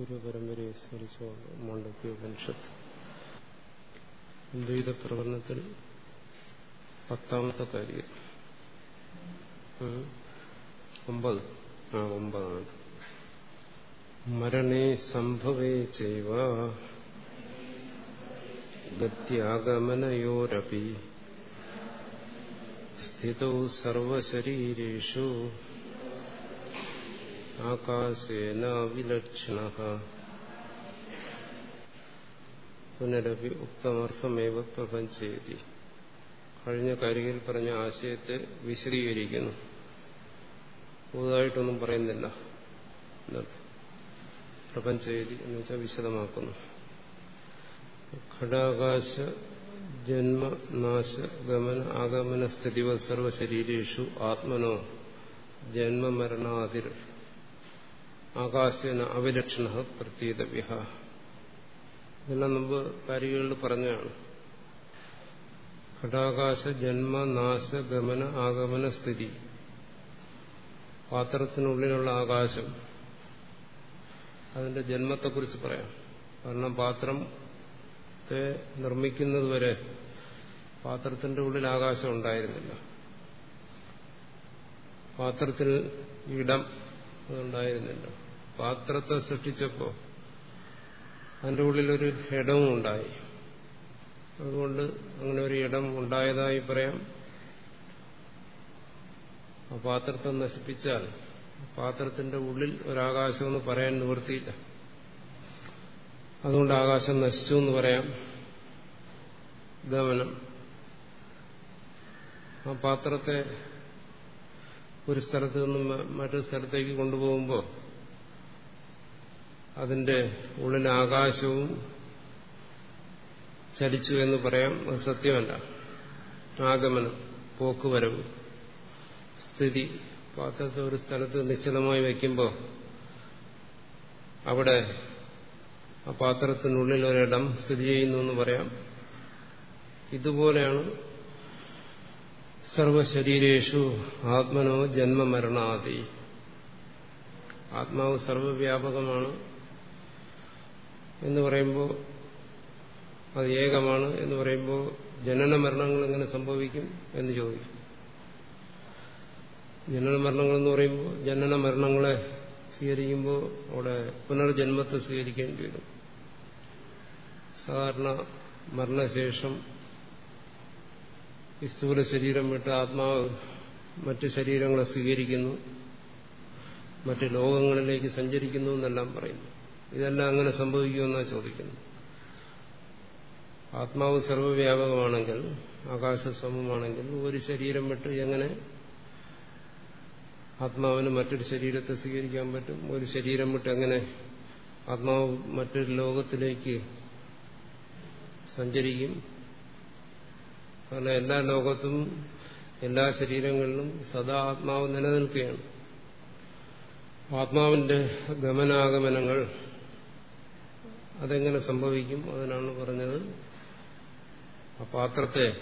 ഗുരുപരമ്പരയെ സ്മരിച്ചുകൊണ്ട് മാണ്ഡവ്യോപനിഷത്ത് ദ്വൈത പ്രകടനത്തിൽ പത്താമത്തെ കാര്യം. ഒമ്പത്. ആ ഒമ്പതാണ്. മരണേ സംഭവേ ചെയ്വ. ഗത്യാഗമനയോരപി. സ്ഥിതൗ സർവശരീരേഷു. ആകാശേന വിലക്ഷണ. പുനരപി ഉക്തമർത്ഥമേവ പ്രപഞ്ചേതി. കഴിഞ്ഞ കാര്യത്തിൽ പറഞ്ഞ ആശയത്തെ വിശദീകരിക്കുന്നു. പുതുതായിട്ടൊന്നും പറയുന്നില്ല. പ്രപഞ്ചേതി എന്ന് വെച്ചാൽ വിശദമാക്കുന്നു. ഘടാകാശ ജന്മ നാശ ഗമന ആഗമന സ്ഥിതിവ സർവശരീരേഷു ആത്മനോ ജന്മമരണാതിർ. ആകാശന അവിലക്ഷണ പ്രത്യേതവ്യ ഇതെല്ലാം മുമ്പ് കാര്യങ്ങളിൽ പറഞ്ഞതാണ്. ഘടാകാശ ജന്മ നാശ ഗമന ആഗമന സ്ഥിതി. പാത്രത്തിനുള്ളിലുള്ള ആകാശം. അതിന്റെ ജന്മത്തെക്കുറിച്ച് പറയാം. കാരണം പാത്രത്തെ നിർമ്മിക്കുന്നതുവരെ പാത്രത്തിന്റെ ഉള്ളിൽ ആകാശം ഉണ്ടായിരുന്നില്ല. പാത്രത്തിൽ ഇടം അതുണ്ടായിരുന്നില്ല. പാത്രത്തെ സൃഷ്ടിച്ചപ്പോൾ അതിന്റെ ഉള്ളിലൊരു ഇടവും ഉണ്ടായി. അതുകൊണ്ട് അങ്ങനെ ഒരു ഇടം ഉണ്ടായതായി പറയാം. ആ പാത്രത്തെ നശിപ്പിച്ചാൽ പാത്രത്തിന്റെ ഉള്ളിൽ ഒരാകാശമെന്ന് പറയാൻ നിവൃത്തിയില്ല. അതുകൊണ്ട് ആകാശം നശിച്ചു എന്ന് പറയാം. ഗമനം ആ പാത്രത്തെ ഒരു സ്ഥലത്ത് നിന്നും മറ്റൊരു സ്ഥലത്തേക്ക് കൊണ്ടുപോകുമ്പോൾ അതിന്റെ ഉള്ളിലെ ആകാശവും ചലിച്ചു എന്ന് പറയാം. അത് സത്യമല്ല. ആഗമനം പോക്കുവരവ് സ്ഥിതി. പാത്രത്തെ ഒരു സ്ഥലത്ത് നിശ്ചലമായി വയ്ക്കുമ്പോൾ അവിടെ ആ പാത്രത്തിനുള്ളിൽ ഒരിടം സ്ഥിതി ചെയ്യുന്നു എന്ന് പറയാം. ഇതുപോലെയാണ് സർവശരീരേഷു ആത്മനോ ജന്മമരണാദി. ആത്മാവ് സർവവ്യാപകമാണ്. എന്ന് പറയുമ്പോൾ അത് ഏകമാണ് എന്ന് പറയുമ്പോൾ ജനന മരണങ്ങൾ എങ്ങനെ സംഭവിക്കും എന്ന് ചോദിക്കും. ജനന മരണങ്ങൾ എന്ന് പറയുമ്പോൾ ജനന മരണങ്ങളെ സ്വീകരിക്കുമ്പോൾ അവിടെ പുനർജന്മത്തെ സ്വീകരിക്കേണ്ടി വരും. സാധാരണ മരണശേഷം സ്ഥൂല ശരീരം വിട്ട് ആത്മാവ് മറ്റ് ശരീരങ്ങളെ സ്വീകരിക്കുന്നു മറ്റ് ലോകങ്ങളിലേക്ക് സഞ്ചരിക്കുന്നു എന്നെല്ലാം പറയുന്നു. ഇതെല്ലാം അങ്ങനെ സംഭവിക്കുമെന്നാണ് ചോദിക്കുന്നു. ആത്മാവ് സർവവ്യാപകമാണെങ്കിൽ ആകാശസമമാണെങ്കിൽ ഒരു ശരീരം വിട്ട് എങ്ങനെ ആത്മാവിന് മറ്റൊരു ശരീരത്തെ സ്വീകരിക്കാൻ പറ്റും? ഒരു ശരീരം വിട്ട് എങ്ങനെ ആത്മാവ് മറ്റൊരു ലോകത്തിലേക്ക് സഞ്ചരിക്കും? കാരണം എല്ലാ ലോകത്തും എല്ലാ ശരീരങ്ങളിലും സദാ ആത്മാവ് നിലനിൽക്കുകയാണ്. ആത്മാവിന്റെ ഗമനാഗമനങ്ങൾ അതെങ്ങനെ സംഭവിക്കും അതിനാണ് പറഞ്ഞത്. ആ പാത്രത്തെ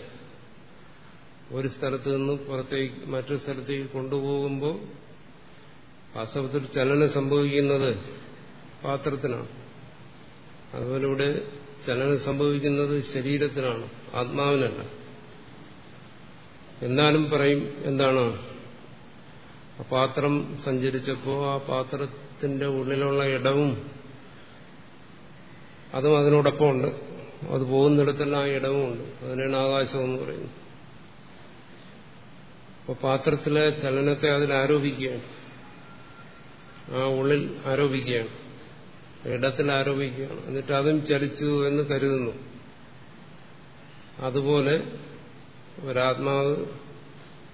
ഒരു സ്ഥലത്ത് നിന്ന് പുറത്തേക്ക് മറ്റൊരു സ്ഥലത്തേക്ക് കൊണ്ടുപോകുമ്പോൾ വാസ്തവത്തിൽ ചലനം സംഭവിക്കുന്നത് പാത്രത്തിനാണ്. അതുപോലെ ഇവിടെ ചലനം സംഭവിക്കുന്നത് ശരീരത്തിനാണ് ആത്മാവിനല്ല. എന്നാലും പറയും എന്താണ്? പാത്രം സഞ്ചരിച്ചപ്പോൾ ആ പാത്രത്തിന്റെ ഉള്ളിലുള്ള ഇടവും അതും അതിനോടൊപ്പം ഉണ്ട് അത് പോകുന്നിടത്തെല്ലാം ആ ഇടവും ഉണ്ട്. അതിനാണ് ആകാശം എന്ന് പറയുന്നത്. അപ്പോൾ പാത്രത്തിലെ ചലനത്തെ അതിൽ ആരോപിക്കുകയാണ്. ആ ഉള്ളിൽ ആരോപിക്കുകയാണ്. ഇടത്തിൽ ആരോപിക്കുകയാണ്. എന്നിട്ട് അതും ചലിച്ചു എന്ന് കരുതുന്നു. അതുപോലെ ഒരാത്മാവ്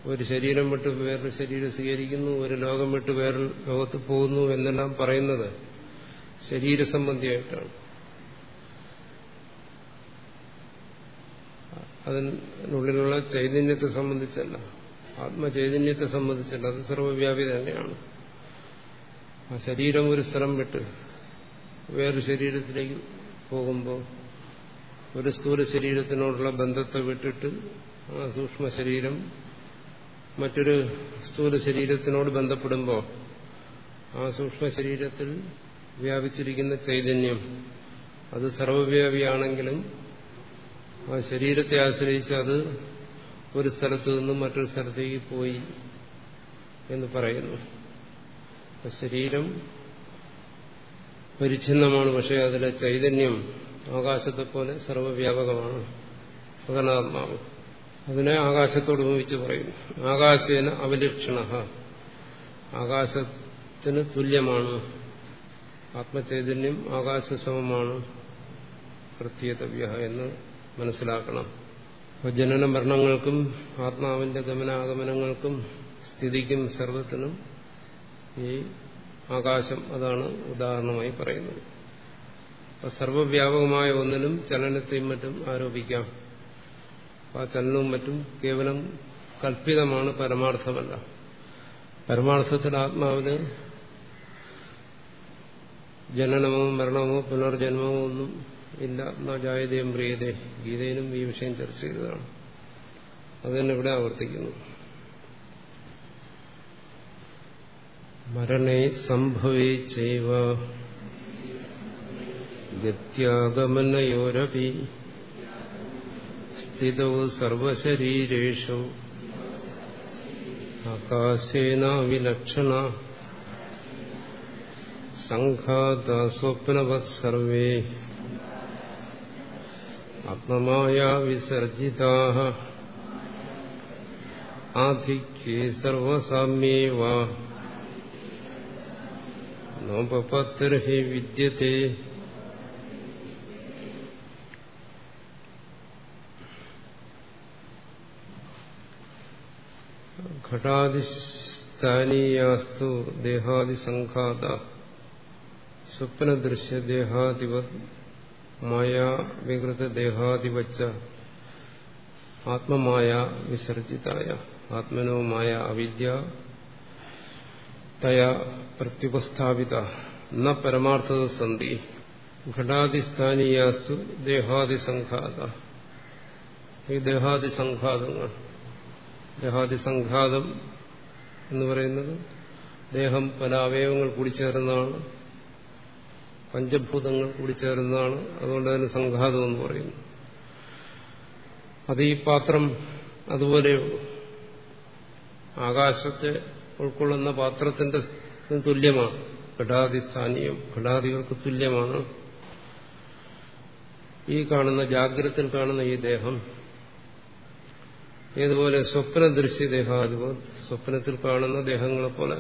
ഒരു ശരീരം വിട്ട് വേറൊരു ശരീരം സ്വീകരിക്കുന്നു ഒരു ലോകം വിട്ട് വേറൊരു ലോകത്ത് പോകുന്നു എന്നെല്ലാം പറയുന്നത് ശരീരസംബന്ധിയായിട്ടാണ്. അതിനുള്ളിലുള്ള ചൈതന്യത്തെ സംബന്ധിച്ചല്ല. ആത്മചൈതന്യത്തെ സംബന്ധിച്ചല്ല. അത് സർവവ്യാപി തന്നെയാണ്. ആ ശരീരം ഒരു സ്ഥലം വിട്ട് വേറൊരു ശരീരത്തിലേക്ക് പോകുമ്പോൾ ഒരു സ്ഥൂല ശരീരത്തിനോടുള്ള ബന്ധത്തെ വിട്ടിട്ട് ആ സൂക്ഷ്മ ശരീരം മറ്റൊരു സ്ഥൂല ശരീരത്തിനോട് ബന്ധപ്പെടുമ്പോൾ ആ സൂക്ഷ്മ ശരീരത്തിൽ വ്യാപിച്ചിരിക്കുന്ന ചൈതന്യം അത് സർവവ്യാപിയാണെങ്കിലും ആ ശരീരത്തെ ആശ്രയിച്ച് അത് ഒരു സ്ഥലത്തു നിന്നും മറ്റൊരു സ്ഥലത്തേക്ക് പോയി എന്ന് പറയുന്നു. ശരീരം പരിച്ഛിന്നമാണ് പക്ഷെ അതിലെ ചൈതന്യം ആകാശത്തെ പോലെ സർവവ്യാപകമാണ്. അതാണ് അതിനെ ആകാശത്തോട് ഉപയോഗിച്ച് പറയുന്നു. ആകാശേന അവലക്ഷണ. ആകാശത്തിന് തുല്യമാണ്. ആത്മചൈതന്യം ആകാശസമമാണ് പ്രത്യേകവ്യ എന്ന് മനസ്സിലാക്കണം. ജനന മരണങ്ങൾക്കും ആത്മാവിന്റെ ഗമനാഗമനങ്ങൾക്കും സ്ഥിതിക്കും സർവത്തിനും ഈ ആകാശം അതാണ് ഉദാഹരണമായി പറയുന്നത്. അപ്പോൾ സർവവ്യാപകമായ ഒന്നിനും ചലനത്തെയും മറ്റും ആരോപിക്കാം. ആ ചലനവും മറ്റും കേവലം കല്പിതമാണ് പരമാർത്ഥമല്ല. പരമാർത്ഥത്തിൽ ആത്മാവിന് ജനനമോ മരണമോ പുനർജന്മമോ ഒന്നും ഇല്ല എന്നാ ജായതയും പ്രിയതേ ഗീതയിലും ഈ വിഷയം ചർച്ച ചെയ്തതാണ്. അത് തന്നെ ഇവിടെ ആവർത്തിക്കുന്നു. മരണേ സംഭവേ ഗത്യാഗമനയോരപി സ്ഥിതോ സർവശരീരേഷു. ആകാശേനാവിലക്ഷണ സംഘാത സ്വപ്നവത് സർവേ. ആത്മമായ വിസർജിതാ ആധിക്യേ സർവസാമ്യേവ. നോപപത്തിർഹി വിദ്യത്തെ. ഘടാദിസ്ഥാനീയാസ്തു ദേഹാദിസംഘാത. സ്വപ്നദൃശ്യദേഹാദിവത് മായാ വികൃത ദേഹാദിവച്ച ആത്മമായ വിസർജിതായ മായ അവിദ്യ തയാ പ്രത്യുപസ്ഥാപിത ന പരമാർത്ഥ സന്ധി ഘടാതിസ്ഥാനീയാസ്തു ദേഹാദിസംഘാത ഈ ദേഹാദിസംഘാതങ്ങൾ ദേഹാദിസംഘാതം എന്ന് പറയുന്നത് ദേഹം പല അവയവങ്ങൾ കൂടിച്ചേർന്നതാണ്. പഞ്ചഭൂതങ്ങൾ കൂടി ചേരുന്നതാണ്. അതുകൊണ്ട് തന്നെ സംഘാതം എന്ന് പറയുന്നു. അത് ഈ പാത്രം അതുപോലെയുള്ളൂ ആകാശത്തെ ഉൾക്കൊള്ളുന്ന പാത്രത്തിന്റെ തുല്യമാണ്. ഘടാതിസ്ഥാനീയം. ഘടാദികൾക്ക് തുല്യമാണ്. ഈ കാണുന്ന ജാഗ്രത്തിൽ കാണുന്ന ഈ ദേഹം. ഏതുപോലെ സ്വപ്ന ദൃശ്യദേഹാധിപ സ്വപ്നത്തിൽ കാണുന്ന ദേഹങ്ങളെ പോലെ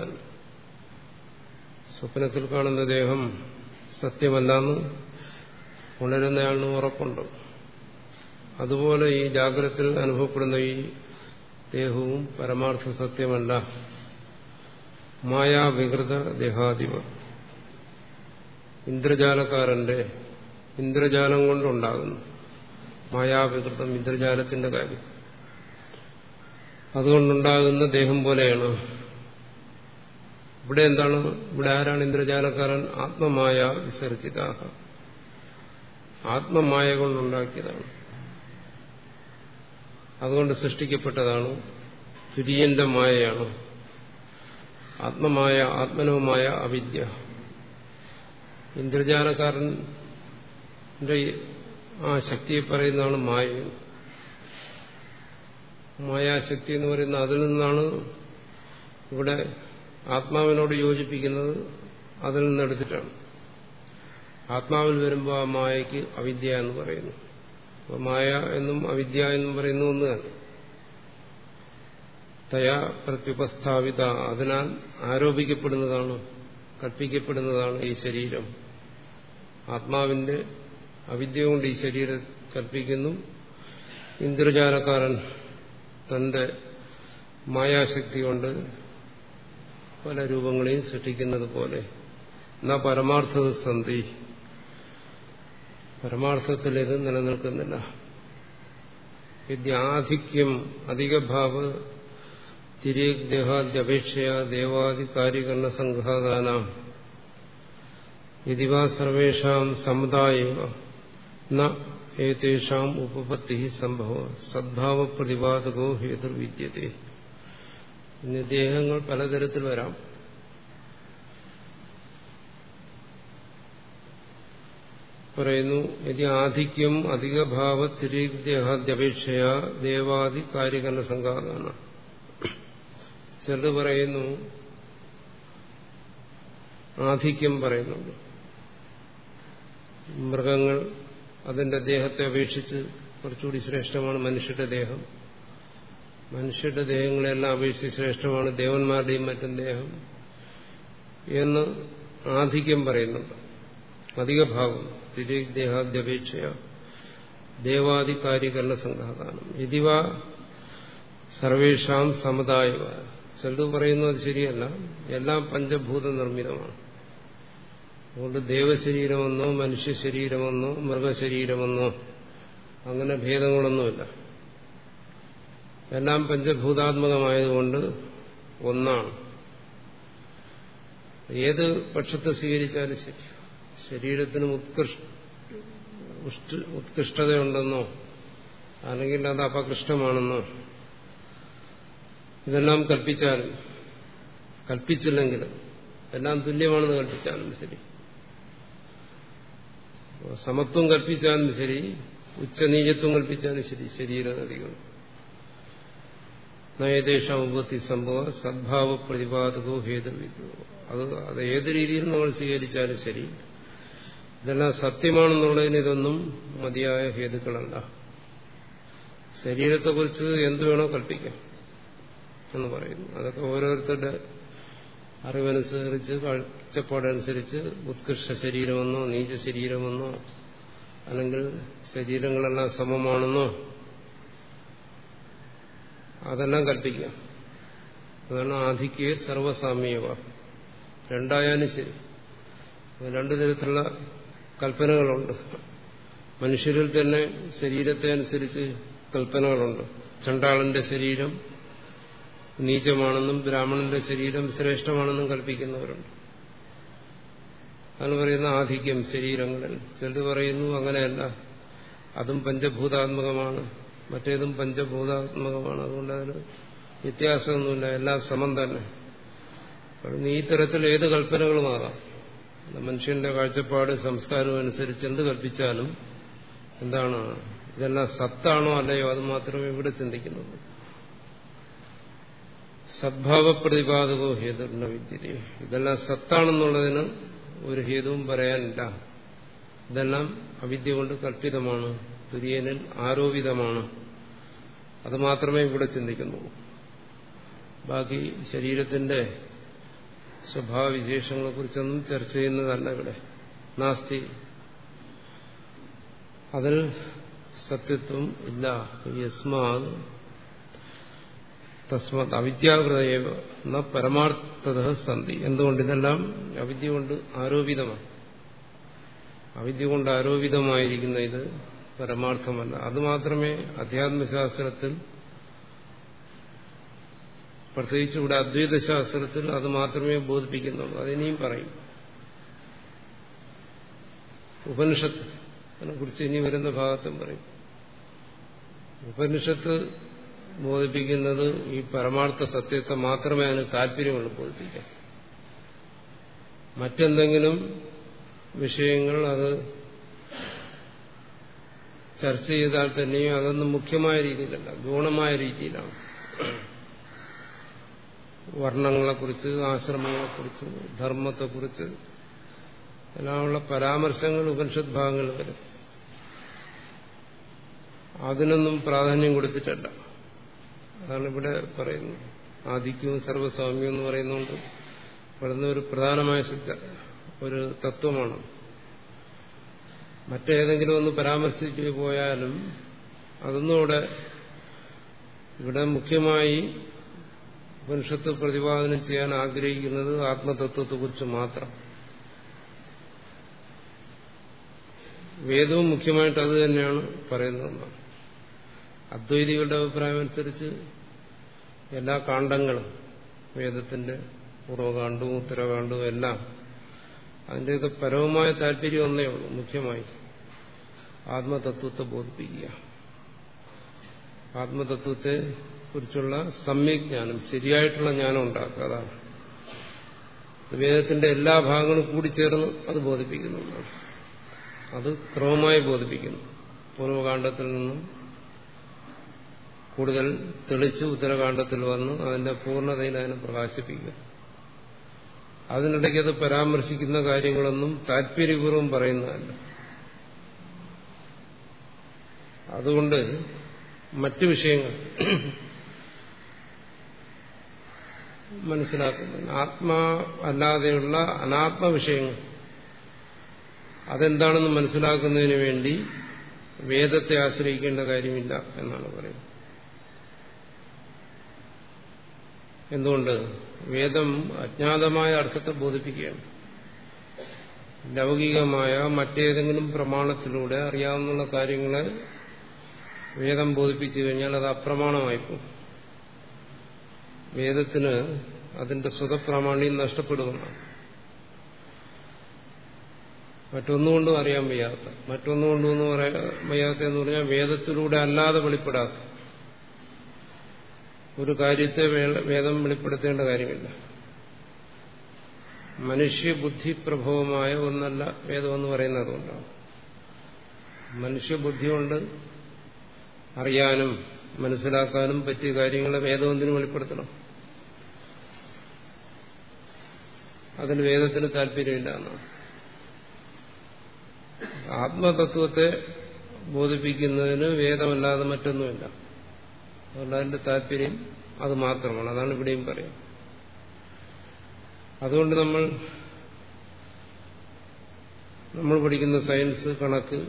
സ്വപ്നത്തിൽ കാണുന്ന ദേഹം സത്യമല്ലെന്ന് ഉണരുന്നയാളിന് ഉറപ്പുണ്ട്. അതുപോലെ ഈ ജാഗ്രത്തിൽ അനുഭവപ്പെടുന്ന ഈ ദേഹവും പരമാർത്ഥ സത്യമല്ല. മായാവികൃത ദേഹാധിപ. ഇന്ദ്രജാലക്കാരന്റെ ഇന്ദ്രജാലം കൊണ്ടുണ്ടാകുന്നു. മായാവികൃതം ഇന്ദ്രജാലത്തിന്റെ കാര്യം. അതുകൊണ്ടുണ്ടാകുന്ന ദേഹം പോലെയാണ് ഇവിടെ എന്താണ്? ഇവിടെ ആരാണ് ഇന്ദ്രജാലക്കാരൻ? ആത്മമായ വിസർജിതാഹ. ആത്മമായ കൊണ്ടുണ്ടാക്കിയതാണ്. അതുകൊണ്ട് സൃഷ്ടിക്കപ്പെട്ടതാണ് തുര്യന്റെ മായയാണ്. ആത്മമായ ആത്മനവുമായ അവിദ്യ. ഇന്ദ്രജാലക്കാരൻ ആ ശക്തിയെ പറയുന്നതാണ് മായ. മായാശക്തി എന്ന് പറയുന്ന അതിൽ നിന്നാണ് ഇവിടെ ആത്മാവിനോട് യോജിപ്പിക്കുന്നത് അതിൽ നിന്നെടുത്തിട്ടാണ് ആത്മാവിൽ വരുമ്പോൾ ആ മായയ്ക്ക് അവിദ്യ എന്ന് പറയുന്നു. അപ്പോൾ മായ എന്നും അവിദ്യ എന്നും പറയുന്ന ഒന്ന് തന്നെ. തയാ പ്രത്യുപസ്ഥാപിത അതിനാൽ ആരോപിക്കപ്പെടുന്നതാണ് കൽപ്പിക്കപ്പെടുന്നതാണ് ഈ ശരീരം. ആത്മാവിന്റെ അവിദ്യ കൊണ്ട് ഈ ശരീരം കൽപ്പിക്കുന്നു. ഇന്ദ്രജാലക്കാരൻ തന്റെ മായാശക്തി കൊണ്ട് പല രൂപങ്ങളെയും സൃഷ്ടിക്കുന്നത് പോലെ. എന്നാ പരമാർത്ഥ സന്ധി. പരമാർത്ഥത്തിൽ ഇത് നിലനിൽക്കുന്നില്ല. വിദ്യാധിക്യം അധികഭാവ് തിരേദേഹാദ്യപേക്ഷയ ദേവാദി കാര്യകരണ സംഘാതാന. യതിവാ സർവേഷാം സമുദായ ഏതേഷാം ഉപപത്തി സംഭവ. സദ്ഭാവ പ്രതിപാദകോ ഹേതുർവിദ്യത്തെ ഇന്ന് ദേഹങ്ങൾ പലതരത്തിൽ വരാം. പറയുന്നു യതി ആധിക്യം അധികഭാവ തിരിദേഹാദ്യപേക്ഷയ ദേവാദി കാര്യകരണ സംഘാതാണ്. ചിലത് പറയുന്നു ആധിക്യം പറയുന്നുണ്ട്. മൃഗങ്ങൾ അതിന്റെ ദേഹത്തെ അപേക്ഷിച്ച് കുറച്ചുകൂടി ശ്രേഷ്ഠമാണ് മനുഷ്യന്റെ ദേഹം. മനുഷ്യരുടെ ദേഹങ്ങളെല്ലാം അപേക്ഷിച്ച് ശ്രേഷ്ഠമാണ് ദേവന്മാരുടെയും മറ്റും ദേഹം എന്ന് ആധിക്യം പറയുന്നുണ്ട്. അധിക ഭാഗം. തിരിദേഹാദ്യപേക്ഷ ദേവാധികാരികളുടെ സംഘാതാനം. ഇതിവ സർവേഷാം സമുദായ ചിലത് പറയുന്നു അത് ശരിയല്ല. എല്ലാം പഞ്ചഭൂത നിർമ്മിതമാണ് അതുകൊണ്ട് ദേവശരീരമെന്നോ മനുഷ്യ ശരീരമെന്നോ മൃഗശരീരമെന്നോ അങ്ങനെ ഭേദങ്ങളൊന്നുമില്ല. എല്ലാം പഞ്ചഭൂതാത്മകമായതുകൊണ്ട് ഒന്നാണ്. ഏത് പക്ഷത്തെ സ്വീകരിച്ചാലും ശരി. ശരീരത്തിന് ഉത്കൃഷ്ട ഉത്കൃഷ്ടതയുണ്ടെന്നോ അല്ലെങ്കിൽ അത് അപകൃഷ്ടമാണെന്നോ ഇതെല്ലാം കൽപ്പിച്ചാലും കൽപ്പിച്ചില്ലെങ്കിലും എല്ലാം തുല്യമാണെന്ന് കൽപ്പിച്ചാലും ശരി. സമത്വം കൽപ്പിച്ചാലും ശരി ഉച്ചനീചത്വം കൽപ്പിച്ചാലും ശരി ശരീരനദികൾ നയദേശം ഉപത്തി സംഭവ സദ്ഭാവ പ്രതിപാദകോ ഹേതുവിധോ അത് അത് ഏത് രീതിയിൽ നമ്മൾ സ്വീകരിച്ചാലും ശരി. ഇതെല്ലാം സത്യമാണെന്നുള്ളതിന് ഇതൊന്നും മതിയായ ഹേതുക്കളല്ല ശരീരത്തെക്കുറിച്ച് എന്തു വേണോ കൽപ്പിക്കാം എന്ന് പറയുന്നു. അതൊക്കെ ഓരോരുത്തരുടെ അറിവനുസരിച്ച് കാഴ്ചപ്പാടനുസരിച്ച് ഉത്കൃഷ്ട ശരീരമെന്നോ നീച ശരീരമെന്നോ അല്ലെങ്കിൽ ശരീരങ്ങളെല്ലാം സമമാണെന്നോ അതെല്ലാം കൽപ്പിക്കാം. അതാണ് ആധിക്യ സർവസാമ്യവ രണ്ടായാലും ശരി. രണ്ടു തരത്തിലുള്ള കൽപ്പനകളുണ്ട്. മനുഷ്യരിൽ തന്നെ ശരീരത്തെ അനുസരിച്ച് കൽപ്പനകളുണ്ട്. ചണ്ടാളന്റെ ശരീരം നീചമാണെന്നും ബ്രാഹ്മണന്റെ ശരീരം ശ്രേഷ്ഠമാണെന്നും കൽപ്പിക്കുന്നവരുണ്ട്. അതാണ് പറയുന്ന ആധിക്യം ശരീരങ്ങളിൽ. ചിലത് പറയുന്നു അങ്ങനെയല്ല. അതും പഞ്ചഭൂതാത്മകമാണ്. മറ്റേതും പഞ്ചഭൂതാത്മകമാണ്. അതുകൊണ്ട് അതിന് വ്യത്യാസമൊന്നുമില്ല. എല്ലാം സമം തന്നെ. ഈ തരത്തിൽ ഏത് കൽപ്പനകളുമാകാം മനുഷ്യന്റെ കാഴ്ചപ്പാട് സംസ്കാരവും അനുസരിച്ച് എന്ത് കൽപ്പിച്ചാലും എന്താണ്? ഇതെല്ലാം സത്താണോ അല്ലയോ അത് മാത്രമേ ഇവിടെ ചിന്തിക്കുന്നുള്ളൂ. സദ്ഭാവ പ്രതിപാദകോ ഹേതുണ്ട വിദ്യതേ. ഇതെല്ലാം സത്താണെന്നുള്ളതിന് ഒരു ഹേതുവും പറയാനില്ല. ഇതെല്ലാം അവിദ്യ കൊണ്ട് കൽപ്പിതമാണ്. തുര്യനിൽ ആരോപിതമാണ്. അത് മാത്രമേ ഇവിടെ ചിന്തിക്കുന്നുള്ളൂ ബാക്കി ശരീരത്തിന്റെ സ്വഭാവവിശേഷങ്ങളെ കുറിച്ചൊന്നും ചർച്ച ചെയ്യുന്നതല്ല ഇവിടെ. നാസ്തി. അതിൽ സത്യത്വം ഇല്ല. യസ്മാ തസ്മാത് എന്ന പരമാർത്ഥത സന്ധി. എന്തുകൊണ്ട് ഇതെല്ലാം? അവിദ്യ കൊണ്ട് ആരോപിതമാണ്. അവിദ്യ കൊണ്ട് ആരോപിതമായിരിക്കുന്ന ഇത് പരമാർത്ഥമല്ല. അതുമാത്രമേ അധ്യാത്മശാസ്ത്രത്തിൽ പ്രത്യേകിച്ച് ഇവിടെ അദ്വൈതശാസ്ത്രത്തിൽ അത് മാത്രമേ ബോധിപ്പിക്കുന്നുള്ളൂ. അതിനെയും പറയും. ഉപനിഷത്ത് കുറിച്ച് ഇനി വരുന്ന ഭാഗത്തും പറയും. ഉപനിഷത്ത് ബോധിപ്പിക്കുന്നത് ഈ പരമാർത്ഥ സത്യത്തെ മാത്രമേ അതിന് താല്പര്യമുള്ളൂ ബോധിപ്പിക്കാൻ. മറ്റെന്തെങ്കിലും വിഷയങ്ങൾ അത് ചർച്ച ചെയ്താൽ തന്നെയും അതൊന്നും മുഖ്യമായ രീതിയിലല്ല ഗുണമായ രീതിയിലാണ്. വർണങ്ങളെക്കുറിച്ച് ആശ്രമങ്ങളെക്കുറിച്ച് ധർമ്മത്തെക്കുറിച്ച് എല്ലാമുള്ള പരാമർശങ്ങൾ ഉപനിഷത് ഭാഗങ്ങൾ വരും. അതിനൊന്നും പ്രാധാന്യം കൊടുത്തിട്ടല്ല. അതാണ് ഇവിടെ പറയുന്നത്. ആദിത്യവും സർവസ്വാമ്യവും എന്ന് പറയുന്നുണ്ട് പറയുന്ന ഒരു പ്രധാനമായ സിദ്ധ ഒരു തത്വമാണ്. മറ്റേതെങ്കിലും ഒന്ന് പരാമർശിച്ചു പോയാലും അതൊന്നുകൂടെ ഇവിടെ മുഖ്യമായി ഉപനിഷത്ത് പ്രതിപാദനം ചെയ്യാൻ ആഗ്രഹിക്കുന്നത് ആത്മതത്വത്തെക്കുറിച്ച് മാത്രം. വേദവും മുഖ്യമായിട്ട് അത് തന്നെയാണ് പറയുന്നതെന്നാണ് അദ്വൈതികളുടെ അഭിപ്രായം അനുസരിച്ച് എല്ലാ കാണ്ഡങ്ങളും വേദത്തിന്റെ പൂർവകാണ്ഡവും ഉത്തരകാണ്ഡവും എല്ലാം അതിന്റെയൊക്കെ പരമമായ താല്പര്യം ഒന്നേ ഉള്ളൂ മുഖ്യമായി ആത്മതത്വത്തെ ബോധിപ്പിക്കുക. ആത്മതത്വത്തെ കുറിച്ചുള്ള സമ്യജ്ഞാനം ശരിയായിട്ടുള്ള ജ്ഞാനം ഉണ്ടാക്കുക അതാണ്. വേദത്തിന്റെ എല്ലാ ഭാഗങ്ങളും കൂടിച്ചേർന്ന് അത് ബോധിപ്പിക്കുന്നുണ്ടാണ് അത് ക്രമമായി ബോധിപ്പിക്കുന്നു. പൂർവകാന്ഡത്തിൽ നിന്നും കൂടുതൽ തെളിച്ച് ഉത്തരകാന്ഡത്തിൽ വന്ന് അതിന്റെ പൂർണതയിൽ അതിനെ പ്രകാശിപ്പിക്കുക. അതിനിടയ്ക്ക് അത് പരാമർശിക്കുന്ന കാര്യങ്ങളൊന്നും താല്പര്യപൂർവം പറയുന്നതല്ല. അതുകൊണ്ട് മറ്റു വിഷയങ്ങൾ മനസ്സിലാക്കുന്നു. ആത്മാ അല്ലാതെയുള്ള അനാത്മ വിഷയങ്ങൾ അതെന്താണെന്ന് മനസ്സിലാക്കുന്നതിന് വേണ്ടി വേദത്തെ ആശ്രയിക്കേണ്ട കാര്യമില്ല എന്നാണ് പറയുന്നത്. എന്തുകൊണ്ട്? വേദം അജ്ഞാതമായ അർത്ഥത്തെ ബോധിപ്പിക്കുകയാണ്. ലൗകികമായ മറ്റേതെങ്കിലും പ്രമാണത്തിലൂടെ അറിയാവുന്ന കാര്യങ്ങളെ വേദം ബോധിപ്പിച്ചു കഴിഞ്ഞാൽ അത് അപ്രമാണമായിപ്പോ വേദത്തിന് അതിന്റെ സ്വതപ്രാമാണ്യം നഷ്ടപ്പെടുന്ന മറ്റൊന്നുകൊണ്ടും അറിയാൻ വയ്യാത്ത മറ്റൊന്നുകൊണ്ടും വയ്യാത്ത എന്ന് പറഞ്ഞാൽ വേദത്തിലൂടെ അല്ലാതെ വെളിപ്പെടാത്ത. ഒരു കാര്യത്തെ വേദം വെളിപ്പെടുത്തേണ്ട കാര്യമില്ല. മനുഷ്യബുദ്ധി പ്രഭവമായ ഒന്നല്ല വേദമെന്ന് പറയുന്നത് അതുകൊണ്ടാണ് മനുഷ്യബുദ്ധി കൊണ്ട് അറിയാനും മനസ്സിലാക്കാനും പറ്റിയ കാര്യങ്ങളെ വേദം എന്തിനു വെളിപ്പെടുത്തണം? അതിന് വേദത്തിന് താല്പര്യമില്ല എന്നാണ്. ആത്മതത്വത്തെ ബോധിപ്പിക്കുന്നതിന് വേദമല്ലാതെ മറ്റൊന്നുമില്ല. അതുകൊണ്ട് അതിന്റെ താല്പര്യം അത് മാത്രമാണ്. അതാണ് ഇവിടെയും പറയാം അതുകൊണ്ട് നമ്മൾ നമ്മൾ പഠിക്കുന്ന സയൻസ് കണക്ക്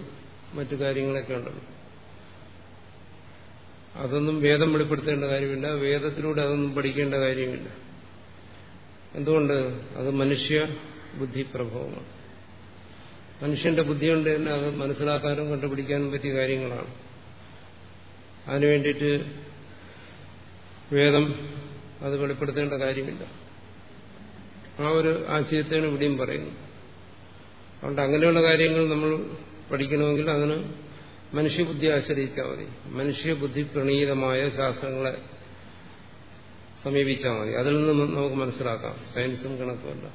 മറ്റു കാര്യങ്ങളൊക്കെ ഉണ്ടല്ലോ. അതൊന്നും വേദം വെളിപ്പെടുത്തേണ്ട കാര്യമില്ല. വേദത്തിലൂടെ അതൊന്നും പഠിക്കേണ്ട കാര്യമില്ല. എന്തുകൊണ്ട്? അത് മനുഷ്യ ബുദ്ധി പ്രഭവമാണ്. മനുഷ്യന്റെ ബുദ്ധി കൊണ്ട് തന്നെ അത് മനസ്സിലാക്കാനും കണ്ടുപിടിക്കാനും പറ്റിയ കാര്യങ്ങളാണ്. അതിനു വേണ്ടിയിട്ട് വേദം അത് വെളിപ്പെടുത്തേണ്ട കാര്യമില്ല. ആ ഒരു ആശയത്തെയാണ് ഇവിടെയും പറയുന്നത്. അതുകൊണ്ട് അങ്ങനെയുള്ള കാര്യങ്ങൾ നമ്മൾ പഠിക്കണമെങ്കിൽ അതിന് മനുഷ്യബുദ്ധി ആശ്രയിച്ചാൽ മതി. മനുഷ്യബുദ്ധി പ്രണീതമായ ശാസ്ത്രങ്ങളെ സമീപിച്ചാൽ മതി. അതിൽ നിന്ന് നമുക്ക് മനസ്സിലാക്കാം. സയൻസും കണക്കുമല്ല.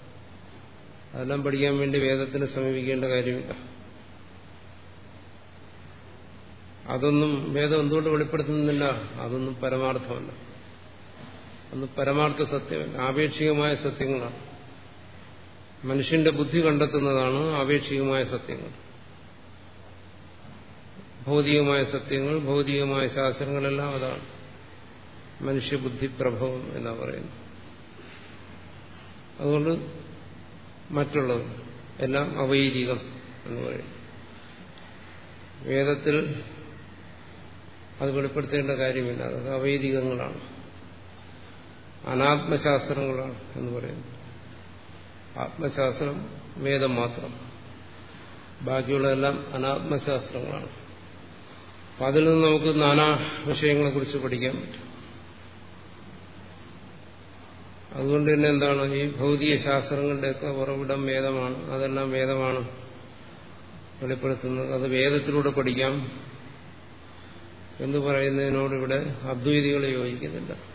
അതെല്ലാം പഠിക്കാൻ വേണ്ടി വേദത്തിന് സമീപിക്കേണ്ട കാര്യമില്ല. അതൊന്നും വേദം എന്തുകൊണ്ട് വെളിപ്പെടുത്തുന്നില്ല? അതൊന്നും പരമാർത്ഥമല്ല. അന്ന് പരമാർത്ഥ സത്യമല്ല ആപേക്ഷികമായ സത്യങ്ങളാണ്. മനുഷ്യന്റെ ബുദ്ധി കണ്ടെത്തുന്നതാണ് ആപേക്ഷികമായ സത്യങ്ങൾ. ഭൗതികമായ സത്യങ്ങൾ ഭൗതികമായ ശാസ്ത്രങ്ങളെല്ലാം അതാണ്. മനുഷ്യബുദ്ധി പ്രഭവം എന്നാ പറയുന്നത്. അതുകൊണ്ട് മറ്റുള്ളത് എല്ലാം അവൈദികം എന്ന് പറയുന്നു. വേദത്തിൽ അത് വെളിപ്പെടുത്തേണ്ട കാര്യമില്ല. അതൊക്കെ അവൈദികങ്ങളാണ് അനാത്മശാസ്ത്രങ്ങളാണ് എന്ന് പറയുന്നത്. ആത്മശാസ്ത്രം വേദം മാത്രം. ബാക്കിയുള്ളതെല്ലാം അനാത്മശാസ്ത്രങ്ങളാണ്. അപ്പം അതിൽ നിന്ന് നമുക്ക് നാനാ വിഷയങ്ങളെക്കുറിച്ച് പഠിക്കാൻ പറ്റും. അതുകൊണ്ട് തന്നെ എന്താണ്? ഈ ഭൗതിക ശാസ്ത്രങ്ങളുടെയൊക്കെ ഉറവിടം വേദമാണ്. അതെല്ലാം വേദമാണ് വെളിപ്പെടുത്തുന്നത്. അത് വേദത്തിലൂടെ പഠിക്കാം എന്ന് പറയുന്നതിനോട് ഇവിടെ അദ്വൈതികൾ യോജിക്കുന്നില്ല.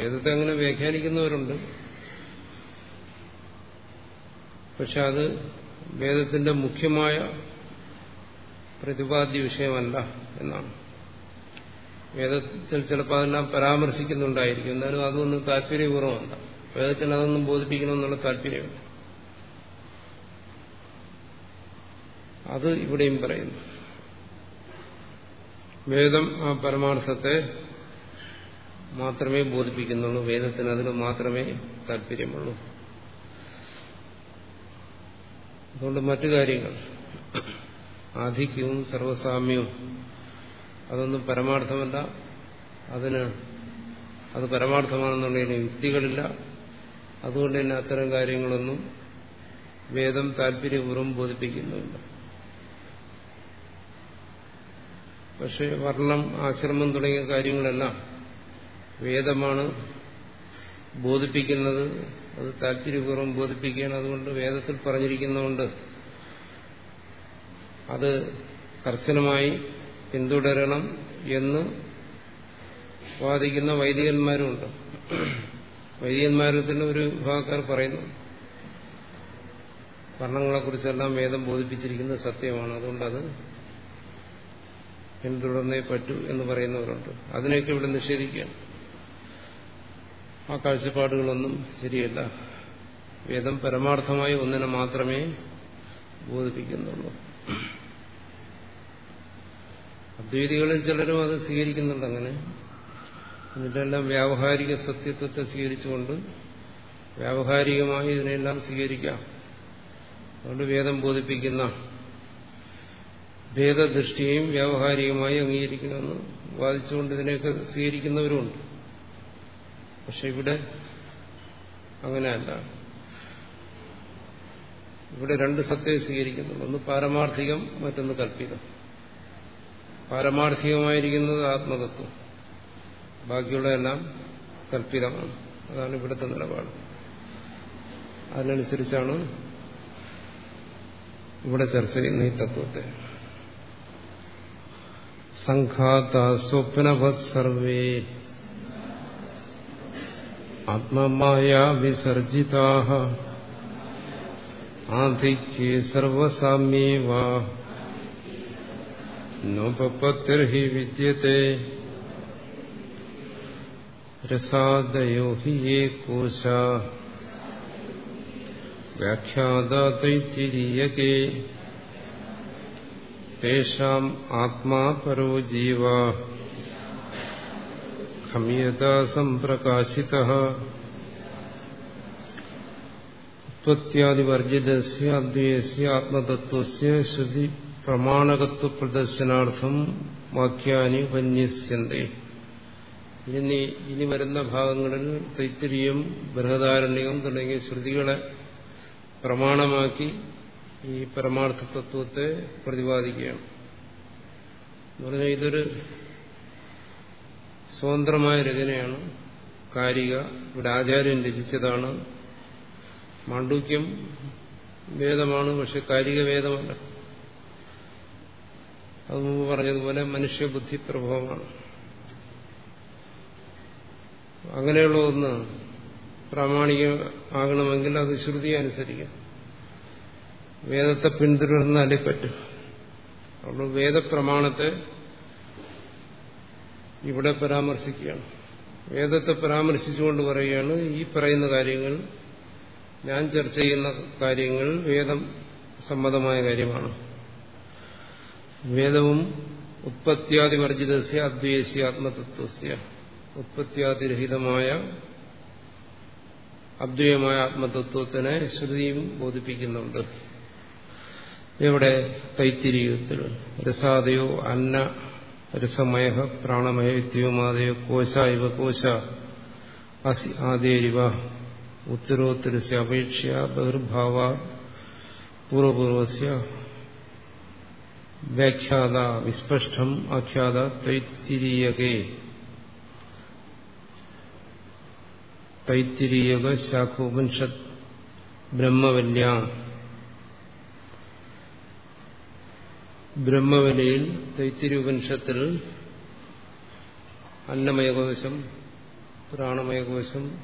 വേദത്തെ അങ്ങനെ വ്യാഖ്യാനിക്കുന്നവരുണ്ട്. പക്ഷെ അത് വേദത്തിന്റെ മുഖ്യമായ പ്രതിപാദ്യ വിഷയമല്ല എന്നാണ്. വേദത്തിൽ ചിലപ്പോൾ അതെല്ലാം പരാമർശിക്കുന്നുണ്ടായിരിക്കും. എന്നാലും അതൊന്നും താല്പര്യപൂർവമല്ല. വേദത്തിന് അതൊന്നും ബോധിപ്പിക്കണമെന്നുള്ള താല്പര്യമില്ല. അത് ഇവിടെയും പറയുന്നു. വേദം ആ പരമാർത്ഥത്തെ മാത്രമേ ബോധിപ്പിക്കുന്നുള്ളൂ. വേദത്തിന് അതിന് മാത്രമേ താല്പര്യമുള്ളൂ. അതുകൊണ്ട് മറ്റു കാര്യങ്ങൾ. ആധിക്യവും സർവസാമ്യവും അതൊന്നും പരമാർത്ഥമല്ല. അതിന് അത് പരമാർത്ഥമാണെന്നുള്ളതിന് യുക്തികളില്ല. അതുകൊണ്ട് തന്നെ അത്തരം കാര്യങ്ങളൊന്നും വേദം താല്പര്യപൂർവം ബോധിപ്പിക്കുന്നുമില്ല. പക്ഷേ വർണം ആശ്രമം തുടങ്ങിയ കാര്യങ്ങളെല്ലാം വേദമാണ് ബോധിപ്പിക്കുന്നത്. അത് താല്പര്യപൂർവം ബോധിപ്പിക്കുകയാണ്. അതുകൊണ്ട് വേദത്തിൽ പറഞ്ഞിരിക്കുന്നതുകൊണ്ട് അത് കർശനമായി പിന്തുടരണം എന്ന് വാദിക്കുന്ന വൈദികന്മാരുമുണ്ട്. വൈദികന്മാരിൽ തന്നെ ഒരു വിഭാഗക്കാർ പറയുന്നു. വർണങ്ങളെക്കുറിച്ചെല്ലാം വേദം ബോധിപ്പിച്ചിരിക്കുന്നത് സത്യമാണ്. അതുകൊണ്ടത് പിന്തുടർന്നേ പറ്റൂ എന്ന് പറയുന്നവരുണ്ട്. അതിനെയൊക്കെ ഇവിടെ നിഷേധിക്കുകയാണ്. ആ കാഴ്ചപ്പാടുകളൊന്നും ശരിയല്ല. വേദം പരമാർത്ഥമായി ഒന്നിനെ മാത്രമേ ബോധിപ്പിക്കുന്നുള്ളൂ. അദ്വൈതികളിൽ ചിലരും അത് സ്വീകരിക്കുന്നുണ്ട് അങ്ങനെ. എന്നിട്ടെല്ലാം വ്യാവഹാരിക സത്യത്വത്തെ സ്വീകരിച്ചുകൊണ്ട് വ്യാവഹാരികമായി ഇതിനെല്ലാം സ്വീകരിക്കാം. അതുകൊണ്ട് വേദം ബോധിപ്പിക്കുന്ന ഭേദദൃഷ്ടിയെയും വ്യാവഹാരികമായി അംഗീകരിക്കണമെന്ന് വാദിച്ചുകൊണ്ട് ഇതിനെയൊക്കെ സ്വീകരിക്കുന്നവരുമുണ്ട്. പക്ഷെ ഇവിടെ അങ്ങനെയല്ല. ഇവിടെ രണ്ട് സത്യം സ്വീകരിക്കുന്നുണ്ട്. ഒന്ന് പാരമാർത്ഥികം മറ്റൊന്ന് കല്പിതം പാരമാർത്ഥികമായിരിക്കുന്നത് ആത്മതത്വം. ബാക്കിയുള്ളതെല്ലാം കല്പിതമാണ് അതാണ് ഇവിടുത്തെ നിലപാട്. അതിനനുസരിച്ചാണ് ഇവിടെ ചർച്ച ചെയ്യുന്ന ഈ തത്വത്തെ. സംഘാത സ്വപ്നവത് സർവേ ആത്മമായ വിസർജിതാ ആധിക്യേ സർവസാമ്യേവ നോപത്തിർഹി വിദ്യത്തെ രസാദയോ ഹി യേ കോശ വ്യാഖ്യാതൈത്തിരീയകേ തേഷാം ആത്മാ പരോ ജീവ പ്രദർശനാർത്ഥം വാക്യാനി ഉപന്യസ്യന്തേ. ഇനി ഇനി വരുന്ന ഭാഗങ്ങളിൽ തൈത്തിരിയും ബൃഹദാരണ്യകം തുടങ്ങിയ ശ്രുതികളെ പ്രമാണമാക്കി ഈ പരമാർത്ഥ തത്വത്തെ പ്രതിപാദിക്കുകയാണ് പറഞ്ഞാൽ ഇതൊരു സ്വതന്ത്രമായ രചനയാണ്. കാരിക ഇവിടെ ആചാര്യൻ രചിച്ചതാണ്. മാണ്ഡൂക്യം വേദമാണ് പക്ഷെ കാരിക വേദമല്ല. അത് മുമ്പ് പറഞ്ഞതുപോലെ മനുഷ്യബുദ്ധി പ്രഭവമാണ്. അങ്ങനെയുള്ള ഒന്ന് പ്രാമാണിക ആകണമെങ്കിൽ അത് ശ്രുതി അനുസരിക്കും. വേദത്തെ പിന്തുടർന്നാലേ പറ്റും. അപ്പോൾ വേദപ്രമാണത്തെ ഇവിടെ പരാമർശിക്കുകയാണ്. വേദത്തെ പരാമർശിച്ചുകൊണ്ട് പറയുകയാണ് ഈ പറയുന്ന കാര്യങ്ങൾ ഞാൻ ചർച്ച ചെയ്യുന്ന കാര്യങ്ങൾ വേദം സമ്മതമായ കാര്യമാണ്. വേദവും ഉത്പത്യാദിവർജിതസ്യ അദ്വേസ്യ ആത്മതത്വസ്യ. ഉത്പത്യാദിരഹിതമായ അദ്വൈയമായ ആത്മതത്വത്തിനെ ശ്രുതിയും ബോധിപ്പിക്കുന്നുണ്ട്. ഇവിടെ തൈത്തിരീയത്തിൽ രസാദയോ അന്ന രസമയ പ്രാണമയ വിദ്യമാതയോ കോശ ഇവ കോശ അസി ആദേരിവ ഉത്തരോത്തരസ്യ അപേക്ഷ ബഹിർഭാവ പൂർവപൂർവസ്യ വ്യാഖ്യാത വിസ്പഷ്ടം ആഖ്യാത തൈത്തിരീയകേ തൈത്തിരീയക ശാഖോപനിഷത് ബ്രഹ്മവല്യ ബ്രഹ്മവലിയിൽ തൈത്തിരിപനിഷത്തിൽ അന്നമയകോശം പ്രാണമയകോശം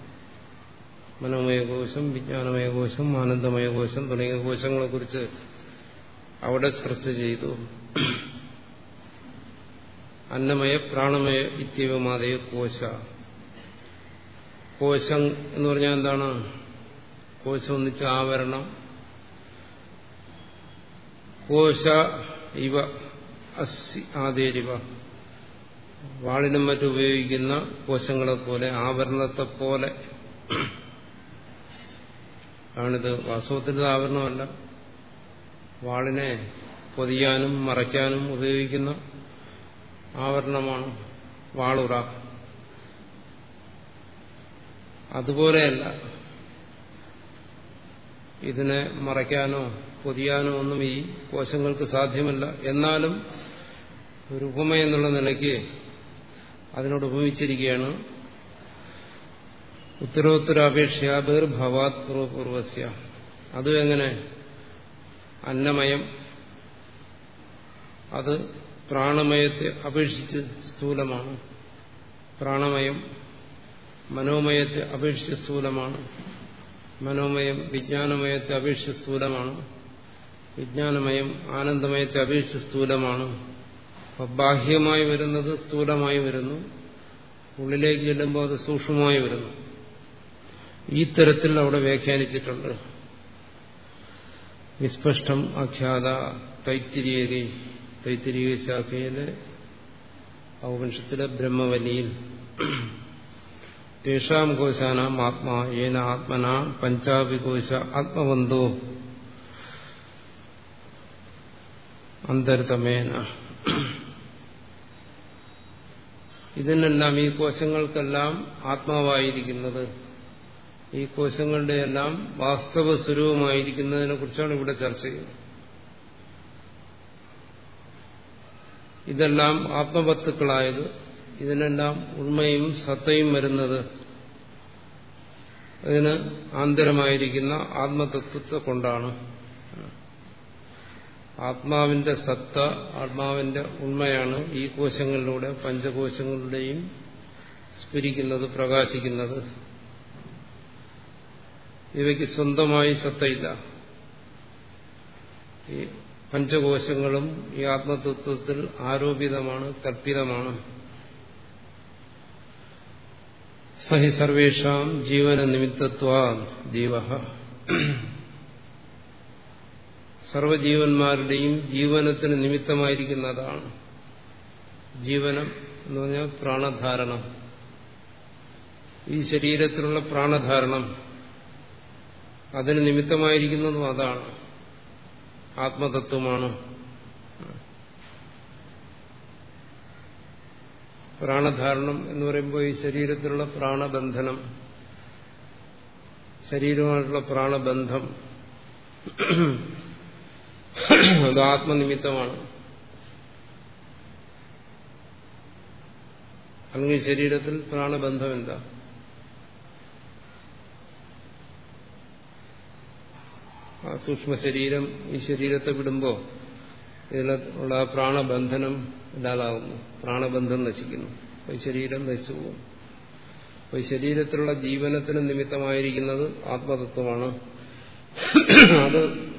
മനോമയകോശം വിജ്ഞാനമയകോശം ആനന്ദമയകോശം തുടങ്ങിയ കോശങ്ങളെക്കുറിച്ച് അവിടെ ചർച്ച ചെയ്തു. അന്നമയ പ്രാണമയ ഇത്യവമാതയ കോശ. കോശം എന്ന് പറഞ്ഞാൽ എന്താണ്? കോശം ഒന്നിച്ച് ആവരണം. കോശ ഇവ അസി ആദേരിവ വാളിനും മറ്റും ഉപയോഗിക്കുന്ന കോശങ്ങളെ പോലെ ആവരണത്തെ പോലെ ആണിത്. വാസ്തവത്തിൽ ആവരണമല്ല. വാളിനെ പൊതിയാനും മറയ്ക്കാനും ഉപയോഗിക്കുന്ന ആവരണമാണ് വാളുറ. അതുപോലെയല്ല ഇതിനെ മറയ്ക്കാനോ പൊതിയാനോ ഒന്നും ഈ കോശങ്ങൾക്ക് സാധ്യമല്ല. എന്നാലും ഒരു ഉപമ എന്നുള്ള നിലയ്ക്ക് അതിനോട് ഉപമിച്ചിരിക്കുകയാണ്. ഉത്തരോത്തരാപേക്ഷ ബീർഭവാത് പൂർവപൂർവസ്യ അതും എങ്ങനെ? അന്നമയം. അത് പ്രാണമയത്തെ അപേക്ഷിച്ച് സ്ഥൂലമാണ്. പ്രാണമയം മനോമയത്തെ അപേക്ഷിച്ച് സ്ഥൂലമാണ്. മനോമയം വിജ്ഞാനമയത്തെ അപേക്ഷിച്ച് സ്ഥൂലമാണ്. വിജ്ഞാനമയം ആനന്ദമയത്തെ അപേക്ഷിച്ച് സ്ഥൂലമാണ്. ബാഹ്യമായി വരുന്നത് സ്ഥൂലമായി വരുന്നു. ഉള്ളിലേക്ക് ചെല്ലുമ്പോൾ അത് സൂക്ഷ്മമായി വരുന്നു. ഈ തരത്തിൽ അവിടെ വ്യാഖ്യാനിച്ചിട്ടുണ്ട്. വിസ്പഷ്ടം അഖ്യാത തൈത്തിരിയേരി തൈത്തിരിയ ശാഖയിലെ ഔപനിഷത്തിലെ ബ്രഹ്മവലിയിൽ തേഷാം കോശാനാം ആത്മാ ഏന ആത്മന പഞ്ചാവികോശ ആത്മബന്ധോ അന്തർതമേന ഇതിനെല്ലാം ഈ കോശങ്ങൾക്കെല്ലാം ആത്മാവായിരിക്കുന്നത്. ഈ കോശങ്ങളുടെ എല്ലാം വാസ്തവ സ്വരൂപമായിരിക്കുന്നതിനെ കുറിച്ചാണ് ഇവിടെ ചർച്ച ചെയ്യുന്നത്. ഇതെല്ലാം ആത്മവത്തുക്കളായത് ഇതിനെല്ലാം ഉണ്മയും സത്തയും വരുന്നത്. അതിന് ആന്തരമായിരിക്കുന്ന ആത്മതത്വത്തെ കൊണ്ടാണ്. ആത്മാവിന്റെ സത്ത ആത്മാവിന്റെ ഉണ്മയാണ് ഈ കോശങ്ങളിലൂടെ പഞ്ചകോശങ്ങളുടെയും സ്ഫുരിക്കുന്നത് പ്രകാശിക്കുന്നത്. ഇവയ്ക്ക് സ്വന്തമായി സത്തയില്ല. ഈ പഞ്ചകോശങ്ങളും ഈ ആത്മതത്വത്തിൽ ആരോപിതമാണ് കൽപ്പിതമാണ്. സഹി സർവേഷാം ജീവന നിമിത്തത്വ ജീവ സർവജീവന്മാരുടെയും ജീവനത്തിന് നിമിത്തമായിരിക്കുന്നതാണ്. ജീവനം എന്ന് പറഞ്ഞാൽ പ്രാണധാരണം. ഈ ശരീരത്തിലുള്ള പ്രാണധാരണം അതിന് നിമിത്തമായിരിക്കുന്നതും അതാണ്. ആത്മതത്വമാണ്. പ്രാണധാരണം എന്ന് പറയുമ്പോൾ ഈ ശരീരത്തിലുള്ള പ്രാണബന്ധനം ശരീരമായിട്ടുള്ള പ്രാണബന്ധം അത് ആത്മനിമിത്തമാണ്. അല്ലെങ്കിൽ ശരീരത്തിൽ പ്രാണബന്ധം എന്താ ആ സൂക്ഷ്മ ശരീരം ഈ ശരീരത്തെ വിടുമ്പോൾ ഇതിലുള്ള പ്രാണബന്ധനം ഇല്ലാതാകുന്നു പ്രാണബന്ധം നശിക്കുന്നു. ഈ ശരീരം നശിച്ചു പോകും. അപ്പോൾ ഈ ശരീരത്തിലുള്ള ജീവനത്തിന് നിമിത്തമായിരിക്കുന്നത് ആത്മതത്വമാണ്. അത്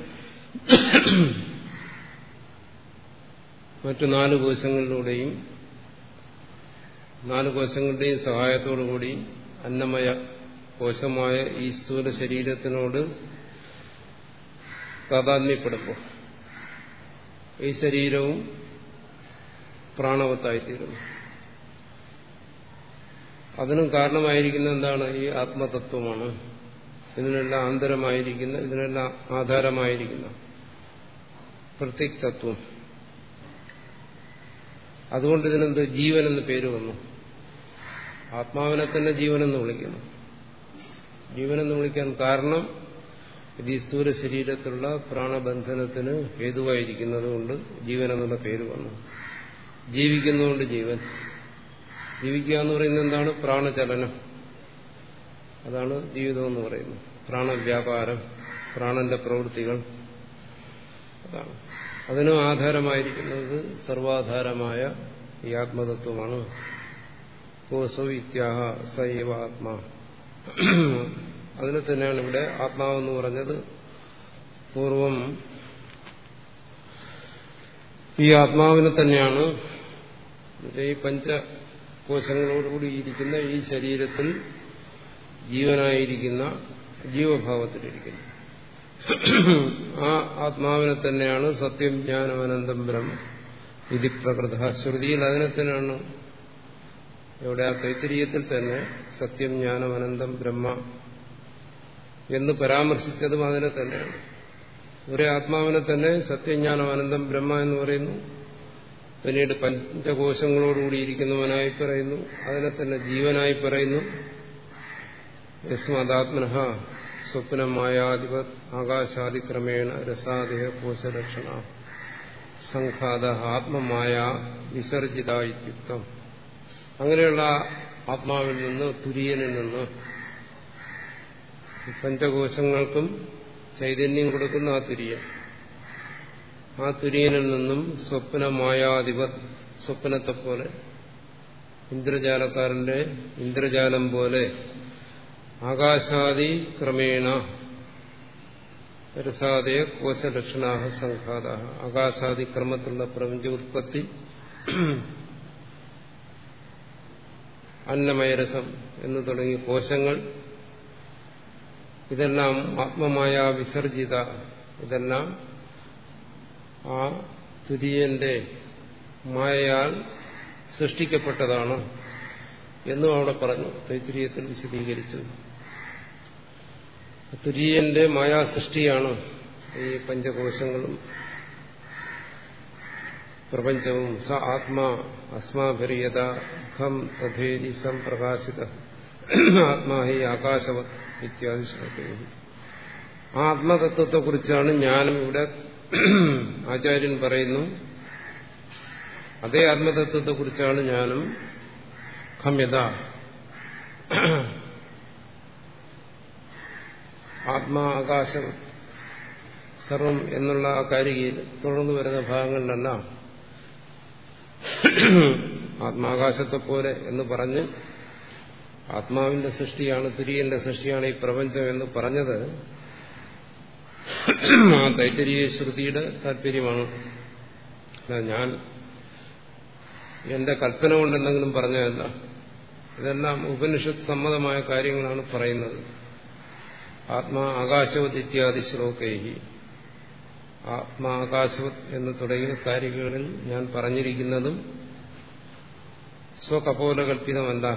മറ്റു നാല് കോശങ്ങളിലൂടെയും നാല് കോശങ്ങളുടെയും സഹായത്തോടുകൂടി അന്നമയ കോശമായ ഈ സ്ഥൂല ശരീരത്തിനോട് താതാത്മ്യപ്പെടുമ്പോൾ ഈ ശരീരവും പ്രാണവത്തായിത്തീരുന്നു. അതിനും കാരണമായിരിക്കുന്ന എന്താണ്? ഈ ആത്മതത്വമാണ്. ഇതിനെല്ലാം ആന്തരമായിരിക്കുന്ന ഇതിനെല്ലാം ആധാരമായിരിക്കുന്ന പ്രത്യേക തത്വം അതുകൊണ്ട് ഇതിനെന്ത്? ജീവൻ എന്ന് പേര് വന്നു. ആത്മാവിനെ തന്നെ ജീവനെന്ന് വിളിക്കുന്നു. ജീവനെന്ന് വിളിക്കാൻ കാരണം ഇത് ഈ സ്ഥൂല ശരീരത്തിലുള്ള പ്രാണബന്ധനത്തിന് ഹേതുവായിരിക്കുന്നത് കൊണ്ട് ജീവൻ എന്നുള്ള പേര് വന്നു. ജീവിക്കുന്നതുകൊണ്ട് ജീവൻ. ജീവിക്കുക എന്ന് പറയുന്നത് എന്താണ്? പ്രാണചലനം. അതാണ് ജീവിതം എന്ന് പറയുന്നത്. പ്രാണവ്യാപാരം പ്രാണന്റെ പ്രവൃത്തികൾ. അതാണ്. അതിനും ആധാരമായിരിക്കുന്നത് സർവാധാരമായ ഈ ആത്മതത്വമാണ്. കോസോ ആത്മാ അതിനെ തന്നെയാണ് ഇവിടെ ആത്മാവെന്ന് പറഞ്ഞത്. പൂർവം ഈ ആത്മാവിനെ തന്നെയാണ് ഈ പഞ്ചകോശങ്ങളോടുകൂടി ഇരിക്കുന്ന ഈ ശരീരത്തിൽ ജീവനായിരിക്കുന്ന ജീവഭാവത്തിലിരിക്കുന്നു ആ ആത്മാവിനെ തന്നെയാണ് സത്യം ജ്ഞാനം അനന്തം ബ്രഹ്മ. ഇതി പ്രകൃത ശ്രുതിയിൽ അതിനെ തന്നെയാണ്. ഇവിടെ ആ തൈത്തിരീയത്തിൽ തന്നെ സത്യം ജ്ഞാനം അനന്തം ബ്രഹ്മ എന്ന് പരാമർശിച്ചതും അതിനെ തന്നെയാണ്. ഒരേ ആത്മാവിനെ തന്നെ സത്യജ്ഞാനം അനന്തം ബ്രഹ്മ എന്ന് പറയുന്നു. പിന്നീട് പഞ്ചകോശങ്ങളോടുകൂടി ഇരിക്കുന്നവനായി പറയുന്നു. അതിനെ തന്നെ ജീവനായി പറയുന്നു. യസ്മാത്മന സ്വപ്നമായാധിപ ആകാശാദിക്രമേണ രസാദേഹ കോശലക്ഷണ സംഘാത ആത്മമായ വിസർജിത ഇത്യുക്തം അങ്ങനെയുള്ള ആത്മാവിൽ നിന്ന് തുര്യനിൽ നിന്ന് പഞ്ചകോശങ്ങൾക്കും ചൈതന്യം കൊടുക്കുന്ന ആ തുര്യൻ. ആ തുര്യനിൽ നിന്നും സ്വപ്നമായാധിപ സ്വപ്നത്തെ പോലെ ഇന്ദ്രജാലക്കാരന്റെ ഇന്ദ്രജാലം പോലെ ആകാശാദി ക്രമേണ രസാദയ കോശലക്ഷണാഹ സംഘാത ആകാശാദി ക്രമത്തിലുള്ള പ്രപഞ്ച ഉത്പത്തി. അന്നമയരസം എന്ന് തുടങ്ങിയ കോശങ്ങൾ. ഇതെല്ലാം ആത്മമായ വിസർജിത. ഇതെല്ലാം ആ തുര്യന്റെ മായയാൽ സൃഷ്ടിക്കപ്പെട്ടതാണ് എന്നും അവിടെ പറഞ്ഞു. തൈത്തിരിയത്തിൽ വിശദീകരിച്ചു. തുര്യന്റെ മായാസൃഷ്ടിയാണ് ഈ പഞ്ചകോശങ്ങളും. പ്രപഞ്ചവും സ ആത്മാ അസ്മാഭിരിയത ഖം തഥേരി സംപ്രകാശിത. ആത്മാ ഹി ആകാശവത് ഇത്യാദി ശ്ലോകം ആത്മതത്വത്തെക്കുറിച്ചാണ് ജ്ഞാനം ഇവിടെ ആചാര്യൻ പറയുന്നു. അതേ ആത്മതത്വത്തെക്കുറിച്ചാണ് ഞാനും ഖമ്യത ആത്മാ ആകാശം സർവം എന്നുള്ള ആ കാരികയിൽ തുടർന്നു വരുന്ന ഭാഗങ്ങളിലെല്ലാം ആത്മാകാശത്തെ പോലെ എന്ന് പറഞ്ഞ് ആത്മാവിന്റെ സൃഷ്ടിയാണ് തിരിയന്റെ സൃഷ്ടിയാണ് ഈ പ്രപഞ്ചം എന്ന് പറഞ്ഞത്. ആ തൈത്തരീയ ശ്രുതിയുടെ താല്പര്യമാണ്. ഞാൻ എന്റെ കൽപ്പന കൊണ്ട് എന്തെങ്കിലും പറഞ്ഞതല്ല ഇതെല്ലാം ഉപനിഷത്ത് സമ്മതമായ കാര്യങ്ങളാണ് പറയുന്നത്. ആത്മാ ആകാശവത് ഇത്യാദി ശ്ലോകേഹി. ആത്മാ ആകാശവത് എന്ന് തുടങ്ങിയ കാര്യങ്ങളിൽ ഞാൻ പറഞ്ഞിരിക്കുന്നതും സ്വകപോലകൽപ്പിതമല്ല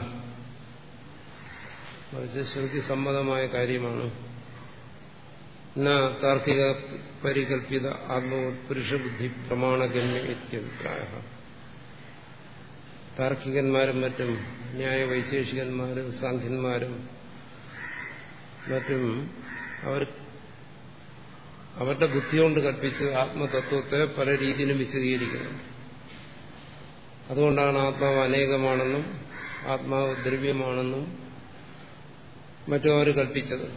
മറിച്ച് ശ്രുതി സമ്മതമായ കാര്യമാണ് താർക്കിക പരികൽപ്പിത ആത്മപുരുഷബുദ്ധി പ്രമാണഗമ്യ ഇത്യഭിപ്രായ. താർക്കികന്മാരും മറ്റും ന്യായ വൈശേഷികന്മാരും സാഖ്യന്മാരും മറ്റും അവർ അവരുടെ ബുദ്ധി കൊണ്ട് കൽപ്പിച്ച് ആത്മതത്വത്തെ പല രീതിയിലും വിശദീകരിക്കുന്നു അതുകൊണ്ടാണ് ആത്മാവ് അനേകമാണെന്നും ആത്മാവ് ദ്രവ്യമാണെന്നും മറ്റും അവർ കൽപ്പിച്ചത്.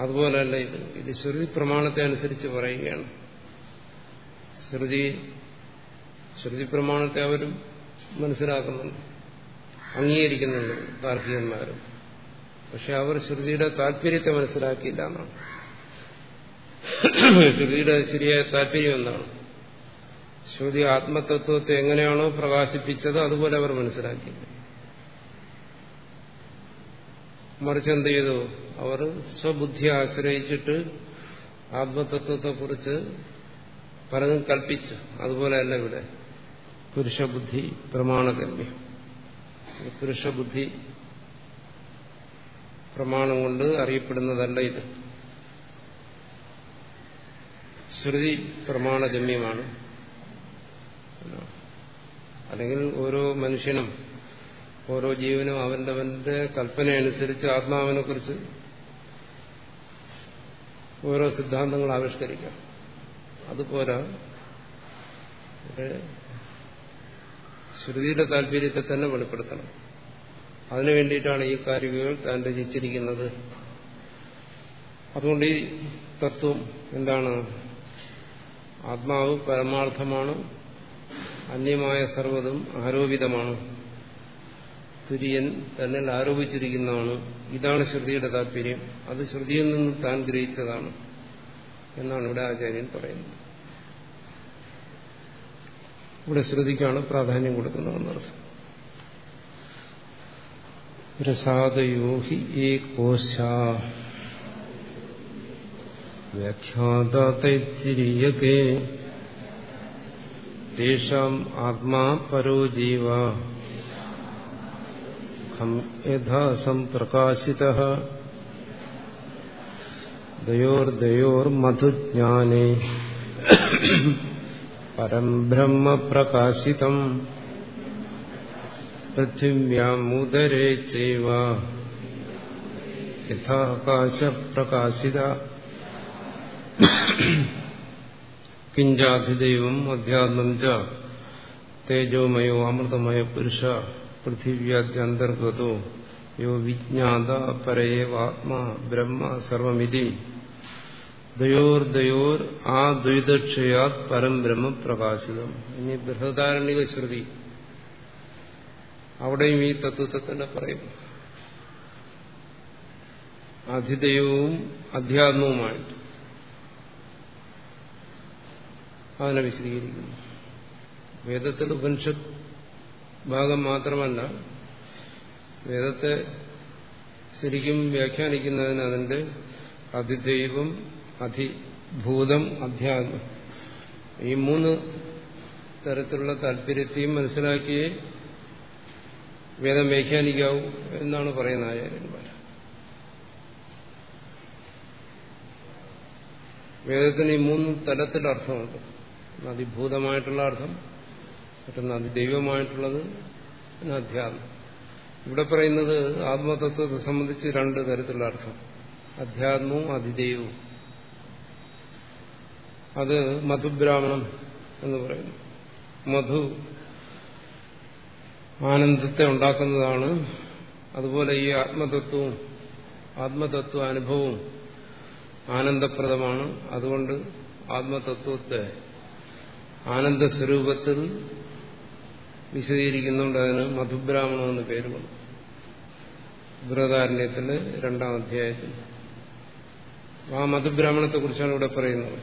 അതുപോലെയല്ല ഇത്. ഇത് ശ്രുതി പ്രമാണത്തെ അനുസരിച്ച് പറയുകയാണ്. ശ്രുതി ശ്രുതി പ്രമാണത്തെ അവരും മനസ്സിലാക്കുന്നുണ്ട് അംഗീകരിക്കുന്നുണ്ട് താർക്കികന്മാരും പക്ഷെ അവർ ശ്രുതിയുടെ താല്പര്യത്തെ മനസ്സിലാക്കിയില്ല എന്നാണ് ശ്രുതിയുടെ ശരിയായ താല്പര്യം എന്താണ്? ശ്രുതി ആത്മതത്വത്തെ എങ്ങനെയാണോ പ്രകാശിപ്പിച്ചത് അതുപോലെ അവർ മനസ്സിലാക്കി. മറിച്ച് എന്ത് ചെയ്തു? അവർ സ്വബുദ്ധി ആശ്രയിച്ചിട്ട് ആത്മതത്വത്തെക്കുറിച്ച് പലതും കൽപ്പിച്ചു. അതുപോലെയല്ല ഇവിടെ. പുരുഷബുദ്ധി പ്രമാണഗമ്യം. പുരുഷബുദ്ധി പ്രമാണം കൊണ്ട് അറിയപ്പെടുന്നതല്ല ഇത്. ശ്രുതി പ്രമാണഗമ്യമാണ്. അല്ലെങ്കിൽ ഓരോ മനുഷ്യനും ഓരോ ജീവനും അവന്റെ അവന്റെ കൽപ്പനയനുസരിച്ച് ആത്മാവിനെ കുറിച്ച് ഓരോ സിദ്ധാന്തങ്ങൾ ആവിഷ്കരിക്കാം. അതുപോലെ ശ്രുതിയുടെ താല്പര്യത്തെ തന്നെ വെളിപ്പെടുത്തണം. അതിനു വേണ്ടിയിട്ടാണ് ഈ കാരികകൾ താൻ രചിച്ചിരിക്കുന്നത്. അതുകൊണ്ട് ഈ തത്വം എന്താണ്? ആത്മാവ് പരമാർത്ഥമാണ് അന്യമായ സർവതും ആരോപിതമാണ്. തുര്യൻ തന്നിൽ ആരോപിച്ചിരിക്കുന്നതാണ്. ഇതാണ് ശ്രുതിയുടെ താല്പര്യം അത് ശ്രുതിയിൽ നിന്ന് താൻ ഗ്രഹിച്ചതാണ് എന്നാണ് ഇവിടെ ആചാര്യൻ പറയുന്നത്. ഇവിടെ ശ്രുതിക്കാണ് പ്രാധാന്യം കൊടുക്കുന്നതെന്നർത്ഥം. രസാദയോ ഹി ഏകോശ വ്യാഖ്യാതൈത്തിരീയകേ തേഷാം ആത്മാ പരോ ജീവ യഥാ സംപ്രകാശിത ദയോർദയോർമധുജ്ഞാനേ പരം ബ്രഹ്മ പ്രകാശിതം പൃഥിവ്യാമുദരേ ചൈവ യഥാകാശപ്രകാശിത കിഞ്ചാധിദൈവം അധ്യാത്മം ച തേജോമയോ അമൃതമയ പുരുഷ പൃഥിവ്യാദ്യന്തർഗതോ യോ വിജ്ഞാത പരയേവാത്മാ ബ്രഹ്മ സർവമിതി ദയോർദയോർ ആ ദ്വൈതക്ഷയാത് പരം ബ്രഹ്മ പ്രകാശിതം ഇനി ബൃഹദാരണിക ശ്രുതി അവിടെയും ഈ തത്വത്തെ തന്നെ പറയും. അധിദൈവവും അധ്യാത്മവുമായിട്ട്. അതിനെ വിശദീകരിക്കുന്നു. വേദത്തിൽ ഉപനിഷത്ത് ഭാഗം മാത്രമല്ല വേദത്തെ ശരിക്കും വ്യാഖ്യാനിക്കുന്നതിന് അതിന്റെ അതിദൈവം അധിഭൂതം അധ്യാത്മം. ഈ മൂന്ന് തരത്തിലുള്ള താല്പര്യത്തെയും മനസ്സിലാക്കിയേ വേദം വ്യാഖ്യാനിക്കാവൂ എന്നാണ് പറയുന്നത് ആചാര്യന്മാർ വേദത്തിന് ഈ മൂന്ന് തലത്തിൽ അർത്ഥമുണ്ട്. അതിഭൂതമായിട്ടുള്ള അർത്ഥം മറ്റൊന്ന് അതിദൈവമായിട്ടുള്ളത് അധ്യാത്മം. ഇവിടെ പറയുന്നത് ആത്മതത്വത്തെ സംബന്ധിച്ച് രണ്ട് തരത്തിലുള്ള അർത്ഥം. അധ്യാത്മവും അതിദൈവവും. അത് മധുബ്രാഹ്മണം എന്ന് പറയുന്നു. മധു ആനന്ദത്തെ ഉണ്ടാക്കുന്നതാണ്. അതുപോലെ ഈ ആത്മതത്വവും ആത്മതത്വ അനുഭവവും ആനന്ദപ്രദമാണ്. അതുകൊണ്ട് ആത്മതത്വത്തെ ആനന്ദ സ്വരൂപത്തിൽ വിശദീകരിക്കുന്നുണ്ട് അതിന് മധുബ്രാഹ്മണം എന്ന് പേര് വന്നു. ബൃഹദാരണ്യത്തിലെ രണ്ടാം അധ്യായത്തിൽ. ആ മധുബ്രാഹ്മണത്തെ കുറിച്ചാണ് ഇവിടെ പറയുന്നത്.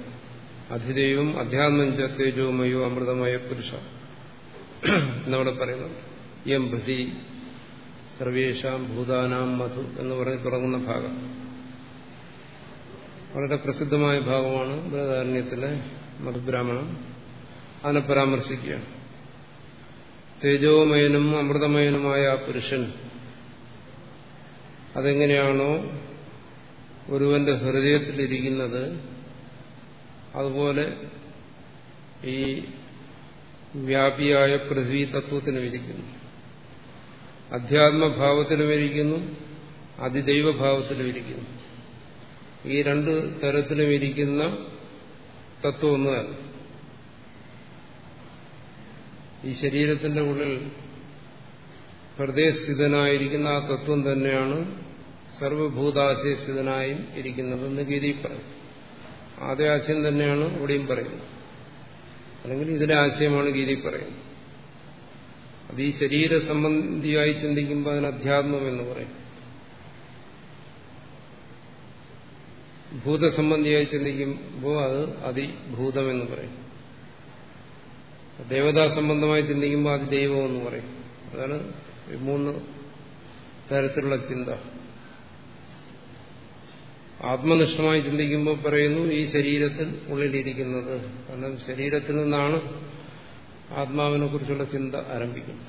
അധിദൈവം അധ്യാത്മം ച അമൃതമയോ അമൃതമയ പുരുഷ. എന്നവിടെ പറയുന്നുണ്ട്. യം ഭൃതി സർവേഷാം ഭൂതാനാം മധു എന്ന് പറഞ്ഞ് തുടങ്ങുന്ന ഭാഗം. വളരെ പ്രസിദ്ധമായ ഭാഗമാണ് ബൃഹദാരണ്യത്തിലെ മധുബ്രാഹ്മണം. അതിനെ പരാമർശിക്കുകയാണ്. തേജോമയനും അമൃതമയനുമായ ആ പുരുഷൻ അതെങ്ങനെയാണോ ഒരുവന്റെ ഹൃദയത്തിലിരിക്കുന്നത് അതുപോലെ ഈ വ്യാപിയായ പൃഥ്വി തത്വത്തിനും ഇരിക്കുന്നു. അധ്യാത്മഭാവത്തിലും ഇരിക്കുന്നു അതിദൈവഭാവത്തിലും ഇരിക്കുന്നു. ഈ രണ്ട് തരത്തിലും ഇരിക്കുന്ന തത്വം ഒന്ന് തന്നെ. ഈ ശരീരത്തിന്റെ ഉള്ളിൽ ഹൃദയസ്ഥിതനായിരിക്കുന്ന ആ തത്വം തന്നെയാണ് സർവഭൂതാശയസ്ഥിതനായും ഇരിക്കുന്നതെന്ന് ഗീതി പറയും ആദ്യ ആശയം തന്നെയാണ് ഇവിടെയും പറയുന്നത്. അല്ലെങ്കിൽ ഇതിന്റെ ആശയമാണ് ഗീതി പറയുന്നത്. അത് ഈ ശരീര സംബന്ധിയായി ചിന്തിക്കുമ്പോൾ അതിന് അധ്യാത്മം എന്ന് പറയും. ഭൂതസംബന്ധിയായി ചിന്തിക്കുമ്പോൾ അത് അതിഭൂതം എന്ന് പറയും. ദേവതാ സംബന്ധമായി ചിന്തിക്കുമ്പോൾ അത് ദൈവം എന്ന് പറയും. അതാണ് മൂന്ന് തരത്തിലുള്ള ചിന്ത. ആത്മനിഷ്ഠമായി ചിന്തിക്കുമ്പോൾ പറയുന്നു ഈ ശരീരത്തിൽ ഉള്ളിലിരിക്കുന്നത്. കാരണം ശരീരത്തിൽ നിന്നാണ് ആത്മാവിനെ കുറിച്ചുള്ള ചിന്ത ആരംഭിക്കും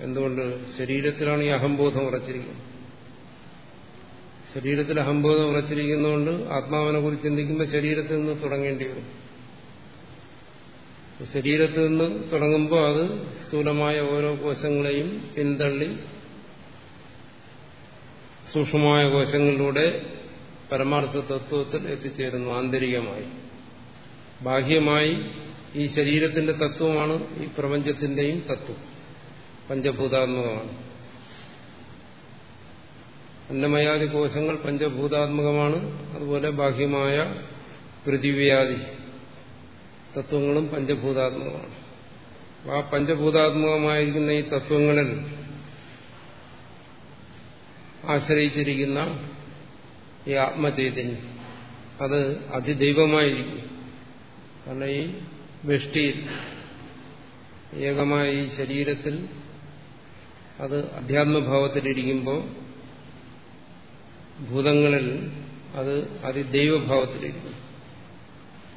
എന്തുകൊണ്ട്? ശരീരത്തിലാണ് ഈ അഹംബോധം ഉറച്ചിരിക്കുന്നത്. ശരീരത്തിൽ അഹംബോധം ഉറച്ചിരിക്കുന്നതുകൊണ്ട് ആത്മാവിനെ കുറിച്ച് ചിന്തിക്കുമ്പോൾ ശരീരത്തിൽ നിന്ന് തുടങ്ങേണ്ടി വരും. ശരീരത്തിൽ നിന്ന് തുടങ്ങുമ്പോൾ അത് സ്ഥൂലമായ ഓരോ കോശങ്ങളെയും പിന്തള്ളി സൂക്ഷ്മമായ കോശങ്ങളിലൂടെ പരമാർത്ഥ തത്വത്തിൽ എത്തിച്ചേരുന്നു ആന്തരികമായി. ബാഹ്യമായി ഈ ശരീരത്തിന്റെ തത്വമാണ് ഈ പ്രപഞ്ചത്തിന്റെയും തത്വം. പഞ്ചഭൂതാത്മകമാണ്. അന്നമയാദി കോശങ്ങൾ പഞ്ചഭൂതാത്മകമാണ് അതുപോലെ ബാഹ്യമായ പൃഥിവ്യാദി തത്വങ്ങളും പഞ്ചഭൂതാത്മകമാണ്. ആ പഞ്ചഭൂതാത്മകമായിരിക്കുന്ന ഈ തത്വങ്ങളിൽ ആശ്രയിച്ചിരിക്കുന്ന ഈ ആത്മചൈതന്യം അത് അതിദൈവമായിരിക്കും. കാരണം ഈ വ്യഷ്ടിയിൽ ഏകമായ ഈ ശരീരത്തിൽ അത് അധ്യാത്മഭാവത്തിലിരിക്കുമ്പോൾ ഭൂതങ്ങളിൽ അത് അതിദൈവഭാവത്തിലിരിക്കും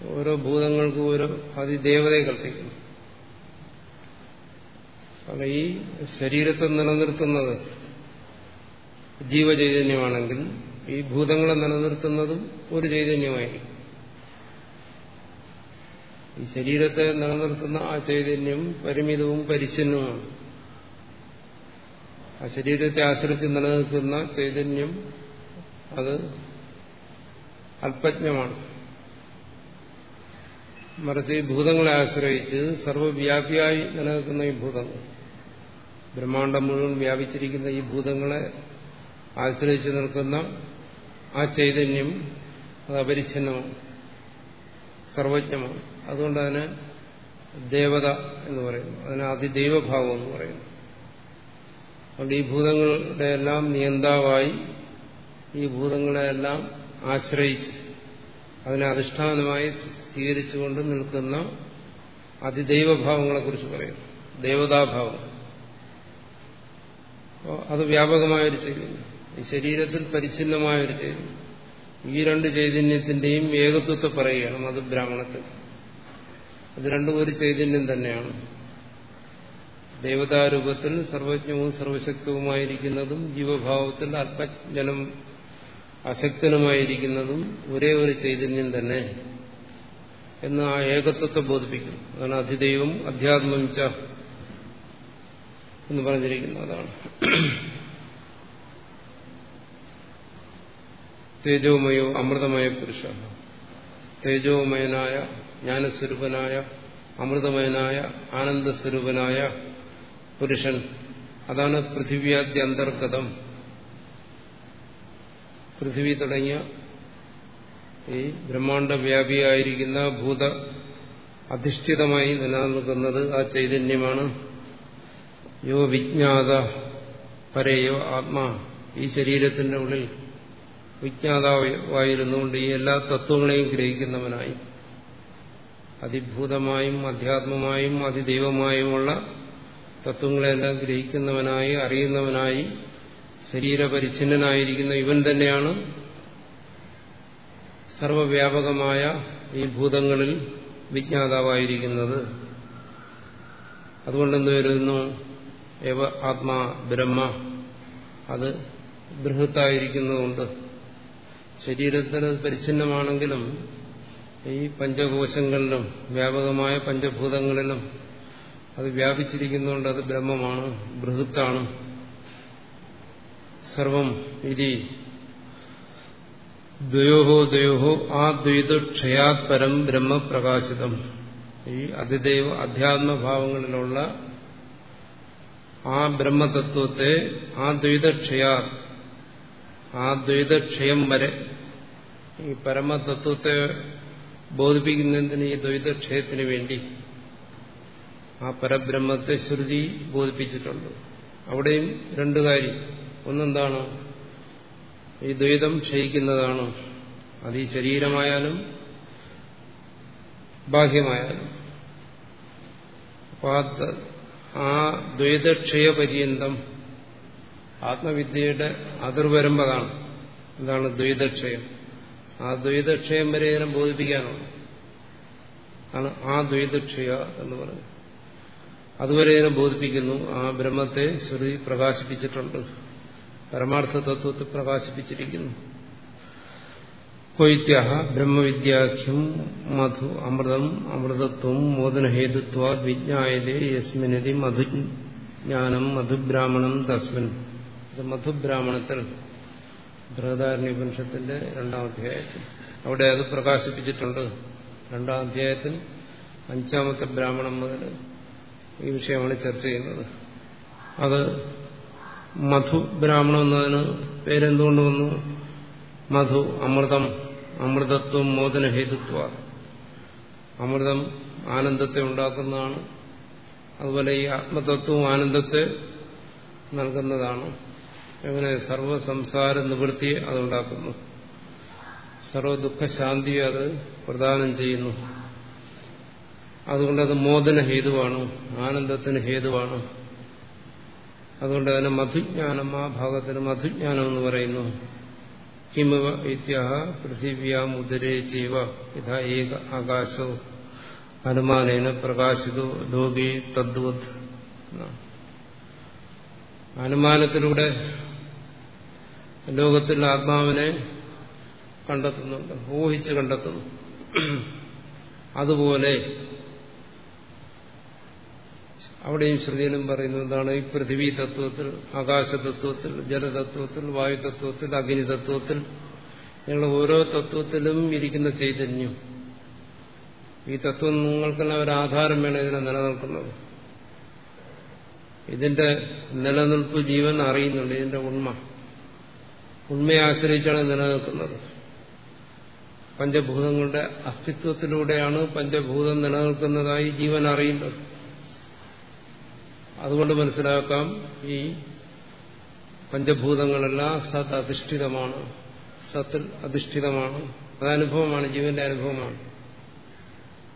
ഓരോ ഭൂതങ്ങൾക്കും ഓരോ അതിദേവതയെ കൽപ്പിക്കുന്നു കാരണം ഈ ശരീരത്തെ നിലനിർത്തുന്നത് ജീവചൈതന്യമാണെങ്കിൽ ഈ ഭൂതങ്ങളെ നിലനിർത്തുന്നതും ഒരു ചൈതന്യമായിരിക്കും. ഈ ശരീരത്തെ നിലനിർത്തുന്ന ആ ചൈതന്യം പരിമിതവും പരിച്ഛിന്നവുമാണ്. ആ ശരീരത്തെ ആശ്രയിച്ച് നിലനിൽക്കുന്ന ചൈതന്യം അത് അല്പജ്ഞമാണ്. മറിച്ച് ഈ ഭൂതങ്ങളെ ആശ്രയിച്ച് സർവവ്യാപിയായി നിലനിൽക്കുന്ന ഈ ഭൂതങ്ങൾ ബ്രഹ്മാണ്ടം മുഴുവൻ വ്യാപിച്ചിരിക്കുന്ന ഈ ഭൂതങ്ങളെ ആശ്രയിച്ച് നിൽക്കുന്ന ആ ചൈതന്യം അത് അപരിച്ഛിന്നമാണ് സർവജ്ഞമാണ്. അതുകൊണ്ട് അതിന് ദേവത എന്ന് പറയുന്നു. അതിന് അതിദൈവഭാവം എന്ന് പറയുന്നു. അതുകൊണ്ട് ഈ ഭൂതങ്ങളുടെ എല്ലാം നിയന്താവായി ഈ ഭൂതങ്ങളെല്ലാം ആശ്രയിച്ച് അതിനെ അധിഷ്ഠാനമായി സ്വീകരിച്ചുകൊണ്ട് നിൽക്കുന്ന അതിദൈവഭാവങ്ങളെക്കുറിച്ച് പറയുന്നു. ദേവതാഭാവം. അത് വ്യാപകമായൊരു ചൈതന്യം ഈ ശരീരത്തിൽ പരിച്ഛിന്നമായൊരു ചൈതന്യം ഈ രണ്ട് ചൈതന്യത്തിന്റെയും ഏകത്വത്തെ പറയുകയാണ് അത് ബ്രാഹ്മണത്തിൽ അത് രണ്ടും ഒരു ചൈതന്യം തന്നെയാണ്. ദേവതാരൂപത്തിൽ സർവജ്ഞവും സർവശക്തവുമായിരിക്കുന്നതും ജീവഭാവത്തിൽ അല്പജ്ഞനും അശക്തനുമായിരിക്കുന്നതും ഒരേ ഒരു ചൈതന്യം തന്നെ എന്ന് ആ ഏകത്വത്തെ ബോധിപ്പിക്കും അതാണ് അധിദൈവം അധ്യാത്മം ച എന്ന് പറഞ്ഞിരിക്കുന്നു. അതാണ്. തേജോമയോ അമൃതമയ പുരുഷ. തേജോമയനായ ജ്ഞാനസ്വരൂപനായ അമൃതമയനായ ആനന്ദസ്വരൂപനായ പുരുഷൻ. അതാണ് പൃഥിവ്യാദ്യ അന്തർഗതം. പൃഥിവി തുടങ്ങിയ ഈ ബ്രഹ്മാണ്ട വ്യാപിയായിരിക്കുന്ന ഭൂത അധിഷ്ഠിതമായി നിലനിൽക്കുന്നത് ആ ചൈതന്യമാണ്. യോ വിജ്ഞാത പരയോ ആത്മാ. ഈ ശരീരത്തിന്റെ ഉള്ളിൽ വിജ്ഞാതാവായിരുന്നുകൊണ്ട് ഈ എല്ലാ തത്വങ്ങളെയും ഗ്രഹിക്കുന്നവനായി. അതിഭൂതമായും അധ്യാത്മമായും അതിദൈവമായുമുള്ള തത്വങ്ങളെല്ലാം ഗ്രഹിക്കുന്നവനായി അറിയുന്നവനായി ശരീരപരിച്ഛിന്നനായിരിക്കുന്ന ഇവൻ തന്നെയാണ് സർവവ്യാപകമായ ഈ ഭൂതങ്ങളിൽ വിജ്ഞാതാവായിരിക്കുന്നത്. അതുകൊണ്ടെന്ന് വരുന്നു? എവ ആത്മാ ബ്രഹ്മ. അത് ബൃഹത്തായിരിക്കുന്നതുകൊണ്ട്. ശരീരത്തിന് പരിച്ഛിന്നമാണെങ്കിലും ഈ പഞ്ചകോശങ്ങളിലും വ്യാപകമായ പഞ്ചഭൂതങ്ങളിലും അത് വ്യാപിച്ചിരിക്കുന്നതുകൊണ്ട് അത് ബ്രഹ്മമാണ് ബൃഹത്താണ്. സർവം ഇതി ദ്വയോഹോ ദ്വയോഹോ ആ ദ്വൈതക്ഷയാത് പരം ബ്രഹ്മപ്രകാശിതം ഈ അതിദൈവ അധ്യാത്മഭാവങ്ങളിലുള്ള ആ ബ്രഹ്മതത്വത്തെ ആ ദ്വൈതക്ഷയാ ആ ദ്വൈതക്ഷയം വരെ ഈ പരമതത്വത്തെ ബോധിപ്പിക്കുന്നതിന് ഈ ദ്വൈതക്ഷയത്തിന് വേണ്ടി ആ പരബ്രഹ്മത്തെ ശ്രുതി ബോധിപ്പിച്ചിട്ടുണ്ട്. അവിടെയും രണ്ടു കാര്യം. ഒന്നെന്താണ്? ഈ ദ്വൈതം ക്ഷയിക്കുന്നതാണ്. അത് ഈ ശരീരമായാലും ബാഹ്യമായാലും. അപ്പോൾ ആ ദ്വൈതക്ഷയ പര്യന്തം ആത്മവിദ്യയുടെ അതിർവരമ്പതാണ് എന്താണ് ദ്വൈതക്ഷയം. ആ ദ്വൈതക്ഷയം വരെ ഇതിനെ ബോധിപ്പിക്കാനുള്ളൂ ആണ് ആ ദ്വൈതക്ഷയ എന്ന് പറയുന്നത് അതുവരെ ഇതിനെ ബോധിപ്പിക്കുന്നു. ആ ബ്രഹ്മത്തെ ശ്രുതി പ്രകാശിപ്പിച്ചിട്ടുണ്ട്. പരമാർത്ഥ തത്വത്തെ പ്രകാശിപ്പിച്ചിരിക്കുന്നു. കൊയ്ത്യ ബ്രഹ്മവിദ്യാഖ്യം മധു അമൃതം അമൃതത്വം മോദനഹേതുത്വ വിജ്ഞായതേ യസ്മിനതി മധുജ്ഞാനം മധുബ്രാഹ്മണം തസ്മിൻ. മധുബ്രാഹ്മണത്തിൽ ബൃഹദാരണ്യപനിഷത്തിന്റെ രണ്ടാം അധ്യായത്തിൽ. അവിടെ അത് പ്രകാശിപ്പിച്ചിട്ടുണ്ട്. രണ്ടാം അധ്യായത്തിൽ അഞ്ചാമത്തെ ബ്രാഹ്മണം മുതൽ ഈ വിഷയമാണ് ചർച്ച ചെയ്യുന്നത്. അത് മധു ബ്രാഹ്മണം എന്നതിന് പേരെന്തുകൊണ്ട് വന്നു? മധു അമൃതം അമൃതത്വം മോദനഹേതുത്വ. അമൃതം ആനന്ദത്തെ ഉണ്ടാക്കുന്നതാണ്. അതുപോലെ ഈ ആത്മതത്വവും ആനന്ദത്തെ നൽകുന്നതാണ്. എങ്ങനെ സർവസംസാര നിവൃത്തിയെ അതുണ്ടാക്കുന്നു. സർവദുഃഖശാന്തിയെ അത് പ്രദാനം ചെയ്യുന്നു. അതുകൊണ്ട് അത് മോദന ഹേതുവാണ് ആനന്ദത്തിന് ഹേതുവാണ്. അതുകൊണ്ട് അതിനെ മധുജ്ഞാനം ആ ഭാഗത്തിന് മധുജ്ഞാനം എന്ന് പറയുന്നു. ഹിമവ ഇത്യാഹ പൃഥിവ്യാം ഉദരേ ജീവ ഇതാ ഏക ആകാശോ. അനുമാനേന പ്രകാശിതോ ലോകേ തദ്വത്. അനുമാനത്തിലൂടെ ലോകത്തിൽ ആത്മാവിനെ കണ്ടെത്തുന്നുണ്ട് ഊഹിച്ച് കണ്ടെത്തുന്നു. അതുപോലെ അവിടെയും ശ്രുതിയിലും പറയുന്നത് എന്താണ്? ഈ പൃഥ്വി തത്വത്തിൽ ആകാശതത്വത്തിൽ ജലതത്വത്തിൽ വായുതത്വത്തിൽ അഗ്നിതത്വത്തിൽ ഞങ്ങൾ ഓരോ തത്വത്തിലും ഇരിക്കുന്ന ചൈതന്യം. ഈ തത്വം നിങ്ങൾക്കെല്ലാം ഒരു ആധാരം വേണം ഇതിനെ നിലനിൽക്കുന്നത്. ഇതിന്റെ നിലനിൽപ്പ് ജീവൻ അറിയുന്നുണ്ട് ഇതിന്റെ ഉണ്മ. ഉണ്മയെ ആശ്രയിച്ചാണ് നിലനിൽക്കുന്നത്. പഞ്ചഭൂതങ്ങളുടെ അസ്തിത്വത്തിലൂടെയാണ് പഞ്ചഭൂതം നിലനിൽക്കുന്നതായി ജീവൻ അറിയുന്നത്. അതുകൊണ്ട് മനസ്സിലാക്കാം ഈ പഞ്ചഭൂതങ്ങളെല്ലാം സത് അധിഷ്ഠിതമാണ്. സത്തിൽ അധിഷ്ഠിതമാണ്. അതനുഭവമാണ് ജീവന്റെ അനുഭവമാണ്.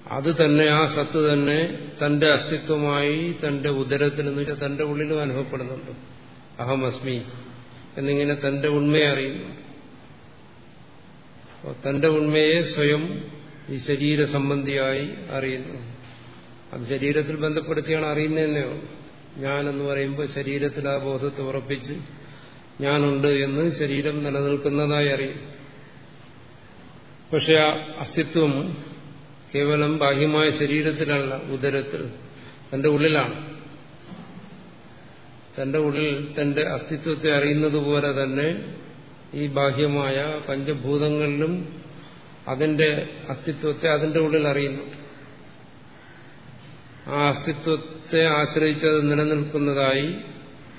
അത് തന്നെ ആ സത്ത് തന്നെ തന്റെ അസ്തിത്വമായി തന്റെ ഉദരത്തിൽ വെച്ചാൽ തന്റെ ഉള്ളിലും അനുഭവപ്പെടുന്നുണ്ട്. അഹമസ്മി. എന്നിങ്ങനെ തന്റെ ഉണ്മയെ അറിയുന്നു. തന്റെ ഉണ്മയെ സ്വയം ഈ ശരീര സംബന്ധിയായി അറിയുന്നു. അത് ശരീരത്തിൽ ബന്ധപ്പെടുത്തിയാണ് ഞാൻ എന്ന് പറയുമ്പോൾ ശരീരത്തിൽ ആ ബോധത്തെ ഉറപ്പിച്ച് ഞാനുണ്ട് എന്ന് ശരീരം നിലനിൽക്കുന്നതായി അറിയും. പക്ഷെ ആ അസ്തിത്വം കേവലം ബാഹ്യമായ ശരീരത്തിലല്ല ഉദരത്തിൽ തന്റെ ഉള്ളിലാണ്. തന്റെ ഉള്ളിൽ തന്റെ അസ്തിത്വത്തെ അറിയുന്നത് പോലെ തന്നെ ഈ ബാഹ്യമായ പഞ്ചഭൂതങ്ങളിലും അതിന്റെ അസ്തിത്വത്തെ അതിന്റെ ഉള്ളിൽ അറിയുന്നു. ആ അസ്തിത്വത്തെ ആശ്രയിച്ചത് നിലനിൽക്കുന്നതായി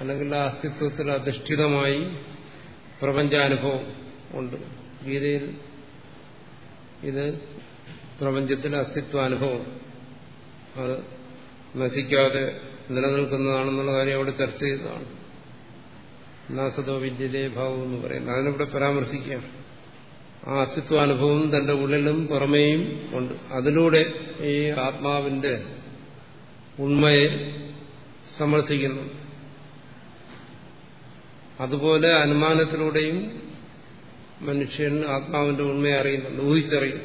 അല്ലെങ്കിൽ ആ അസ്തിത്വത്തിൽ അധിഷ്ഠിതമായി പ്രപഞ്ചാനുഭവം ഉണ്ട്. ഗീതയിൽ ഇത് പ്രപഞ്ചത്തിലെ അസ്തിത്വാനുഭവം. അത് നശിക്കാതെ നിലനിൽക്കുന്നതാണെന്നുള്ള കാര്യം അവിടെ ചർച്ച ചെയ്തതാണ്. നാസതോ വിദ്യതേ ഭാവം എന്ന് പറയുന്നത്. അതിനിവിടെ പരാമർശിക്കുകയാണ്. ആ അസ്തിത്വാനുഭവം തന്റെ ഉള്ളിലും പുറമേയും ഉണ്ട്. അതിലൂടെ ഈ ആത്മാവിന്റെ ഉണ്മയെ സമർത്ഥിക്കുന്നു. അതുപോലെ അനുമാനത്തിലൂടെയും മനുഷ്യൻ ആത്മാവിന്റെ ഉണ്മയെ അറിയുന്നുണ്ട് ഊഹിച്ചറിയും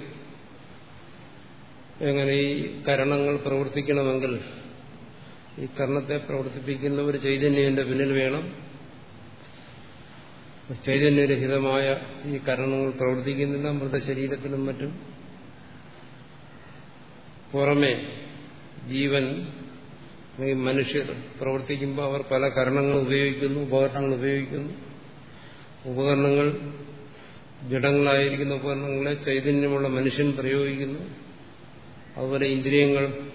എങ്ങനെ ഈ കരണങ്ങൾ പ്രവർത്തിക്കണമെങ്കിൽ ഈ കർണത്തെ പ്രവർത്തിപ്പിക്കുന്ന ഒരു ചൈതന്യന്റെ പിന്നിൽ വേണം. ചൈതന്യരഹിതമായ ഈ കരണങ്ങൾ പ്രവർത്തിക്കുന്നില്ല മൃതശരീരത്തിലും മറ്റും. പുറമെ ജീവൻ ഈ മനുഷ്യർ പ്രവർത്തിക്കുമ്പോൾ അവർ പല കരണങ്ങൾ ഉപയോഗിക്കുന്നു ഉപകരണങ്ങൾ ഉപയോഗിക്കുന്നു. ഉപകരണങ്ങൾ ജഡങ്ങളായിരിക്കുന്ന ഉപകരണങ്ങളെ ചൈതന്യമുള്ള മനുഷ്യൻ പ്രയോഗിക്കുന്നു. അതുപോലെ ഇന്ദ്രിയങ്ങൾ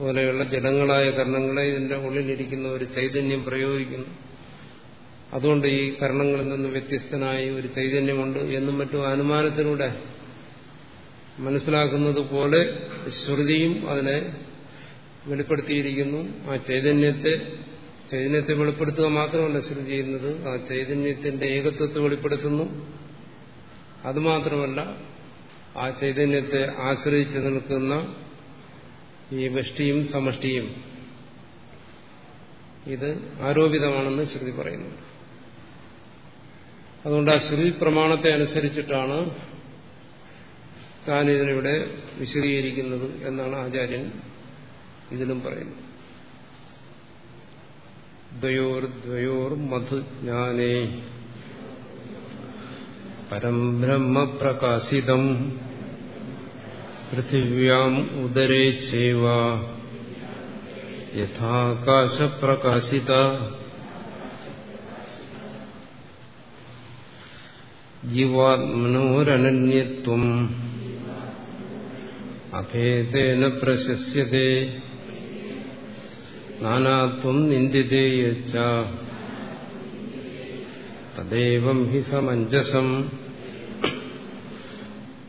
പോലെയുള്ള ജഡങ്ങളായ കർണങ്ങളെ ഇതിന്റെ ഉള്ളിലിരിക്കുന്ന ഒരു ചൈതന്യം പ്രയോഗിക്കുന്നു. അതുകൊണ്ട് ഈ കർണങ്ങളിൽ നിന്ന് വ്യത്യസ്തനായി ഒരു ചൈതന്യമുണ്ട് എന്നും മറ്റും അനുമാനത്തിലൂടെ മനസ്സിലാക്കുന്നത് പോലെ ശ്രുതിയും അതിനെ വെളിപ്പെടുത്തിയിരിക്കുന്നു. ആ ചൈതന്യത്തെ ചൈതന്യത്തെ വെളിപ്പെടുത്തുക മാത്രമല്ല ശ്രുതി ചെയ്യുന്നത് ആ ചൈതന്യത്തിന്റെ ഏകത്വത്തെ വെളിപ്പെടുത്തുന്നു. അതുമാത്രമല്ല ആ ചൈതന്യത്തെ ആശ്രയിച്ച് നിൽക്കുന്ന ഈ വഷ്ടിയും സമഷ്ടിയും. ഇത് ആരോപിതമാണെന്ന് ശ്രുതി പറയുന്നു. അതുകൊണ്ട് ആ ശ്രുതി പ്രമാണത്തെ അനുസരിച്ചിട്ടാണ് താൻ ഇതിനിവിടെ വിശദീകരിക്കുന്നത് എന്നാണ് ആചാര്യൻ ഇതിലും പറയുന്നത്. ദ്വയോർ ദ്വയോർ മധുജ്ഞാനേ പരം ബ്രഹ്മപ്രകാശിതം. പൃഥിവ്യാം ഉദരേ ചേവ യഥാകാശപ്രകാശിത ജീവാത്മനോരനന്യത്വം അഭേദേന പ്രശസ്യത്തെ നാനാത്വം നിന്ദിതേയച്ച യച്ച തദ്ദേവം ഹി സമഞ്ജസം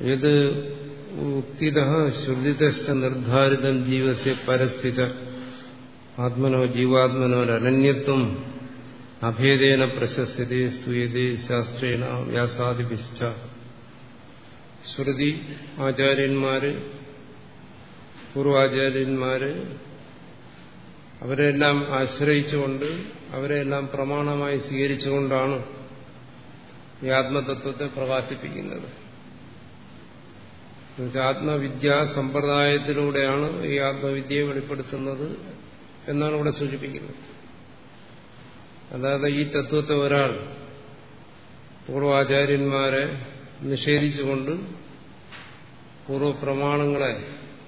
യത് ഉക്തിത നിർദ്ധാരിതം ജീവസ്യ പരസ്യ ആത്മനോ ജീവാത്മനോരനന്യത്വം അഭേദേന പ്രശസ്തി സ്തുയതേ ശാസ്ത്രേണ വ്യാസാദിപിച്ച ശ്രുതി ആചാര്യന്മാര് പൂർവാചാര്യന്മാര് അവരെല്ലാം ആശ്രയിച്ചുകൊണ്ട് അവരെല്ലാം പ്രമാണമായി സ്വീകരിച്ചുകൊണ്ടാണ് ഈ ആത്മതത്വത്തെ പ്രകാശിപ്പിക്കുന്നത്. ആത്മവിദ്യാ സമ്പ്രദായത്തിലൂടെയാണ് ഈ ആത്മവിദ്യയെ വെളിപ്പെടുത്തുന്നത് എന്നാണ് ഇവിടെ സൂചിപ്പിക്കുന്നത്. അതായത് ഈ തത്വത്തെ ഒരാൾ പൂർവാചാര്യന്മാരെ നിഷേധിച്ചുകൊണ്ട് പൂർവപ്രമാണങ്ങളെ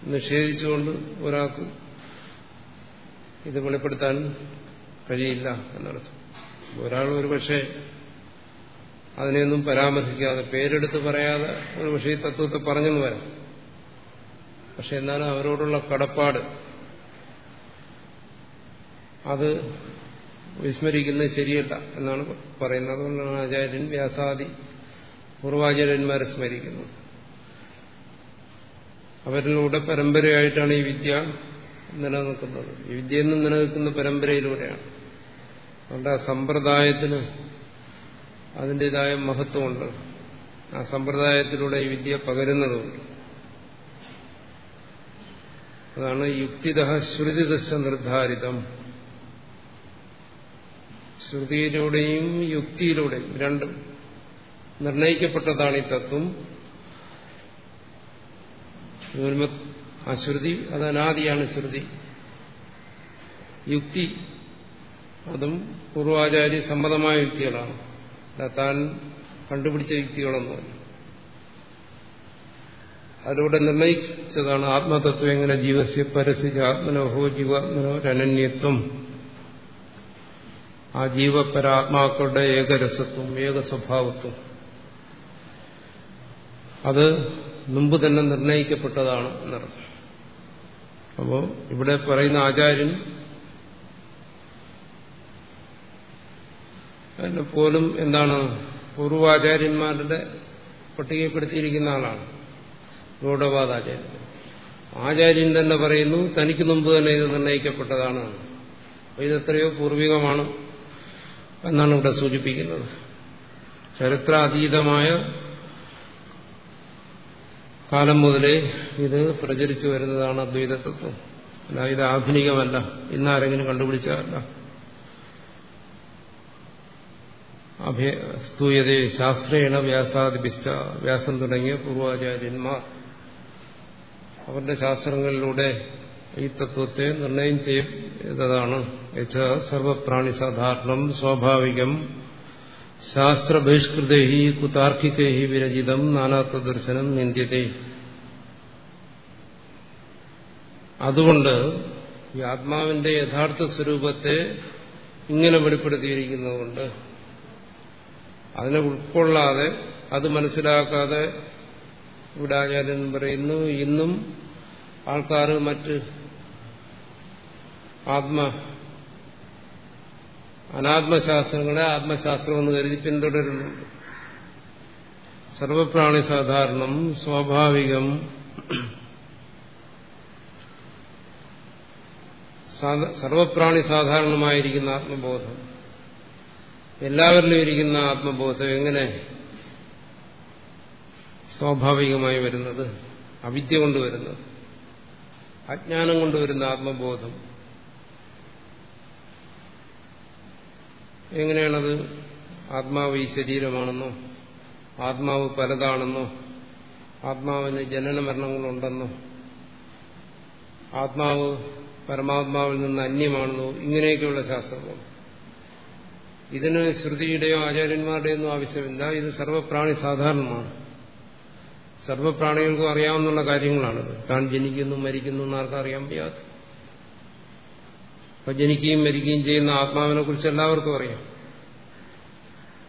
നിഷേധിച്ചുകൊണ്ട് ഒരാൾക്ക് ഇത് വെളിപ്പെടുത്താൻ കഴിയില്ല എന്നർത്ഥം. ഒരാൾ ഒരുപക്ഷെ അതിനെയൊന്നും പരാമർശിക്കാതെ പേരെടുത്ത് പറയാതെ ഒരു പക്ഷേ ഈ തത്വത്തെ പറഞ്ഞെന്ന് വരാം. പക്ഷെ എന്നാലും അവരോടുള്ള കടപ്പാട് അത് വിസ്മരിക്കുന്നത് ശരിയല്ല എന്നാണ് പറയുന്നത്. അതുകൊണ്ടാണ് ആചാര്യൻ വ്യാസാദി പൂർവാചാര്യന്മാരെ സ്മരിക്കുന്നത്. അവരിലൂടെ പരമ്പരയായിട്ടാണ് ഈ വിദ്യ നിലനിൽക്കുന്നത്. ഈ വിദ്യ നിലനിൽക്കുന്ന പരമ്പരയിലൂടെയാണ്. അതുകൊണ്ട് ആ സമ്പ്രദായത്തിന് അതിന്റെതായ മഹത്വമുണ്ട്. ആ സമ്പ്രദായത്തിലൂടെ ഈ വിദ്യ പകരുന്നതുകൊണ്ട് അതാണ് യുക്തിത ശ്രുതിദശ നിർദ്ധാരിതം ശ്രുതിയിലൂടെയും യുക്തിയിലൂടെയും രണ്ടും നിർണയിക്കപ്പെട്ടതാണ് ഈ തത്വം. ആ ശ്രുതി അത് അനാദിയാണ് ശ്രുതി. യുക്തി അതും പൂർവാചാര്യ സമ്മതമായ യുക്തികളാണ്. താൻ കണ്ടുപിടിച്ച യുക്തികളൊന്നുമല്ല അതിലൂടെ നിർണയിച്ചതാണ് ആത്മതത്വം എങ്ങനെ ജീവസ്യ പരസ്യ ആത്മനോഹോ ജീവാത്മനോ രനന്യത്വം. ആ ജീവപരാത്മാക്കളുടെ ഏകരസത്വം ഏക സ്വഭാവത്വം അത് മുമ്പ് തന്നെ നിർണയിക്കപ്പെട്ടതാണ് എന്നർത്ഥം. അപ്പോ ഇവിടെ പറയുന്ന ആചാര്യൻ അതിന് പോലും എന്താണ് പൂർവാചാര്യന്മാരുടെ പട്ടികപ്പെടുത്തിയിരിക്കുന്ന ആളാണ്. ഗൗഡവാദാചാര്യൻ. ആചാര്യൻ തന്നെ പറയുന്നു തനിക്ക് മുമ്പ് തന്നെ ഇത് നിർണയിക്കപ്പെട്ടതാണ് ഇതെത്രയോ പൂർവികമാണ് എന്നാണ് ഇവിടെ സൂചിപ്പിക്കുന്നത്. ചരിത്രാതീതമായ കാലം മുതലേ ഇത് പ്രചരിച്ചു വരുന്നതാണ് അദ്വൈതത്വം. അല്ല ഇത് ആധുനികമല്ല. ഇന്നാരെങ്കിലും കണ്ടുപിടിച്ചതല്ല. സ്തൂയതേ ശാസ്ത്രേണ വ്യാസാദിപിച്ച വ്യാസം തുടങ്ങിയ പൂർവാചാര്യന്മാർ അവരുടെ ശാസ്ത്രങ്ങളിലൂടെ ഈ തത്വത്തെ നിർണയം ചെയ്തതാണ്. സർവപ്രാണി സാധാരണം സ്വാഭാവികം. ശാസ്ത്രബഹിഷ്കൃതേഹി കുതാർക്കിക്കേഹി വിരചിതം നാനാത്വ ദർശനം നിന്ദ്യതേ. അതുകൊണ്ട് ഈ ആത്മാവിന്റെ യഥാർത്ഥ സ്വരൂപത്തെ ഇങ്ങനെ വെളിപ്പെടുത്തിയിരിക്കുന്നതുകൊണ്ട് അതിനെ ഉൾക്കൊള്ളാതെ അത് മനസ്സിലാക്കാതെ ഇവിടെ ആചാര്യൻ പറയുന്നു ഇന്നും ആൾക്കാർ മറ്റ് ആത്മ അനാത്മശാസ്ത്രങ്ങളെ ആത്മശാസ്ത്രമെന്ന് കരുതി പിന്തുടരുന്നു. സർവപ്രാണി സാധാരണം സ്വാഭാവികം. സർവപ്രാണി സാധാരണമായിരിക്കുന്ന ആത്മബോധം. എല്ലാവരിലും ഇരിക്കുന്ന ആത്മബോധം എങ്ങനെ സ്വാഭാവികമായി വരുന്നത്? അവിദ്യ കൊണ്ടുവരുന്നത് അജ്ഞാനം കൊണ്ടുവരുന്ന ആത്മബോധം. എങ്ങനെയാണത്? ആത്മാവ് ഈ ശരീരമാണെന്നോ? ആത്മാവ് പലതാണെന്നോ? ആത്മാവിന് ജനന മരണങ്ങളുണ്ടെന്നോ? ആത്മാവ് പരമാത്മാവിൽ നിന്ന് അന്യമാണെന്നോ? ഇങ്ങനെയൊക്കെയുള്ള ശാസ്ത്രമാണ് ഇതിന് ശ്രുതിയുടെയോ ആചാര്യന്മാരുടെയോ ഒന്നും ആവശ്യമില്ല. ഇത് സർവപ്രാണി സാധാരണമാണ്. സർവപ്രാണികൾക്കും അറിയാവുന്ന കാര്യങ്ങളാണിത്. താൻ ജനിക്കുന്നു മരിക്കുന്നു എന്നാർക്കും അറിയാൻ വയ്യാത്ത. അപ്പൊ ജനിക്കുകയും മരിക്കുകയും ചെയ്യുന്ന ആത്മാവിനെ കുറിച്ച് എല്ലാവർക്കും അറിയാം.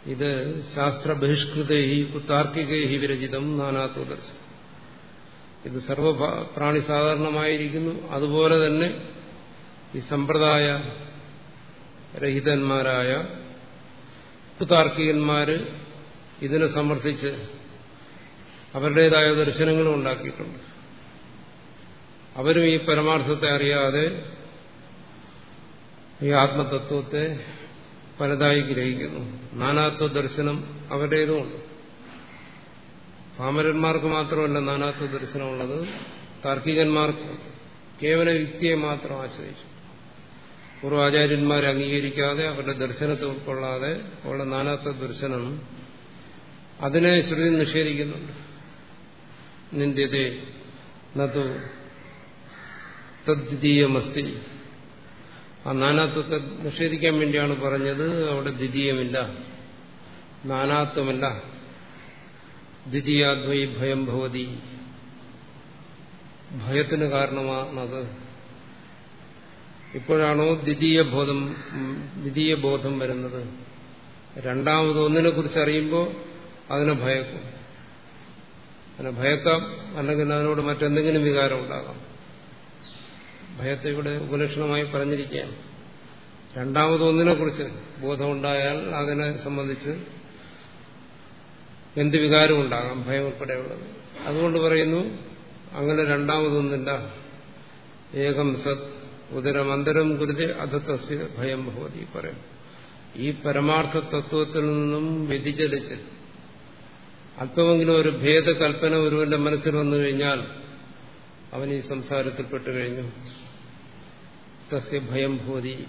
ഇത് ശാസ്ത്ര ബഹിഷ്കൃതേഹി താർക്കികേഹി വിരചിതം നാനാത്വദർശനം ഇത് സർവ പ്രാണി സാധാരണമായിരിക്കുന്നു. അതുപോലെ തന്നെ ഈ സമ്പ്രദായ രഹിതന്മാരായ താർക്കികന്മാര് ഇതിനെ സമർത്ഥിച്ച് അവരുടേതായ ദർശനങ്ങളും ഉണ്ടാക്കിയിട്ടുണ്ട്. അവരും ഈ പരമാർത്ഥത്തെ അറിയാതെ ഈ ആത്മതത്വത്തെ പലതായി ഗ്രഹിക്കുന്നു. നാനാത്വ ദർശനം അവരുടേതുമുണ്ട്. പാമരന്മാർക്ക് മാത്രമല്ല നാനാത്വ ദർശനമുള്ളത് താർക്കികന്മാർക്ക് കേവല യുക്തിയെ മാത്രം ആശ്രയിച്ചു. പൂർവാചാര്യന്മാരെ അംഗീകരിക്കാതെ അവരുടെ ദർശനത്തെ ഉൾക്കൊള്ളാതെ അവരുടെ നാനാത്വ ദർശനം അതിനെ ശ്രുതി നിഷേധിക്കുന്നുണ്ട്. നിന്ദ്യതേ നതു തദ്വിതീയമസ്തി. ആ നാനാത്വത്തെ നിഷേധിക്കാൻ വേണ്ടിയാണ് പറഞ്ഞത്. അവിടെ ദ്വിതീയമില്ല. നാനാത്വമല്ല. ദ്വിതീയാദ്വൈ ഭയം ഭവതി. ഭയത്തിന് കാരണമാണത്. ഇപ്പോഴാണോ ദ്വിതീയ ബോധം ദ്വിതീയ ബോധം വരുന്നത്. രണ്ടാമത് ഒന്നിനെ കുറിച്ച് അറിയുമ്പോൾ അതിനെ ഭയക്കും. അതിനെ ഭയക്കാം അല്ലെങ്കിൽ അതിനോട് മറ്റെന്തെങ്കിലും വികാരം ഉണ്ടാകാം. ഭയത്തെ ഇവിടെ ഉപലക്ഷണമായി പറഞ്ഞിരിക്കുകയാണ്. രണ്ടാമത് ഒന്നിനെ കുറിച്ച് ബോധമുണ്ടായാൽ അതിനെ സംബന്ധിച്ച് എന്ത് വികാരം ഉണ്ടാകാം ഭയം ഉൾപ്പെടെയുള്ളത്. അതുകൊണ്ട് പറയുന്നു അങ്ങനെ രണ്ടാമതൊന്നില്ല ഏകം സത് ഉദരമന്തരം കുരുതി അധത്തസ്യ ഭയം ഭവതി പറയും. ഈ പരമാർത്ഥ തത്വത്തിൽ നിന്നും വ്യതിചലിച്ച് അല്പമെങ്കിലും ഒരു ഭേദകൽപ്പന ഒരുവന്റെ മനസ്സിൽ വന്നു കഴിഞ്ഞാൽ അവൻ ഈ സംസാരത്തിൽപ്പെട്ടു കഴിഞ്ഞു. തസ്യ ഭയം ഭൂതി.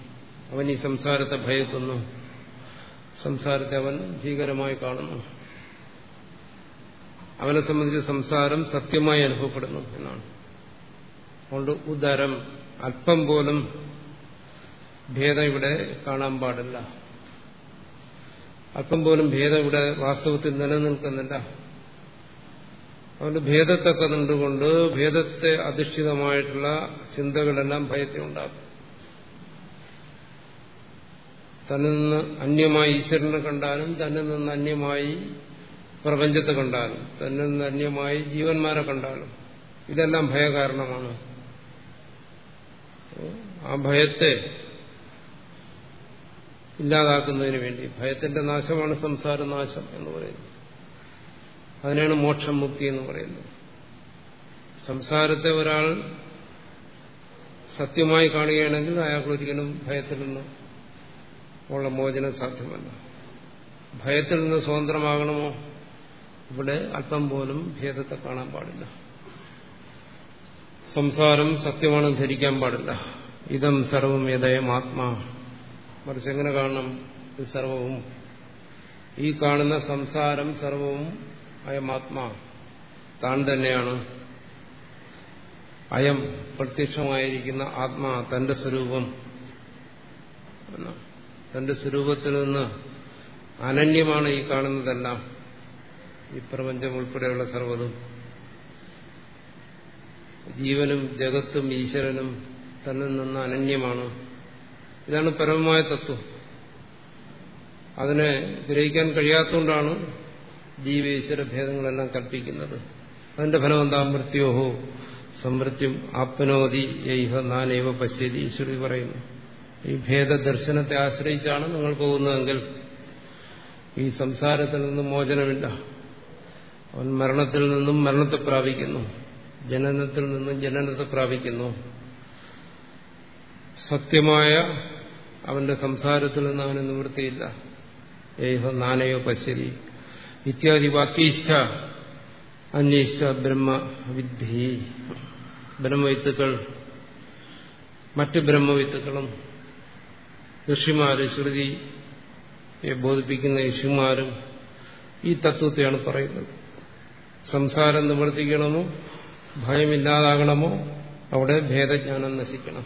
അവൻ ഈ സംസാരത്തെ ഭയക്കുന്നു. സംസാരത്തെ അവൻ ഭീകരമായി കാണുന്നു. അവനെ സംബന്ധിച്ച് സംസാരം സത്യമായി അനുഭവപ്പെടുന്നു എന്നാണ്. അതുകൊണ്ട് ഉദരം അല്പം പോലും ഭേദം ഇവിടെ കാണാൻ പാടില്ല. അല്പം പോലും ഭേദം ഇവിടെ വാസ്തവത്തിൽ നിലനിൽക്കുന്നില്ല. അതുകൊണ്ട് ഭേദത്തെ കണ്ടുകൊണ്ട് ഭേദത്തെ അധിഷ്ഠിതമായിട്ടുള്ള ചിന്തകളെല്ലാം ഭയത്തെ ഉണ്ടാകും തന്നിൽ നിന്ന് അന്യമായി ഈശ്വരനെ കണ്ടാലും തന്നിൽ നിന്ന് അന്യമായി പ്രപഞ്ചത്തെ കണ്ടാലും തന്നിൽ നിന്ന് അന്യമായി ജീവന്മാരെ കണ്ടാലും ഇതെല്ലാം ഭയകാരണമാണ്. ആ ഭയത്തെ ഇല്ലാതാക്കുന്നതിന് വേണ്ടി ഭയത്തിന്റെ നാശമാണ് സംസാര നാശം എന്ന് പറയുന്നത്. അതിനാണ് മോക്ഷം മുക്തി എന്ന് പറയുന്നത്. സംസാരത്തെ ഒരാൾ സത്യമായി കാണുകയാണെങ്കിൽ അയാൾക്ക് ഒരിക്കലും ഭയത്തിൽ നിന്ന് ഉള്ള മോചനം സാധ്യമല്ല. ഭയത്തിൽ നിന്ന് സ്വതന്ത്രമാകണമോ? ഇവിടെ അല്പം പോലും ഭേദത്തെ കാണാൻ പാടില്ല. സംസാരം സത്യമാണെന്ന് ധരിക്കാൻ പാടില്ല. ഇതം സർവം യഥയം ആത്മാ. മറിച്ച് എങ്ങനെ കാണണം? ഇത് സർവവും. ഈ കാണുന്ന സംസാരം സർവവും അയം ആത്മാ. താൻ തന്നെയാണ്. അയം പ്രത്യക്ഷമായിരിക്കുന്ന ആത്മാ തന്റെ സ്വരൂപം. തന്റെ സ്വരൂപത്തിൽ നിന്ന് അനന്യമാണ് ഈ കാണുന്നതെല്ലാം. ഈ പ്രപഞ്ചം ഉൾപ്പെടെയുള്ള സർവതും ജീവനും ജഗത്തും ഈശ്വരനും തന്നിൽ നിന്ന് അനന്യമാണ്. ഇതാണ് പരമമായ തത്വം. അതിനെ ഗ്രഹിക്കാൻ കഴിയാത്തതുകൊണ്ടാണ് ജീവേശ്വര ഭേദങ്ങളെല്ലാം കൽപ്പിക്കുന്നത്. അതിന്റെ ഫലം എന്താ? മൃത്യോഹോ സമൃത്യം ആപ്നോതി യൈഹ നാനേവ പശ്യതി ഈശ്വരി പറയുന്നു. ഈ ഭേദദർശനത്തെ ആശ്രയിച്ചാണ് നിങ്ങൾ പോകുന്നതെങ്കിൽ ഈ സംസാരത്തിൽ നിന്നും മോചനമില്ല. അവൻ മരണത്തിൽ നിന്നും മരണത്തെ പ്രാപിക്കുന്നു. ജനനത്തിൽ നിന്നും ജനനത്തെ പ്രാപിക്കുന്നു. സത്യമായ അവന്റെ സംസാരത്തിൽ നിന്ന് അവന് നിവൃത്തിയില്ല. ഏഹ നാനയോ പശ്യതി ഇത്യാദി വാക്യയിഷ്ട അന്വേഷിച്ച ബ്രഹ്മവിദ്ധി ബ്രഹ്മവിത്തുക്കൾ മറ്റ് ബ്രഹ്മവിത്തുക്കളും ഋഷിമാര് ശ്രുതിയെ ബോധിപ്പിക്കുന്ന ഋഷിമാരും ഈ തത്വത്തെയാണ് പറയുന്നത്. സംസാരം നിവർത്തിക്കണമോ ഭയമില്ലാതാകണമോ? അവിടെ ഭേദജ്ഞാനം നശിക്കണം.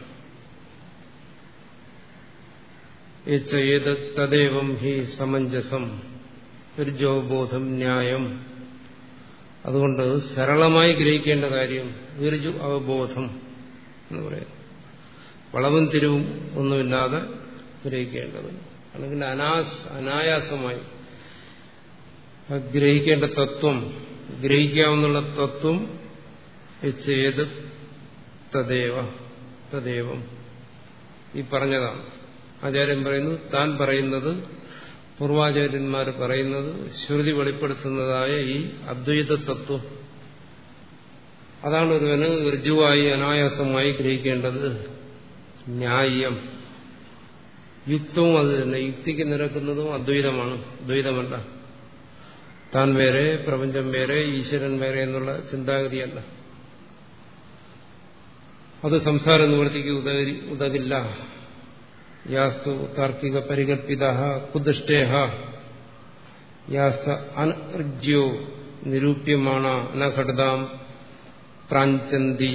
തദേവം ഹി സമഞ്ജസം ഋജോബോധം ന്യായം. അതുകൊണ്ട് സരളമായി ഗ്രഹിക്കേണ്ട കാര്യം ഋജു അവബോധം എന്ന് പറയുന്നു. വളവും തിരിവും ഒന്നുമില്ലാതെ ഗ്രഹിക്കേണ്ടത്. അല്ലെങ്കിൽ അനാസ് അനായാസമായി ഗ്രഹിക്കേണ്ട തത്വം ഗ്രഹിക്കാവുന്ന തത്വം ചെയ്ത് തദേവ തദേവം. ഈ പറഞ്ഞതാണ്. ആചാര്യൻ പറയുന്നു താൻ പറയുന്നത് പൂർവാചാര്യന്മാർ പറയുന്നത് ശ്രുതി വെളിപ്പെടുത്തുന്നതായ ഈ അദ്വൈത തത്വം. അതാണ് ഒരുവന് ഋജുവായി അനായാസമായി ഗ്രഹിക്കേണ്ടത്. ന്യായം. യുക്തവും അത് തന്നെ. യുക്തിക്ക് നിരക്കുന്നതും അദ്വൈതമാണ്. ദ്വൈതമല്ല താൻ വേറെ പ്രപഞ്ചം വേറെ ഈശ്വരൻ വേറെ എന്നുള്ള ചിന്താഗതിയല്ല. അത് സംസാര നിവൃത്തിക്ക് ഉതകില്ല യാസ്തു താർക്കിക പരികൽപ്പിത കുദൃഷ്ടേഹ യാസ്ത അനർജ്യോ നിരൂപ്യമാണ് നഘടതാം പ്രാഞ്ചന്തി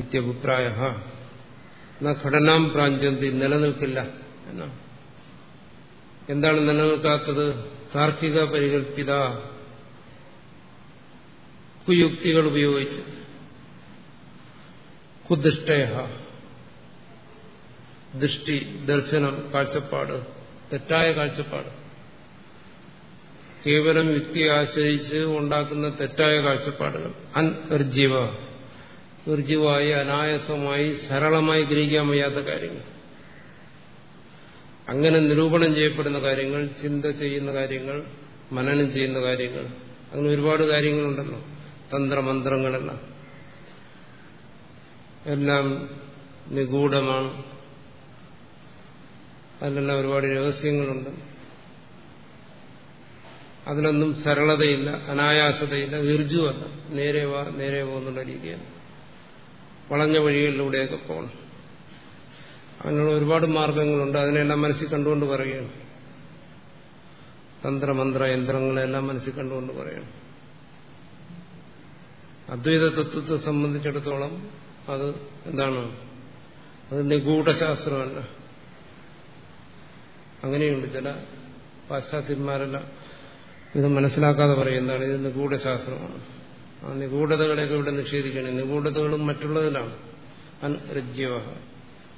ഇത്യഭിപ്രായ. ഘടനാം പ്രാഞ്ചന്തി നിലനിൽക്കില്ല എന്നാ എന്താണ് നിലനിൽക്കാത്തത്? താർക്കിക പരികൽപ്പിത കുയുക്തികൾ ഉപയോഗിച്ച്. കുദൃഷ്ടയ ദൃഷ്ടി ദർശനം കാഴ്ചപ്പാട് തെറ്റായ കാഴ്ചപ്പാട്. കേവലം യുക്തിയെ ആശ്രയിച്ച് ഉണ്ടാക്കുന്ന തെറ്റായ കാഴ്ചപ്പാടുകൾ. അൻർജീവ നിർജീവായി അനായാസമായി സരളമായി ഗ്രഹിക്കാൻ വയ്യാത്ത കാര്യങ്ങൾ. അങ്ങനെ നിരൂപണം ചെയ്യപ്പെടുന്ന കാര്യങ്ങൾ ചിന്ത ചെയ്യുന്ന കാര്യങ്ങൾ മനനം ചെയ്യുന്ന കാര്യങ്ങൾ. അങ്ങനെ ഒരുപാട് കാര്യങ്ങളുണ്ടല്ലോ. തന്ത്രമന്ത്രങ്ങളെല്ലാം. എല്ലാം നിഗൂഢമാണ്. അതിലെല്ലാം ഒരുപാട് രഹസ്യങ്ങളുണ്ട്. അതിനൊന്നും സരളതയില്ല അനായാസതയില്ല ഋജുവല്ല നേരെ വാ നേരെ പോകുന്നുള്ള രീതിയാണ്. വളഞ്ഞ വഴികളിലൂടെയൊക്കെ പോകണം. അങ്ങനെയുള്ള ഒരുപാട് മാർഗങ്ങളുണ്ട്. അതിനെല്ലാം മനസ്സിൽ കണ്ടുകൊണ്ട് പറയുകയാണ്. തന്ത്രമന്ത്ര യന്ത്രങ്ങളെല്ലാം മനസ്സിൽ കണ്ടുകൊണ്ട് പറയണം അദ്വൈത തത്വത്തെ സംബന്ധിച്ചിടത്തോളം അത് എന്താണ്? അത് നിഗൂഢശാസ്ത്രമല്ല അങ്ങനെയുണ്ട്. ചില പാശ്ചാത്യന്മാരെല്ലാം ഇത് മനസ്സിലാക്കാതെ പറയുന്നതാണ് ഇത് നിഗൂഢശാസ്ത്രമാണ്. ആ നിഗൂഢതകളെയൊക്കെ ഇവിടെ നിഷേധിക്കണം. നിഗൂഢതകളും മറ്റുള്ളതിലാണ്. അനുരജ്യവ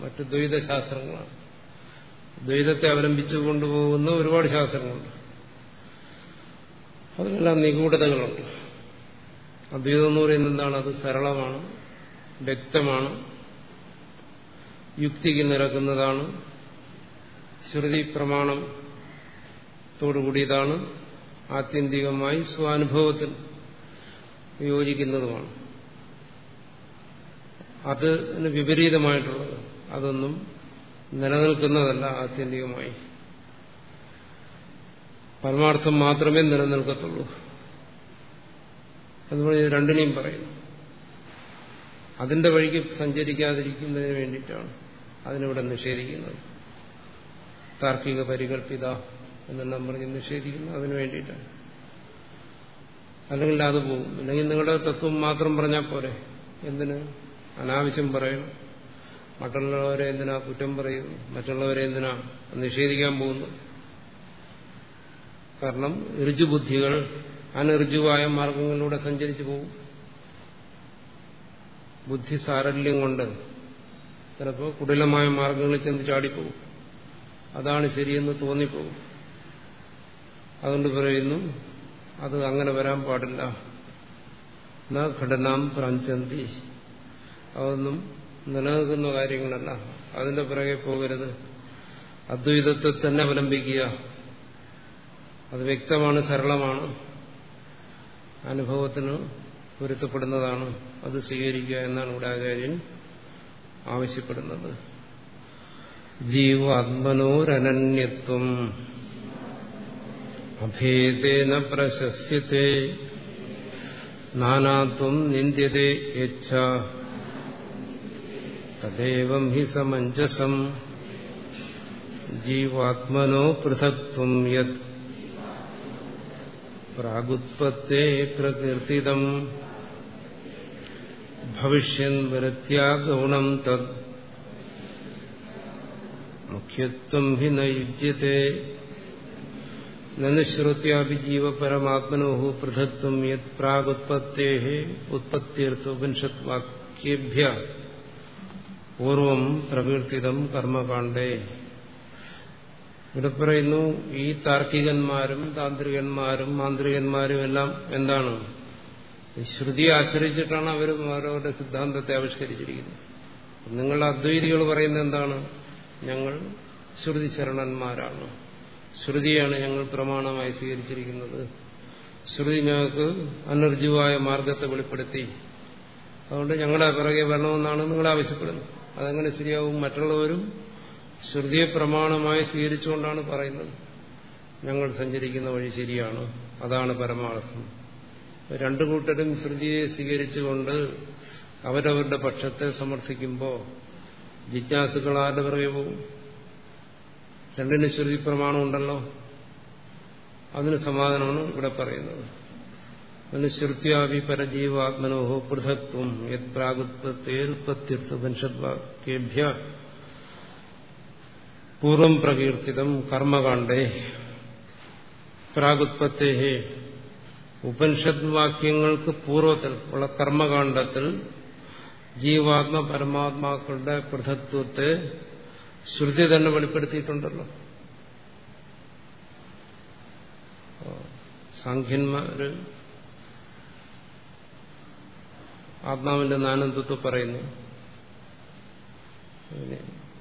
മറ്റു ദ്വൈതശാസ്ത്രങ്ങളാണ്. ദ്വൈതത്തെ അവലംബിച്ചു കൊണ്ടുപോകുന്ന ഒരുപാട് ശാസ്ത്രങ്ങളുണ്ട്. അതിലെല്ലാം നിഗൂഢതകളുണ്ട്. അദ്വൈതം എന്ന് പറയുന്നത് എന്താണ്? അത് സരളമാണ്. വ്യക്തമാണ്. യുക്തിക്ക് നിരക്കുന്നതാണ്. ശ്രുതി പ്രമാണത്തോടുകൂടിയതാണ് ആത്യന്തികമായി സ്വാനുഭവത്തിൽ യോജിക്കുന്നതുമാണ്. അതിന് വിപരീതമായിട്ടുള്ളത്. അതൊന്നും നിലനിൽക്കുന്നതല്ല ആത്യന്തികമായി. പരമാർത്ഥം മാത്രമേ നിലനിൽക്കത്തുള്ളൂ. അതുപോലെ രണ്ടിനെയും പറയുന്നു. അതിന്റെ വഴിക്ക് സഞ്ചരിക്കാതിരിക്കുന്നതിന് വേണ്ടിയിട്ടാണ് അതിനിവിടെ നിഷേധിക്കുന്നത്. താർക്കിക പരികല്പിത എന്നെല്ലാം പറഞ്ഞ് നിഷേധിക്കുന്നു അതിനു വേണ്ടിയിട്ടാണ്. അല്ലെങ്കിൽ അത് പോകും. അല്ലെങ്കിൽ നിങ്ങളുടെ തത്വം മാത്രം പറഞ്ഞാൽ പോരെ. എന്തിന്? അനാവശ്യം പറയണം. മറ്റുള്ളവരെ എന്തിനാ കുറ്റം പറയും മറ്റുള്ളവരെ എന്തിനാ നിഷേധിക്കാൻ പോകുന്നു? കാരണം ഋജുബുദ്ധികൾ അനഋജുവായ മാർഗങ്ങളിലൂടെ സഞ്ചരിച്ചു പോകും. ബുദ്ധി സാരല്യം കൊണ്ട് ചിലപ്പോൾ കുടിലമായ മാർഗങ്ങളിൽ ചെന്ന് ചാടിപ്പോകും. അതാണ് ശരിയെന്ന് തോന്നിപ്പോകും. അതുകൊണ്ട് പറയുന്നു അത് അങ്ങനെ വരാൻ പാടില്ല. ന ഘടനാം പ്രാഞ്ചന്തി. അതൊന്നും നിലനിൽക്കുന്ന കാര്യങ്ങളല്ല. അതിന്റെ പിറകെ പോകരുത്. അദ്വൈതത്തെ തന്നെ അവലംബിക്കുക. അത് വ്യക്തമാണ് സരളമാണ്. അനുഭവത്തിന് പൊരുത്തപ്പെടുന്നതാണ്. അത് സ്വീകരിക്കുക എന്നാണ് ഇവിടെ ആചാര്യൻ ആവശ്യപ്പെടുന്നത്. ജീവാത്മനോരനന്യത്വം. അഭേദേന പ്രശസ്യത്തെ. നാനാത്വം നിന്ദ്യതേ യച്ഛ. തദേവം ഹി സമഞ്ജസം. ജീവാത്മനോ പൃഥക്വം യത്. പ്രാഗുത്പത്തെ പ്രകീർത്തിതം ഭവിഷ്യൻ വരത്യാഗുണം തദ് മുഖ്യത്വം ഹി നയുജ്യത്തെ നനുശ്രുത്യാഭിജീവ പരമാത്മനോ പൃഥത്വം യത് പ്രാഗുത്പത്തേ ഉത്പത്തിയർത്ഥ ഉപനിഷത് വാക്യേഭ്യ പൂർവം പ്രകീർത്തിതം കർമ്മകാണ്ഡേ ഇവിടെ പറയുന്നു ഈ താർക്കികന്മാരും താന്ത്രികന്മാരും മാന്ത്രികന്മാരും എല്ലാം എന്താണ്? ശ്രുതിയെ ആശ്രയിച്ചിട്ടാണ് അവർ അവരവരുടെ സിദ്ധാന്തത്തെ ആവിഷ്കരിച്ചിരിക്കുന്നത്. നിങ്ങളുടെ അദ്വൈതികൾ പറയുന്നത് എന്താണ്? ഞങ്ങൾ ശ്രുതി ശരണന്മാരാണ്. ശ്രുതിയാണ് ഞങ്ങൾ പ്രമാണമായി സ്വീകരിച്ചിരിക്കുന്നത്. ശ്രുതി ഞങ്ങൾക്ക് അനർജുവായ മാർഗത്തെ വെളിപ്പെടുത്തി. അതുകൊണ്ട് ഞങ്ങളെ പിറകെ വരണമെന്നാണ് നിങ്ങൾ ആവശ്യപ്പെടുന്നത്. അതങ്ങനെ ശരിയാവും. മറ്റുള്ളവരും ശ്രുതിയെ പ്രമാണമായി സ്വീകരിച്ചുകൊണ്ടാണ് പറയുന്നത്. ഞങ്ങൾ സഞ്ചരിക്കുന്ന വഴി ശരിയാണ്. അതാണ് പരമാർത്ഥം. രണ്ടു കൂട്ടരും ശ്രുതിയെ സ്വീകരിച്ചുകൊണ്ട് അവരവരുടെ പക്ഷത്തെ സമർത്ഥിക്കുമ്പോൾ ജിജ്ഞാസുക്കൾ ആരുടെ പുറകെ പോകും രണ്ടിന് ശ്രുതി പ്രമാണം ഉണ്ടല്ലോ. അതിന് സമാധാനമാണ് ഇവിടെ പറയുന്നത്. അതിന് ശ്രുത്യാവി പരജീവാത്മനോഹോ പൃഥക്വം യത് പ്രാഗുത്പത്തേരുപത്യർത്ഥോപനിഷദ്വാക്യേഭ്യ പൂർവം പ്രകീർത്തിതം കർമ്മകാണ്ഡേ. പ്രാഗുത്പത്തേ ഉപനിഷത് വാക്യങ്ങൾക്ക് പൂർവത്തിൽ ഉള്ള കർമ്മകാണ്ഡത്തിൽ ജീവാത്മ പരമാത്മാക്കളുടെ പൃഥത്വത്തെ ശ്രുതി തന്നെ വെളിപ്പെടുത്തിയിട്ടുണ്ടല്ലോ. സാഖ്യന്മാര് ആത്മാവിന്റെ നാനന്ദത്വം പറയുന്നു.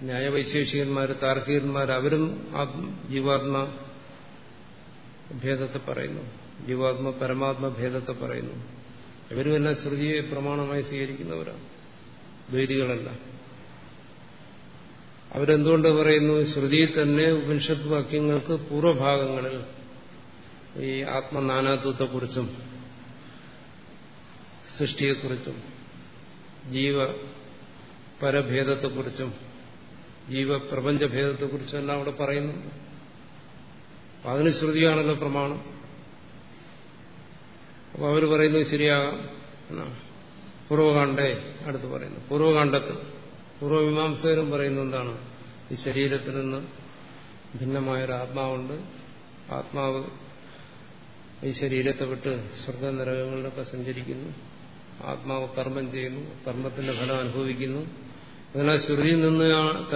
ന്യായവൈശേഷികന്മാർ താർക്കികന്മാർ അവരും ആത്മ ജീവാത്മ ഭേദത്തെ പറയുന്നു. ജീവാത്മ പരമാത്മ ഭേദത്തെ പറയുന്നു. ഇവരും എല്ലാം ശ്രുതിയെ പ്രമാണമായി സ്വീകരിക്കുന്നവരാണ്. ദ്വൈതികളല്ല. അവരെന്തുകൊണ്ട് പറയുന്നു? ശ്രുതിയിൽ തന്നെ ഉപനിഷത്ത് വാക്യങ്ങൾക്ക് പൂർവഭാഗങ്ങളിൽ ഈ ആത്മനാനാത്വത്തെക്കുറിച്ചും സൃഷ്ടിയെക്കുറിച്ചും ജീവ പരഭേദത്തെക്കുറിച്ചും ജീവപ്രപഞ്ചഭേദത്തെക്കുറിച്ചും എല്ലാം അവിടെ പറയുന്നു അതിന് ശ്രുതിയാണല്ലോ പ്രമാണം. അപ്പോൾ അവർ പറയുന്നത് ശരിയാകാം എന്നാണ്. അടുത്ത് പറയുന്നു. പൂർവകാണ്ഡത്തിൽ പൂർവമീമാംസകരും പറയുന്നത് എന്താണ്? ഈ ശരീരത്തിൽ നിന്ന് ഭിന്നമായൊരു ആത്മാവുണ്ട്. ആത്മാവ് ഈ ശരീരത്തെ വിട്ട് സ്വർഗ നരകങ്ങളിലൊക്കെ സഞ്ചരിക്കുന്നു. ആത്മാവ് കർമ്മം ചെയ്യുന്നു. കർമ്മത്തിന്റെ ഫലം അനുഭവിക്കുന്നു. അതിനാൽ ശ്രുതിയിൽ നിന്ന്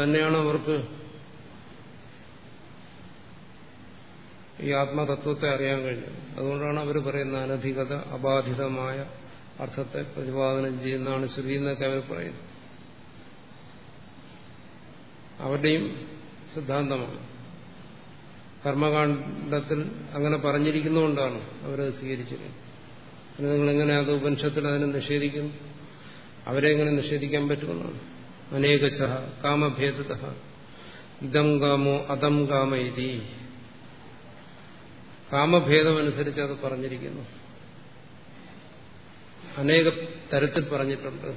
തന്നെയാണ് അവർക്ക് ഈ ആത്മതത്വത്തെ അറിയാൻ കഴിഞ്ഞത്. അതുകൊണ്ടാണ് അവർ പറയുന്ന അനധികത അബാധിതമായ അർത്ഥത്തെ പ്രതിപാദനം ചെയ്യുന്നതാണ് ശ്രുതി എന്നൊക്കെ അവർ പറയുന്നത്. അവരുടെയും സിദ്ധാന്തമാണ്. കർമ്മകാണ്ഡത്തിൽ അങ്ങനെ പറഞ്ഞിരിക്കുന്നതുകൊണ്ടാണ് അവരത് സ്വീകരിച്ചത്. പിന്നെ നിങ്ങളെങ്ങനെ അത് ഉപനിഷത്തിൽ അതിനെ നിഷേധിക്കുന്നു? അവരെ എങ്ങനെ നിഷേധിക്കാൻ പറ്റുമെന്നാണ്. അനേകശ കാമഭേദത. ഇതം കാമോ അതം കാമ കാമഭേദമനുസരിച്ച് അത് പറഞ്ഞിരിക്കുന്നു. അനേക തരത്തിൽ പറഞ്ഞിട്ടുണ്ട്.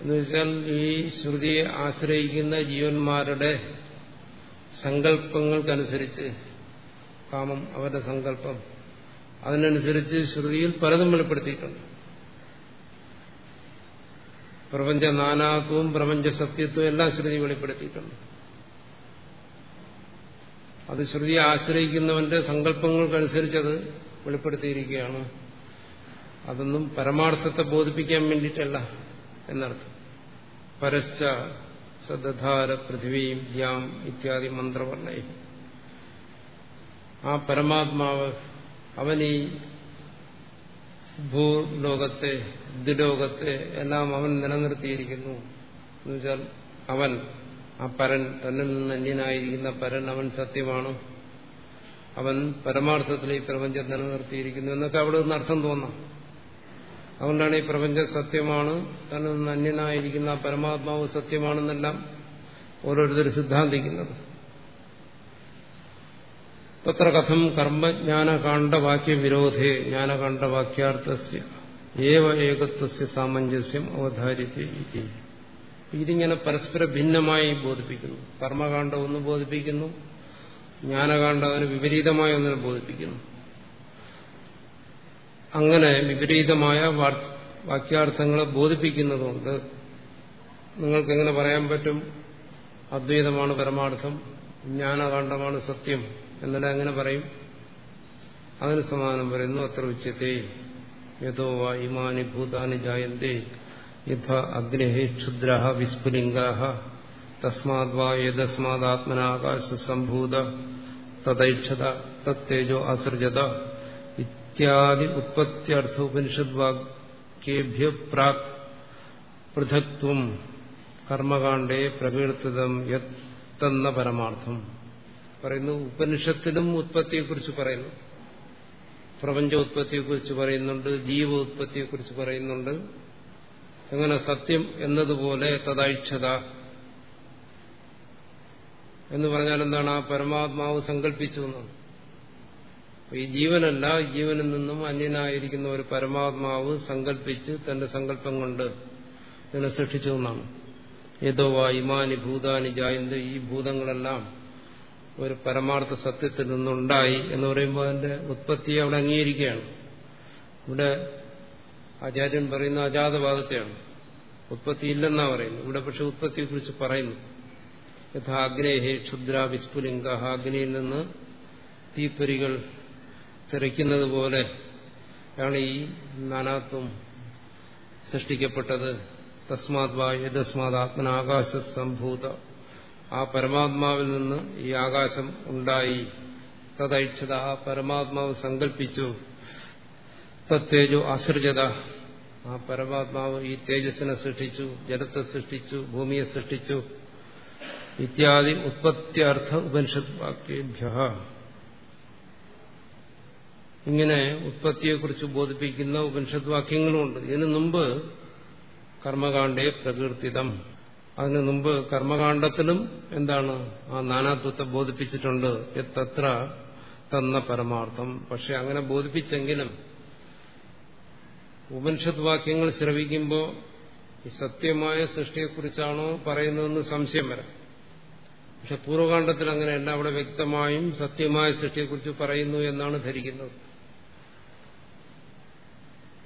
എന്നുവെച്ചാൽ ഈ ശ്രുതിയെ ആശ്രയിക്കുന്ന ജീവന്മാരുടെ സങ്കല്പങ്ങൾക്കനുസരിച്ച് കാമം അവരുടെ സങ്കല്പം അതിനനുസരിച്ച് ശ്രുതിയിൽ പലതും വെളിപ്പെടുത്തിയിട്ടുണ്ട്. പ്രപഞ്ച നാനാത്വവും പ്രപഞ്ച സത്യത്വവും എല്ലാം ശ്രുതി വെളിപ്പെടുത്തിയിട്ടുണ്ട്. അത് ശ്രുതിയെ ആശ്രയിക്കുന്നവന്റെ സങ്കല്പങ്ങൾക്കനുസരിച്ച് അത് വെളിപ്പെടുത്തിയിരിക്കുകയാണ്. അതൊന്നും പരമാർത്ഥത്തെ ബോധിപ്പിക്കാൻ വേണ്ടിയിട്ടല്ല എന്നർത്ഥം. പരശ്ച സദധാര പൃഥിവിയും യാം ഇത്യാദി മന്ത്രവർണയും. ആ പരമാത്മാവ് അവൻ ഈ ഭൂലോകത്തെ ദിലോകത്തെ എല്ലാം അവൻ നിലനിർത്തിയിരിക്കുന്നു. എന്നുവെച്ചാൽ അവൻ ആ പരൻ തന്നിൽ നിന്ന് അന്യനായിരിക്കുന്ന പരൻ അവൻ സത്യമാണ്. അവൻ പരമാർത്ഥത്തിൽ ഈ പ്രപഞ്ചം നിലനിർത്തിയിരിക്കുന്നു എന്നൊക്കെ അവിടെ നിന്ന് അർത്ഥം തോന്നാം. അതുകൊണ്ടാണ് ഈ പ്രപഞ്ചം സത്യമാണ് തന്നിൽ നിന്ന് അന്യനായിരിക്കുന്ന പരമാത്മാവ് സത്യമാണെന്നെല്ലാം ഓരോരുത്തർ സിദ്ധാന്തിക്കുന്നത്. തത്ര കഥം കർമ്മജ്ഞാനകാണ്ഡവാക്യ വിരോധേ ജ്ഞാനകാണ്ഡവാക്യാർത്ഥസ്യ ഏവ ഏകത്വസ്യ സാമഞ്ജസ്യം അവധാരിത്തെ ഇതിങ്ങനെ പരസ്പര ഭിന്നമായി ബോധിപ്പിക്കുന്നു. കർമ്മകാന്ഡം ഒന്ന് ബോധിപ്പിക്കുന്നു. ജ്ഞാനകാന്ഡം അതിന് വിപരീതമായി ഒന്നിനെ ബോധിപ്പിക്കുന്നു. അങ്ങനെ വിപരീതമായ വാക്യാർത്ഥങ്ങളെ ബോധിപ്പിക്കുന്നതുകൊണ്ട് നിങ്ങൾക്കെങ്ങനെ പറയാൻ പറ്റും? അദ്വൈതമാണ് പരമാർത്ഥം ജ്ഞാനകാന്ഡമാണ് സത്യം എന്നാലും അങ്ങനെ പറയും? അതിന് സമാനം പറയുന്നു അത്ര ഉച്ചത്തെ യഥോവാ ഇമാനി ഭൂതാനി ജായന്തേ യഥ അഗ്നേ ക്ഷുദ്ര വിസ്ഫുലിംഗാ തസ്മാത് വാ യദസ്മാത്മനാകാശ സംഭൂത തദൈക്ഷത തത്തേജോ അസൃജത ഇത്യാദി ഉത്പത്യർത്ഥ ഉപനിഷദ് വാക്യേഭ്യ പ്രാക് പൃഥക്വം കർമ്മകാണ്ഡേ പ്രകീർത്തിതം യത്തെന്ന പരമാർത്ഥം. പറയുന്നു ഉപനിഷത്തിലും ഉത്പത്തിയെക്കുറിച്ച് പറയുന്നു. പ്രപഞ്ച ഉത്പത്തിയെക്കുറിച്ച് പറയുന്നുണ്ട് ജീവ ഉത്പത്തിയെക്കുറിച്ച് പറയുന്നുണ്ട്. അങ്ങനെ സത്യം എന്നതുപോലെ തദൈക്ഷത എന്ന് പറഞ്ഞാൽ എന്താണ്? ആ പരമാത്മാവ് സങ്കല്പിച്ചു എന്നാണ്. ഈ ജീവനല്ല ജീവനിൽ നിന്നും അന്യനായിരിക്കുന്ന ഒരു പരമാത്മാവ് സങ്കല്പിച്ച് തന്റെ സങ്കല്പം കൊണ്ട് ഇതിനെ സൃഷ്ടിച്ചു എന്നാണ്. ഏതോ വാ ഇമാനി ഭൂതാനി ജായന്ത് ഈ ഭൂതങ്ങളെല്ലാം ഒരു പരമാർത്ഥ സത്യത്തിൽ നിന്നുണ്ടായി എന്ന് പറയുമ്പോൾ അതിന്റെ ഉത്പത്തി അവിടെ അംഗീകരിക്കുകയാണ്. ഇവിടെ ആചാര്യൻ പറയുന്ന അജാതവാദത്തെയാണ്. ഉത്പത്തി ഇല്ലെന്നാ പറയുന്നു ഇവിടെ പക്ഷെ ഉത്പത്തിയെക്കുറിച്ച് പറയുന്നു. യഥാ അഗ്നേഹേ ക്ഷുദ്ര വിസ്ഫുലിംഗ അഗ്നിയിൽ നിന്ന് തീപ്പൊരികൾ തിരയ്ക്കുന്നത് പോലെ ആണ് ഈ നാനാത്വം സൃഷ്ടിക്കപ്പെട്ടത്. തസ്മാത് വാ ആത്മനാകാശ സംഭൂത. ആ പരമാത്മാവിൽ നിന്ന് ഈ ആകാശം ഉണ്ടായി. തദൈക്ഷത ആ പരമാത്മാവ് സങ്കല്പിച്ചു തത്തേജോ അസൃജത ആ പരമാത്മാവ് ഈ തേജസ്സിനെ സൃഷ്ടിച്ചു ജലത്തെ സൃഷ്ടിച്ചു ഭൂമിയെ സൃഷ്ടിച്ചു. ഇത്യാദി ഉത്പത്തിയർത്ഥ ഉപനിഷത് വാക്യേഭ്യ ഇങ്ങനെ ഉത്പത്തിയെക്കുറിച്ച് ബോധിപ്പിക്കുന്ന ഉപനിഷത് വാക്യങ്ങളുമുണ്ട് ഇതിനു മുമ്പ് കർമ്മകാണ്ഡേ പ്രകീർത്തിതം. അതിനു മുമ്പ് കർമ്മകാണ്ഡത്തിലും എന്താണ്? ആ നാനാത്വത്തെ ബോധിപ്പിച്ചിട്ടുണ്ട്. എത്തത്ര തന്ന പരമാർത്ഥം. പക്ഷെ അങ്ങനെ ബോധിപ്പിച്ചെങ്കിലും ഉപനിഷത്ത് വാക്യങ്ങൾ ശ്രവിക്കുമ്പോൾ ഈ സത്യമായ സൃഷ്ടിയെക്കുറിച്ചാണോ പറയുന്നതെന്ന് സംശയം വരാം. പക്ഷെ പൂർവകാന്ഡത്തിൽ അങ്ങനെയല്ല. അവിടെ വ്യക്തമായും സത്യമായ സൃഷ്ടിയെക്കുറിച്ച് പറയുന്നു എന്നാണ് ധരിക്കുന്നത്.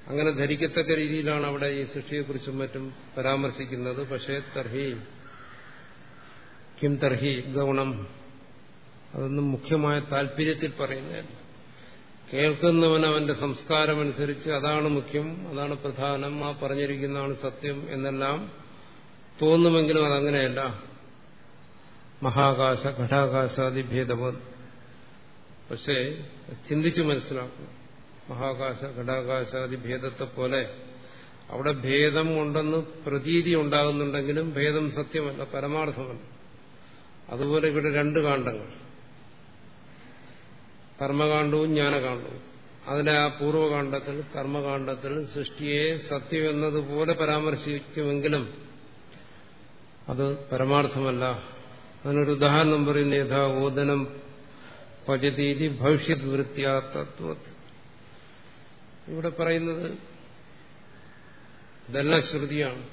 അങ്ങനെ ധരിക്കത്തക്ക രീതിയിലാണ് അവിടെ ഈ സൃഷ്ടിയെക്കുറിച്ചും മറ്റും പരാമർശിക്കുന്നത്. പക്ഷേ തർഹി കിം തർഹി ഗൗണം അതൊന്നും മുഖ്യമായ താല്പര്യത്തിൽ പറയുന്നതല്ല. കേൾക്കുന്നവൻ അവന്റെ സംസ്കാരമനുസരിച്ച് അതാണ് മുഖ്യം അതാണ് പ്രധാനം ആ പറഞ്ഞിരിക്കുന്നതാണ് സത്യം എന്നെല്ലാം തോന്നുമെങ്കിലും അതങ്ങനെയല്ല. മഹാകാശ ഘടാകാശാദി ഭേദവത് പക്ഷേ ചിന്തിച്ചു മനസ്സിലാക്കണം. മഹാകാശ ഘടാകാശാദി ഭേദത്തെ പോലെ അവിടെ ഭേദം ഉണ്ടെന്ന് പ്രതീതി ഉണ്ടാകുന്നുണ്ടെങ്കിലും ഭേദം സത്യമല്ല പരമാർത്ഥമല്ല. അതുപോലെ ഇവിടെ രണ്ട് കാണ്ഡങ്ങൾ. കർമ്മകാണ്ഡവും ജ്ഞാനകാണ്ഡവും. അതിലെ ആ പൂർവകാന്ഡത്തിൽ കർമ്മകാന്ഡത്തിൽ സൃഷ്ടിയെ സത്യം എന്നതുപോലെ പരാമർശിക്കുമെങ്കിലും അത് പരമാർത്ഥമല്ല. അതിനൊരു ഉദാഹരണം പറയുന്ന യഥാ ഓദനം പചതീതി ഭവിഷ്യത് വൃത്തിയാ തത്വ ഇവിടെ പറയുന്നത് ഇതെല്ലാം ശ്രുതിയാണ്.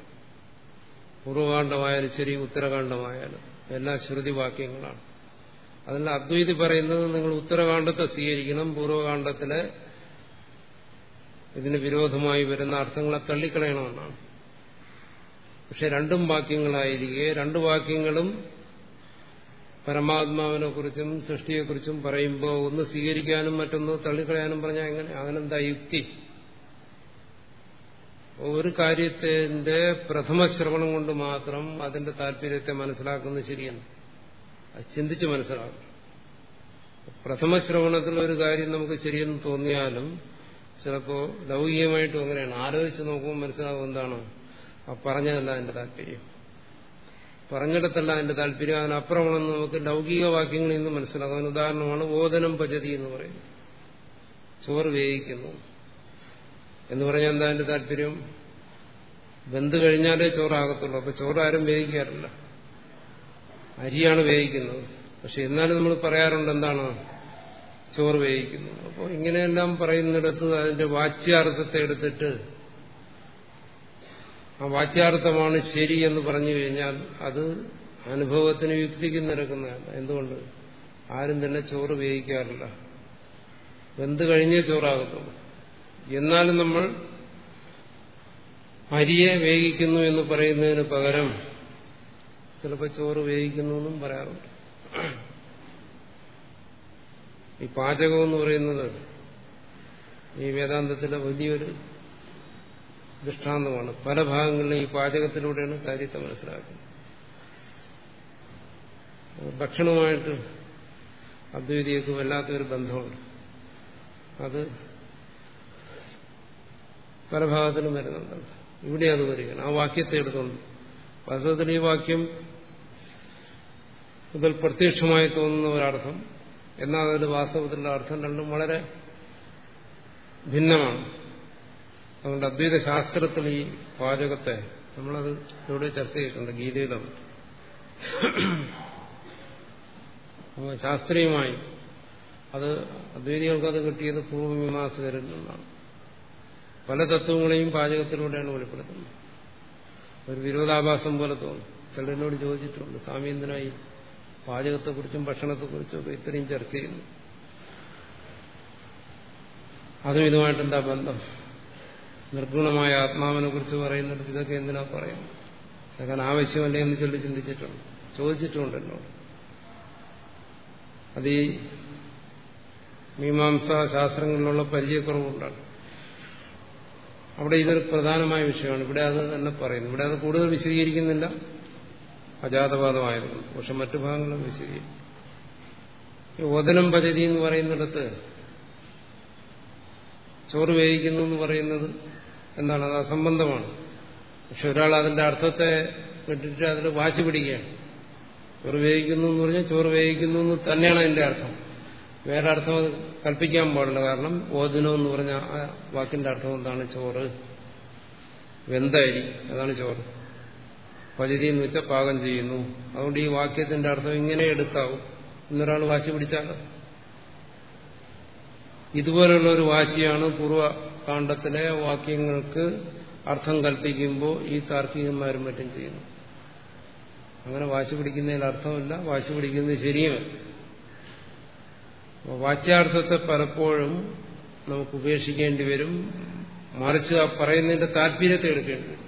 പൂർവകാന്ഡമായാലും ശരി ഉത്തരകാന്ഡമായാലും എല്ലാം ശ്രുതി അതിൽ അദ്വൈതി പറയുന്നത് നിങ്ങൾ ഉത്തരകാണ്ഡത്തെ സ്വീകരിക്കണം പൂർവകാണ്ഡത്തിലെ ഇതിന് വിരോധമായി വരുന്ന അർത്ഥങ്ങളെ തള്ളിക്കളയണമെന്നാണ്. പക്ഷെ രണ്ടും വാക്യങ്ങളായിരിക്കെ രണ്ട് വാക്യങ്ങളും പരമാത്മാവിനെ കുറിച്ചും സൃഷ്ടിയെക്കുറിച്ചും പറയുമ്പോൾ ഒന്ന് സ്വീകരിക്കാനും മറ്റൊന്ന് തള്ളിക്കളയാനും പറഞ്ഞാൽ എങ്ങനെ? അതിനെന്താ യുക്തി? ഒരു കാര്യത്തിന്റെ പ്രഥമ ശ്രവണം കൊണ്ട് മാത്രം അതിന്റെ താല്പര്യത്തെ മനസ്സിലാക്കുന്നത് ശരിയാണ് ചിന്തിച്ച് മനസ്സിലാവും പ്രഥമ ശ്രവണത്തിൽ ഒരു കാര്യം നമുക്ക് ശരിയെന്ന് തോന്നിയാലും ചിലപ്പോൾ ലൗകികമായിട്ടും അങ്ങനെയാണ്. ആലോചിച്ച് നോക്കുമ്പോൾ മനസ്സിലാവും എന്താണ്. ആ പറഞ്ഞതല്ല അതിന്റെ താല്പര്യം. പറഞ്ഞിടത്തല്ല അതിന്റെ താല്പര്യം. അതിനപ്പുറമാണെന്ന് നമുക്ക് ലൗകിക വാക്യങ്ങളിൽ നിന്ന് മനസ്സിലാകും. അതിന് ഉദാഹരണമാണ് ഓദനം പചതി എന്ന് പറയുന്നത്. ചോറ് വേവിക്കുന്നു. എന്ന് പറഞ്ഞാൽ എന്താ അതിന്റെ താല്പര്യം? ബന്ധു കഴിഞ്ഞാലേ ചോറാകത്തുള്ളൂ. അപ്പൊ ചോറ് ആരും വേവിക്കാറില്ല. അരിയാണ് വേവിക്കുന്നത്. പക്ഷെ എന്നാലും നമ്മൾ പറയാറുണ്ട് എന്താണ്? ചോറ് വേവിക്കുന്നു. അപ്പോൾ ഇങ്ങനെയെല്ലാം പറയുന്നിടത്ത് അതിന്റെ വാച്യാർത്ഥത്തെ എടുത്തിട്ട് ആ വാച്യാർത്ഥമാണ് ശരി എന്ന് പറഞ്ഞു കഴിഞ്ഞാൽ അത് അനുഭവത്തിന് യുക്തിക്ക് നിരക്കുന്നതല്ല എന്തുകൊണ്ട്? ആരും തന്നെ ചോറ് വേവിക്കാറില്ല. വെന്ത് കഴിഞ്ഞേ ചോറാകത്തുള്ളൂ. എന്നാലും നമ്മൾ അരിയെ വേവിക്കുന്നു എന്ന് പറയുന്നതിന് പകരം ചിലപ്പോൾ ചോറ് വേവിക്കുന്നു എന്നും പറയാറുണ്ട്. ഈ പാചകം എന്ന് പറയുന്നത് ഈ വേദാന്തത്തിലെ വലിയൊരു ദൃഷ്ടാന്തമാണ്. പല ഭാഗങ്ങളിലും ഈ പാചകത്തിലൂടെയാണ് കാര്യത്തെ മനസ്സിലാക്കുന്നത്. ഭക്ഷണവുമായിട്ട് അദ്വൈതിയൊക്കെ വല്ലാത്തൊരു ബന്ധമുണ്ട്. അത് പല ഭാഗത്തിലും വരുന്നുണ്ട്. ഇവിടെ അത് വരികയാണ്. ആ വാക്യത്തെ എടുത്തുകൊണ്ട്. വാസ്തവത്തിൽ ഈ വാക്യം ഇതിൽ പ്രത്യക്ഷമായി തോന്നുന്ന ഒരർത്ഥം. എന്നാൽ അതിൽ വാസ്തവത്തിലുള്ള അർത്ഥം രണ്ടും വളരെ ഭിന്നമാണ്. അതുകൊണ്ട് അദ്വൈത ശാസ്ത്രത്തിൽ ഈ പാചകത്തെ നമ്മളത് ഇവിടെ ചർച്ച ചെയ്തിട്ടുണ്ട് ഗീതയിലും ശാസ്ത്രീയമായി അത് അദ്വൈതികൾക്ക് അത് കിട്ടിയത് പൂർവമീമാസകരിൽ നിന്നാണ് പല തത്വങ്ങളെയും പാചകത്തിലൂടെയാണ് വെളിപ്പെടുത്തുന്നത്. ഒരു വിരോധാഭാസം പോലെ തോന്നും. ചിലരോട് ചോദിച്ചിട്ടുണ്ട് സ്വാമി എന്തിനായി പാചകത്തെക്കുറിച്ചും ഭക്ഷണത്തെക്കുറിച്ചും ഒക്കെ ഇത്രയും ചർച്ച ചെയ്യുന്നു. അതും ഇതുമായിട്ട് എന്താ ബന്ധം? നിർഗുണമായ ആത്മാവിനെ കുറിച്ച് പറയുന്നിടത്ത് ഇതൊക്കെ എന്തിനാ പറയുന്നു അതൊക്കെ ആവശ്യമല്ലേ എന്ന് ചൊല്ലി ചിന്തിച്ചിട്ടുണ്ട്. ചോദിച്ചിട്ടുണ്ട് എന്നോട്. അത് ഈ മീമാംസാ ശാസ്ത്രങ്ങളിലുള്ള പരിചയക്കുറവുകൊണ്ടാണ് അവിടെ ഇതൊരു പ്രധാനമായ വിഷയമാണ്. ഇവിടെ അത് തന്നെ പറയുന്നു. ഇവിടെ അത് കൂടുതൽ വിശദീകരിക്കുന്നില്ല. അജാതവാദമായതുകൊണ്ട് പക്ഷെ മറ്റു ഭാഗങ്ങളും വിശദീകരിക്കും ഓദനം പദ്ധതി എന്ന് പറയുന്നിടത്ത് ചോറ് വേവിക്കുന്നു എന്ന് പറയുന്നത് എന്താണ്? അത് അസംബന്ധമാണ്. പക്ഷെ ഒരാൾ അതിന്റെ അർത്ഥത്തെ വിട്ടിട്ട് അതിൽ വാശി പിടിക്കുകയാണ്. ചോറ് വേവിക്കുന്നു എന്ന് പറഞ്ഞാൽ ചോറ് വേവിക്കുന്നു എന്ന് തന്നെയാണ് അതിന്റെ അർത്ഥം. വേറെ അർത്ഥം കൽപ്പിക്കാൻ പാടില്ല. കാരണം ഓദനം എന്ന് പറഞ്ഞ ആ വാക്കിന്റെ അർത്ഥം എന്താണ്? ചോറ് വെന്തരി അതാണ് ചോറ്. പചതി എന്ന് വെച്ചാൽ പാകം ചെയ്യുന്നു. അതുകൊണ്ട് ഈ വാക്യത്തിന്റെ അർത്ഥം ഇങ്ങനെ എടുക്കാവും ഇന്നൊരാൾ വാശി പിടിച്ചാൽ ഇതുപോലുള്ള ഒരു വാശിയാണ് പൂർവകാന്ഡത്തിലെ വാക്യങ്ങൾക്ക് അർത്ഥം കൽപ്പിക്കുമ്പോൾ ഈ താർക്കികന്മാരും മറ്റും ചെയ്യുന്നു. അങ്ങനെ വാശി പിടിക്കുന്നതിൽ അർത്ഥമില്ല. വാശി പിടിക്കുന്നത് ശരിയുമല്ല. വാച്യാർത്ഥത്തെ പലപ്പോഴും നമുക്ക് ഉപേക്ഷിക്കേണ്ടി വരും. മറിച്ച് ആ പറയുന്നതിന്റെ താല്പര്യത്തെ എടുക്കേണ്ടി വരും.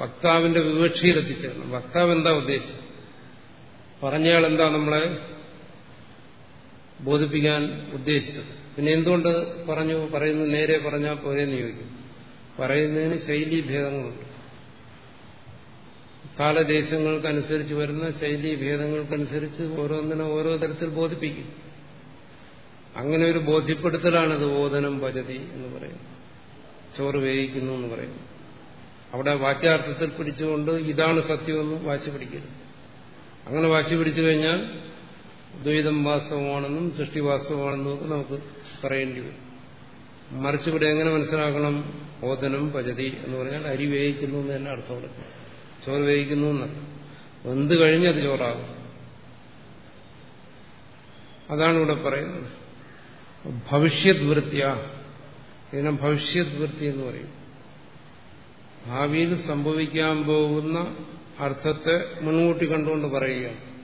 വക്താവിന്റെ വിവക്ഷയിൽ എത്തിച്ചേരണം വക്താവ് എന്താ ഉദ്ദേശിച്ചത്? പറഞ്ഞയാൾ എന്താ നമ്മളെ ബോധിപ്പിക്കാൻ ഉദ്ദേശിച്ചത്? പിന്നെ എന്തുകൊണ്ട് പറഞ്ഞു? പറയുന്നത് നേരെ പറഞ്ഞാൽ പോരെന്ന് ചോദിക്കും. പറയുന്നതിന് ശൈലീഭേദങ്ങളുണ്ട് കാലദേശങ്ങൾക്കനുസരിച്ച് വരുന്ന ശൈലീഭേദങ്ങൾക്കനുസരിച്ച് ഓരോന്നിനും ഓരോ തരത്തിൽ ബോധിപ്പിക്കും. അങ്ങനെ ഒരു ബോധ്യപ്പെടുത്തലാണിത് ബോധനം പദ്ധതി എന്ന് പറയുന്നത്. ചോറ് വേവിക്കുന്നു എന്ന് പറയുന്നു അവിടെ വാച്യാർത്ഥത്തിൽ പിടിച്ചുകൊണ്ട് ഇതാണ് സത്യമെന്ന് വാശി പിടിക്കരുത്. അങ്ങനെ വാശി പിടിച്ചു കഴിഞ്ഞാൽ ദ്വൈതം വാസ്തവമാണെന്നും സൃഷ്ടി വാസ്തവമാണെന്നും ഒക്കെ നമുക്ക് പറയേണ്ടി വരും. മറിച്ച് ഇവിടെ എങ്ങനെ മനസ്സിലാക്കണം? ഓതനം പജതി എന്ന് പറഞ്ഞാൽ അരി വേവിക്കുന്നു എന്ന് തന്നെ അർത്ഥം കൊടുക്കും. ചോറ് വേവിക്കുന്നു എന്നല്ല. വെന്ത് കഴിഞ്ഞ് അത് ചോറാകും. അതാണ് ഇവിടെ പറയുന്നത്. ഭവിഷ്യത് വൃത്തിയ ഇതിനെ ഭവിഷ്യത് വൃത്തി എന്ന് പറയും. ഭാവിയിൽ സംഭവിക്കാൻ പോകുന്ന അർത്ഥത്തെ മുൻകൂട്ടി കണ്ടുകൊണ്ട് പറയുകയാണ്.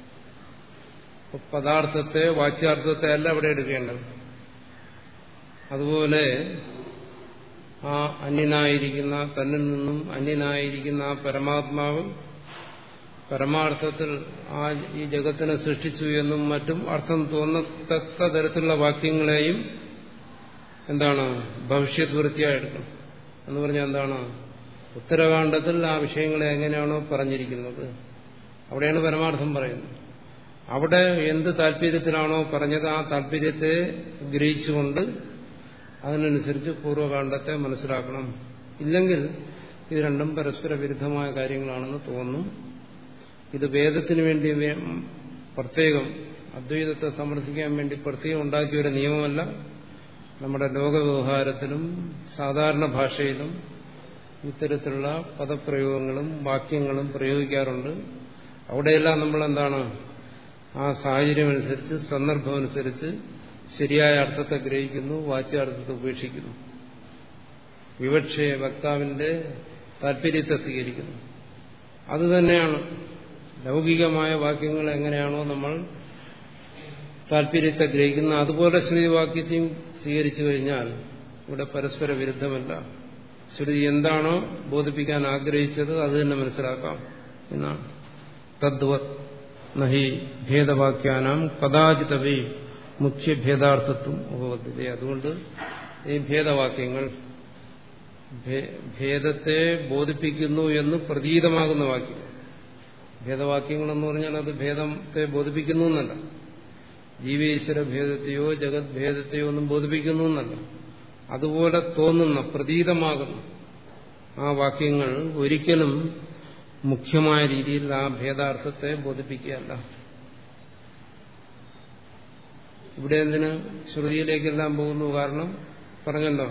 പദാർത്ഥത്തെ വാച്യാർത്ഥത്തെ അല്ല അവിടെ എടുക്കേണ്ടത്. അതുപോലെ ആ അന്യനായിരിക്കുന്ന തന്നിൽ നിന്നും അന്യനായിരിക്കുന്ന ആ പരമാത്മാവ് പരമാർത്ഥത്തിൽ ആ ഈ ജഗത്തിനെ സൃഷ്ടിച്ചു എന്നും മറ്റും അർത്ഥം തോന്നത്തക്ക തരത്തിലുള്ള വാക്യങ്ങളെയും എന്താണ് ഭവിഷ്യത് വൃത്തിയായി എടുക്കണം. എന്ന് പറഞ്ഞാൽ എന്താണ്? ഉത്തരകാണ്ഡത്തിൽ ആ വിഷയങ്ങളെ എങ്ങനെയാണോ പറഞ്ഞിരിക്കുന്നത്. അവിടെയാണ് പരമാർത്ഥം പറയുന്നത്. അവിടെ എന്ത് താല്പര്യത്തിലാണോ പറഞ്ഞത് ആ താല്പര്യത്തെ ഗ്രഹിച്ചുകൊണ്ട് അതിനനുസരിച്ച് പൂർവകാണ്ഡത്തെ മനസ്സിലാക്കണം. ഇല്ലെങ്കിൽ ഇത് രണ്ടും പരസ്പര വിരുദ്ധമായ കാര്യങ്ങളാണെന്ന് തോന്നും. ഇത് വേദത്തിന് വേണ്ടി പ്രത്യേകം അദ്വൈതത്തെ സമർത്ഥിക്കാൻ വേണ്ടി പ്രത്യേകം ഉണ്ടാക്കിയ ഒരു നിയമമല്ല. നമ്മുടെ ലോകവ്യവഹാരത്തിലും സാധാരണ ഭാഷയിലും ഇത്തരത്തിലുള്ള പദപ്രയോഗങ്ങളും വാക്യങ്ങളും പ്രയോഗിക്കാറുണ്ട്. അവിടെയെല്ലാം നമ്മൾ എന്താണ് ആ സാഹചര്യമനുസരിച്ച് സന്ദർഭമനുസരിച്ച് ശരിയായ അർത്ഥത്തെ ഗ്രഹിക്കുന്നു വാച്യാർത്ഥത്തെ ഉപേക്ഷിക്കുന്നു. വിവക്ഷയെ വക്താവിന്റെ താല്പര്യത്തെ സ്വീകരിക്കുന്നു. അതുതന്നെയാണ് ലൗകികമായ വാക്യങ്ങൾ എങ്ങനെയാണോ നമ്മൾ താല്പര്യത്തെ ഗ്രഹിക്കുന്നത്. അതുപോലെ ശ്രീവാക്യത്തെയും സ്വീകരിച്ചു കഴിഞ്ഞാൽ ഇവിടെ പരസ്പര വിരുദ്ധമല്ല. ശ്രുതി എന്താണോ ബോധിപ്പിക്കാൻ ആഗ്രഹിച്ചത് അത് തന്നെ മനസ്സിലാക്കാം എന്നാണ്. തദ്വത് നഹി ഭേദവാക്യാനാം കഥാചിതവേ മുഖ്യഭേദാർത്ഥത്വം ഉപബദ്ധത അതുകൊണ്ട് ഈ ഭേദവാക്യങ്ങൾ ഭേദത്തെ ബോധിപ്പിക്കുന്നു എന്ന് പ്രതീതമാകുന്ന വാക്യം. ഭേദവാക്യങ്ങൾ എന്ന് പറഞ്ഞാൽ അത് ഭേദത്തെ ബോധിപ്പിക്കുന്നു എന്നല്ല. ജീവേശ്വര ഭേദത്തെയോ ജഗത് ഭേദത്തെയോ ഒന്നും ബോധിപ്പിക്കുന്നു എന്നല്ല. അതുപോലെ തോന്നുന്ന പ്രതീതമാകുന്ന. ആ വാക്യങ്ങൾ ഒരിക്കലും മുഖ്യമായ രീതിയിൽ ആ ഭേദാർത്ഥത്തെ ബോധിപ്പിക്കുകയല്ല. ഇവിടെ എന്തിന് ശ്രുതിയിലേക്കെല്ലാം പോകുന്നു കാരണം പറഞ്ഞല്ലോ.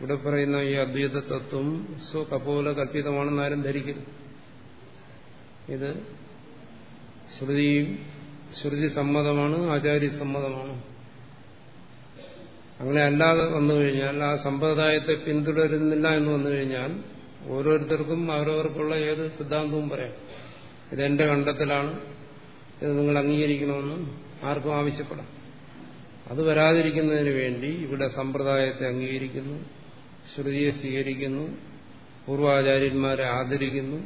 ഇവിടെ പറയുന്ന ഈ അദ്വൈത തത്വം സ്വകപോല കല്പിതമാണെന്ന് ആരും ധരിക്കരുത്. ഇത് ശ്രുതി ശ്രുതി സമ്മതമാണ് ആചാര്യ സമ്മതമാണ്. അങ്ങനെ അല്ലാതെ വന്നു കഴിഞ്ഞാൽ ആ സമ്പ്രദായത്തെ പിന്തുടരുന്നില്ല എന്ന് വന്നു കഴിഞ്ഞാൽ ഓരോരുത്തർക്കും അവരവർക്കുള്ള ഏത് സിദ്ധാന്തവും പറയാം. ഇതെന്റെ കണ്ടെത്തലാണ് ഇത് നിങ്ങൾ അംഗീകരിക്കണമെന്ന് ആർക്കും ആവശ്യപ്പെടാം. അത് വരാതിരിക്കുന്നതിന് വേണ്ടി ഇവിടെ സമ്പ്രദായത്തെ അംഗീകരിക്കുന്നു ശ്രുതിയെ സ്വീകരിക്കുന്നു പൂർവാചാര്യന്മാരെ ആദരിക്കുന്നു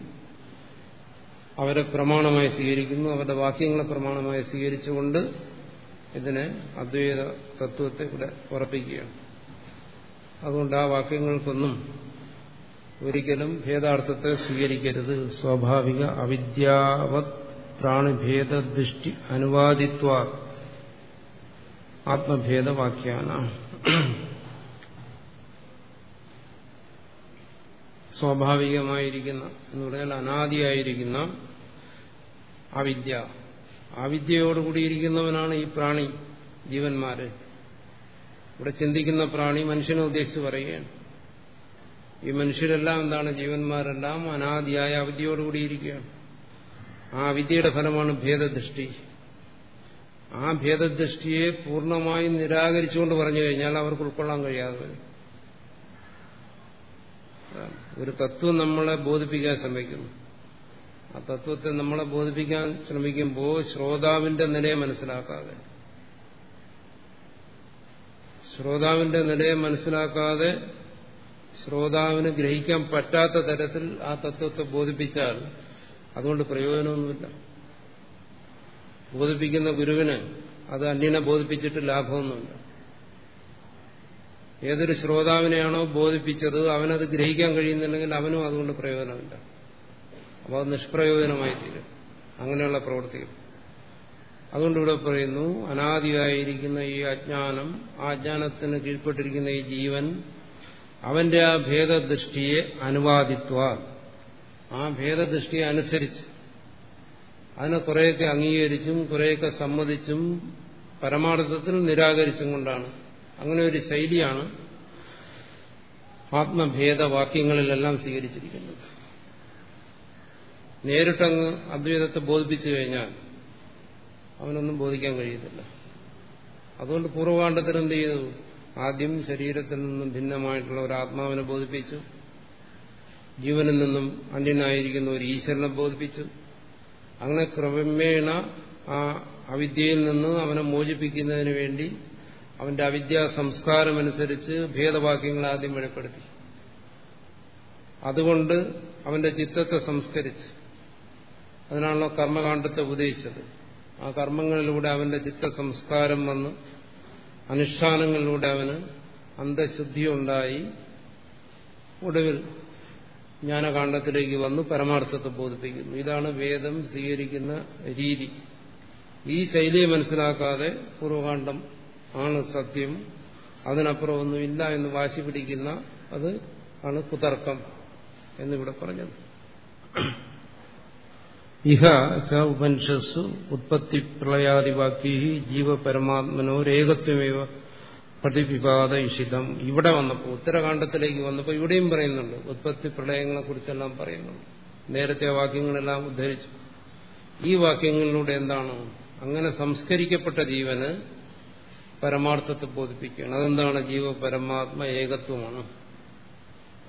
അവരെ പ്രമാണമായി സ്വീകരിക്കുന്നു അവരുടെ വാക്യങ്ങളെ പ്രമാണമായി സ്വീകരിച്ചുകൊണ്ട് ഇതിനെ അദ്വൈത തത്വത്തെ ഇവിടെ ഉറപ്പിക്കുകയാണ്. അതുകൊണ്ട് ആ വാക്യങ്ങൾക്കൊന്നും ഒരിക്കലും ഭേദാർത്ഥത്തെ സ്വീകരിക്കരുത്. സ്വാഭാവിക അവിദ്യാവത് പ്രാണിഭേദ ദൃഷ്ടി അനുവാദിത്വ ആത്മഭേദവാക്യാന സ്വാഭാവികമായിരിക്കുന്ന എന്ന് പറഞ്ഞാൽ അനാദിയായിരിക്കുന്ന അവിദ്യ. അവിദ്യയോടുകൂടിയിരിക്കുന്നവനാണ് ഈ പ്രാണി ജീവന്മാര്. ഇവിടെ ചിന്തിക്കുന്ന പ്രാണി മനുഷ്യനെ ഉദ്ദേശിച്ച് പറയുകയാണ്. ഈ മനുഷ്യരെല്ലാം എന്താണ്? ജീവന്മാരെല്ലാം അനാദിയായ അവിദ്യയോടുകൂടിയിരിക്കുകയാണ് ആ വിദ്യയുടെ ഫലമാണ് ഭേദദൃഷ്ടി. ആ ഭേദദൃഷ്ടിയെ പൂർണമായും നിരാകരിച്ചുകൊണ്ട് പറഞ്ഞു കഴിഞ്ഞാൽ അവർക്ക് ഉൾക്കൊള്ളാൻ കഴിയാതെ വരും. ഒരു തത്വം നമ്മളെ ബോധിപ്പിക്കാൻ ശ്രമിക്കുന്നു. ആ തത്വത്തെ നമ്മളെ ബോധിപ്പിക്കാൻ ശ്രമിക്കുമ്പോൾ ശ്രോതാവിന്റെ നിലയെ മനസ്സിലാക്കാതെ ശ്രോതാവിന്റെ നിലയെ മനസ്സിലാക്കാതെ ശ്രോതാവിന് ഗ്രഹിക്കാൻ പറ്റാത്ത തരത്തിൽ ആ തത്വത്തെ ബോധിപ്പിച്ചാൽ അതുകൊണ്ട് പ്രയോജനമൊന്നുമില്ല. ബോധിപ്പിക്കുന്ന ഗുരുവിന് അത് അന്യനെ ബോധിപ്പിച്ചിട്ട് ലാഭമൊന്നുമില്ല. ഏതൊരു ശ്രോതാവിനെയാണോ ബോധിപ്പിച്ചത് അവനത് ഗ്രഹിക്കാൻ കഴിയുന്നുണ്ടെങ്കിൽ അവനും അതുകൊണ്ട് പ്രയോജനമില്ല. അപ്പോൾ അത് നിഷ്പ്രയോജനമായി തീരും അങ്ങനെയുള്ള പ്രവൃത്തികൾ. അതുകൊണ്ട് ഇവിടെ പറയുന്നു അനാദിയായിരിക്കുന്ന ഈ അജ്ഞാനം ആ അജ്ഞാനത്തിന് കീഴ്പ്പെട്ടിരിക്കുന്ന ഈ ജീവൻ അവന്റെ ആ ഭേദദൃഷ്ടിയെ അനുവാദിത്വ. ആ ഭേദദൃഷ്ടിയെ അനുസരിച്ച് അതിനെ കുറേയൊക്കെ അംഗീകരിച്ചും കുറേയൊക്കെ സമ്മതിച്ചും പരമാർത്ഥത്തിൽ നിരാകരിച്ചും കൊണ്ടാണ്. അങ്ങനെ ഒരു ശൈലിയാണ് ആത്മഭേദവാക്യങ്ങളിലെല്ലാം സ്വീകരിച്ചിരിക്കുന്നത്. നേരിട്ടങ്ങ് അദ്വൈതത്തെ ബോധിപ്പിച്ചു കഴിഞ്ഞാൽ അവനൊന്നും ബോധിക്കാൻ കഴിയത്തില്ല. അതുകൊണ്ട് പൂർവകാണ്ഡത്തിൽ എന്ത് ചെയ്തു? ആദ്യം ശരീരത്തിൽ നിന്നും ഭിന്നമായിട്ടുള്ള ഒരു ആത്മാവിനെ ബോധിപ്പിച്ചു. ജീവനിൽ നിന്നും അന്യനായിരിക്കുന്ന ഒരു ഈശ്വരനെ ബോധിപ്പിച്ചു. അങ്ങനെ ക്രമേണ ആ അവിദ്യയിൽ നിന്ന് അവനെ മോചിപ്പിക്കുന്നതിന് വേണ്ടി അവന്റെ അവിദ്യാ സംസ്കാരമനുസരിച്ച് ഭേദവാക്യങ്ങൾ ആദ്യം വെളിപ്പെടുത്തി. അതുകൊണ്ട് അവന്റെ ചിത്തത്തെ സംസ്കരിച്ച്. അതിനാണല്ലോ കർമ്മകാണ്ഡത്തെ ഉപദേശിച്ചത്. ആ കർമ്മങ്ങളിലൂടെ അവന്റെ ചിത്ത സംസ്കാരം വന്ന്. അനുഷ്ഠാനങ്ങളിലൂടെ അവന് അന്തശുദ്ധി ഉണ്ടായി ഒടുവിൽ ജ്ഞാനകാന്ഡത്തിലേക്ക് വന്ന് പരമാർത്ഥത്തെ ബോധിപ്പിക്കുന്നു. ഇതാണ് വേദം സ്വീകരിക്കുന്ന രീതി. ഈ ശൈലിയെ മനസ്സിലാക്കാതെ പൂർവകാന്ഡം ആണ് സത്യം. അതിനപ്പുറം എന്ന് വാശി പിടിക്കുന്ന അത് ആണ് കുതർക്കം എന്നിവിടെ പറഞ്ഞത്. ഇഹ ച ഉപനിഷസ്സു ഉത്പത്തി പ്രളയാദിവാക്യ ജീവപരമാത്മനോരേകത്വമേവ പ്രതിപിപാത ഇഷിതം ഇവിടെ വന്നപ്പോൾ ഉത്തരകാണ്ഡത്തിലേക്ക് വന്നപ്പോൾ ഇവിടെയും പറയുന്നുണ്ട് ഉത്പത്തി പ്രളയങ്ങളെ കുറിച്ചെല്ലാം പറയുന്നുണ്ട്. നേരത്തെ വാക്യങ്ങളെല്ലാം ഉദ്ധരിച്ചു. ഈ വാക്യങ്ങളിലൂടെ എന്താണ്? അങ്ങനെ സംസ്കരിക്കപ്പെട്ട ജീവന് പരമാർത്ഥത്തെ ബോധിപ്പിക്കുകയാണ്. അതെന്താണ്? ജീവ പരമാത്മ ഏകത്വമാണ്.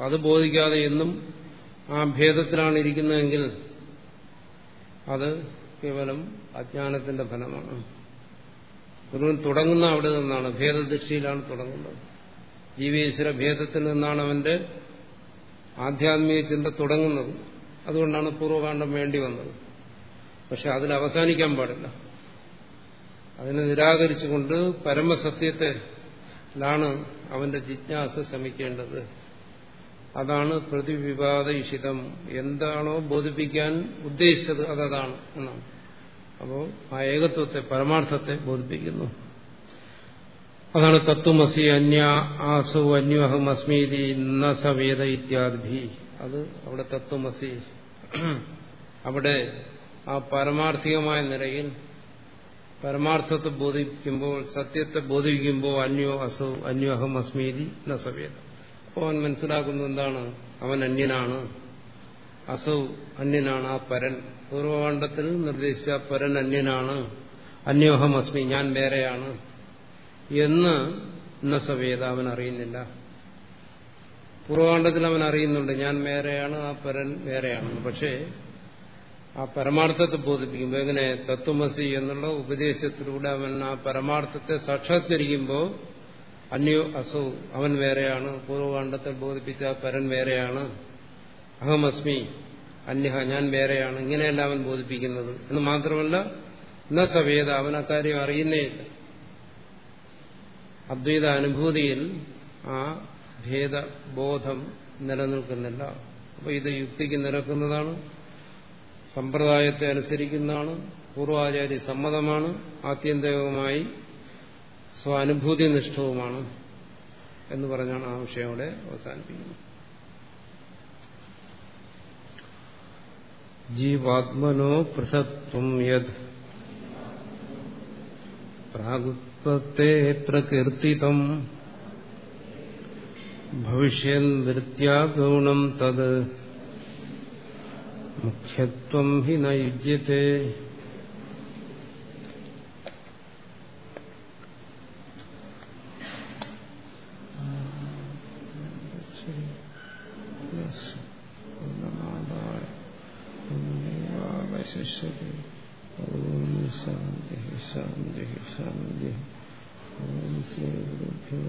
അത് ബോധിക്കാതെ എന്നും ആ ഭേദത്തിലാണ് ഇരിക്കുന്നതെങ്കിൽ അത് കേവലം അജ്ഞാനത്തിന്റെ ഫലമാണ്. ഗുരുവൻ തുടങ്ങുന്ന അവിടെ നിന്നാണ് ഭേദദൃഷ്ടിയിലാണ് തുടങ്ങുന്നത്. ജീവേശ്വര ഭേദത്തിൽ നിന്നാണ് അവന്റെ ആധ്യാത്മിക ചിന്ത തുടങ്ങുന്നത്. അതുകൊണ്ടാണ് പൂർവകാന്ഡം വേണ്ടി വന്നത്. പക്ഷെ അതിൽ അവസാനിക്കാൻ പാടില്ല. അതിനെ നിരാകരിച്ചുകൊണ്ട് പരമസത്യത്തിലാണ് അവന്റെ ജിജ്ഞാസ ശ്രമിക്കേണ്ടത്. അതാണ് പ്രതിവിവാദ ഇഷിതം എന്താണോ ബോധിപ്പിക്കാൻ ഉദ്ദേശിച്ചത് അതതാണ് എന്നാണ്. അപ്പോൾ ആ ഏകത്വത്തെ പരമാർത്ഥത്തെ ബോധിപ്പിക്കുന്നു. അതാണ് തത്വമസി അന്യ ആസു അന്യോഹം അസ്മീതി നസവേദ സവേദ ഇത്യാദി. അത് അവിടെ തത്വമസി. അവിടെ ആ പരമാർത്ഥികമായ നിലയിൽ പരമാർത്ഥത്തെ ബോധിപ്പിക്കുമ്പോൾ സത്യത്തെ ബോധിപ്പിക്കുമ്പോൾ അന്യോ അസോ അന്യോഹം അസ്മീതി ന സവേദ അപ്പോൾ അവൻ മനസ്സിലാക്കുന്നത് എന്താണ്? അവൻ അന്യനാണ്. അസൗ അന്യനാണ് ആ പരൻ. പൂർവകാണ്ഡത്തിൽ നിർദ്ദേശിച്ച പരൻ അന്യനാണ്. അന്യോഹം അസ്മി ഞാൻ വേറെയാണ്. എന്ന് ഇന്ന സവേദ അവൻ അറിയുന്നില്ല. പൂർവകാണ്ഡത്തിൽ അവൻ അറിയുന്നുണ്ട് ഞാൻ വേറെയാണ് ആ പരൻ വേറെയാണ്. പക്ഷേ ആ പരമാർത്ഥത്തെ ബോധിപ്പിക്കുമ്പോൾ എങ്ങനെ? തത്വമസി എന്നുള്ള ഉപദേശത്തിലൂടെ അവൻ ആ പരമാർത്ഥത്തെ സാക്ഷാത്കരിക്കുമ്പോൾ അന്യോ അസൗ അവൻ വേറെയാണ്. പൂർവകാന്ഡത്തെ ബോധിപ്പിച്ച പരൻ വേറെയാണ്. അഹമസ്മി അന്യഹ ഞാൻ വേറെയാണ്. ഇങ്ങനെയല്ല അവൻ ബോധിപ്പിക്കുന്നത്. എന്ന് മാത്രമല്ല ന സവേദ അവൻ അക്കാര്യം അറിയുന്നേയില്ല. അദ്വൈത അനുഭൂതിയിൽ ആ ഭേദബോധം നിലനിൽക്കുന്നില്ല. അപ്പോൾ ഇത് യുക്തിക്ക് നിരക്കുന്നതാണ് സമ്പ്രദായത്തെ അനുസരിക്കുന്നതാണ് പൂർവാചാര്യ സമ്മതമാണ് ആത്യന്തികമായി സ്വാനുഭൂതി നിഷ്ഠവുമാണ് എന്ന് പറഞ്ഞാണ് ആ വിഷയം അവിടെ അവസാനിപ്പിക്കുന്നത്. ജീവാത്മനോ പൃഥത്വം യത് പ്രാഗുത്വത്തെ പ്രകീർത്തിതം ഭവിഷ്യൻ വൃത്യാഗൗണം തത് മുഖ്യത്വം ഹി നയുജ്യത്തെ ശിഷ്യത്തെ ഓം ശാന്തി ശാന്തി ശാന്തി ഓം ശ്രീ ഗുരുഭ്യോ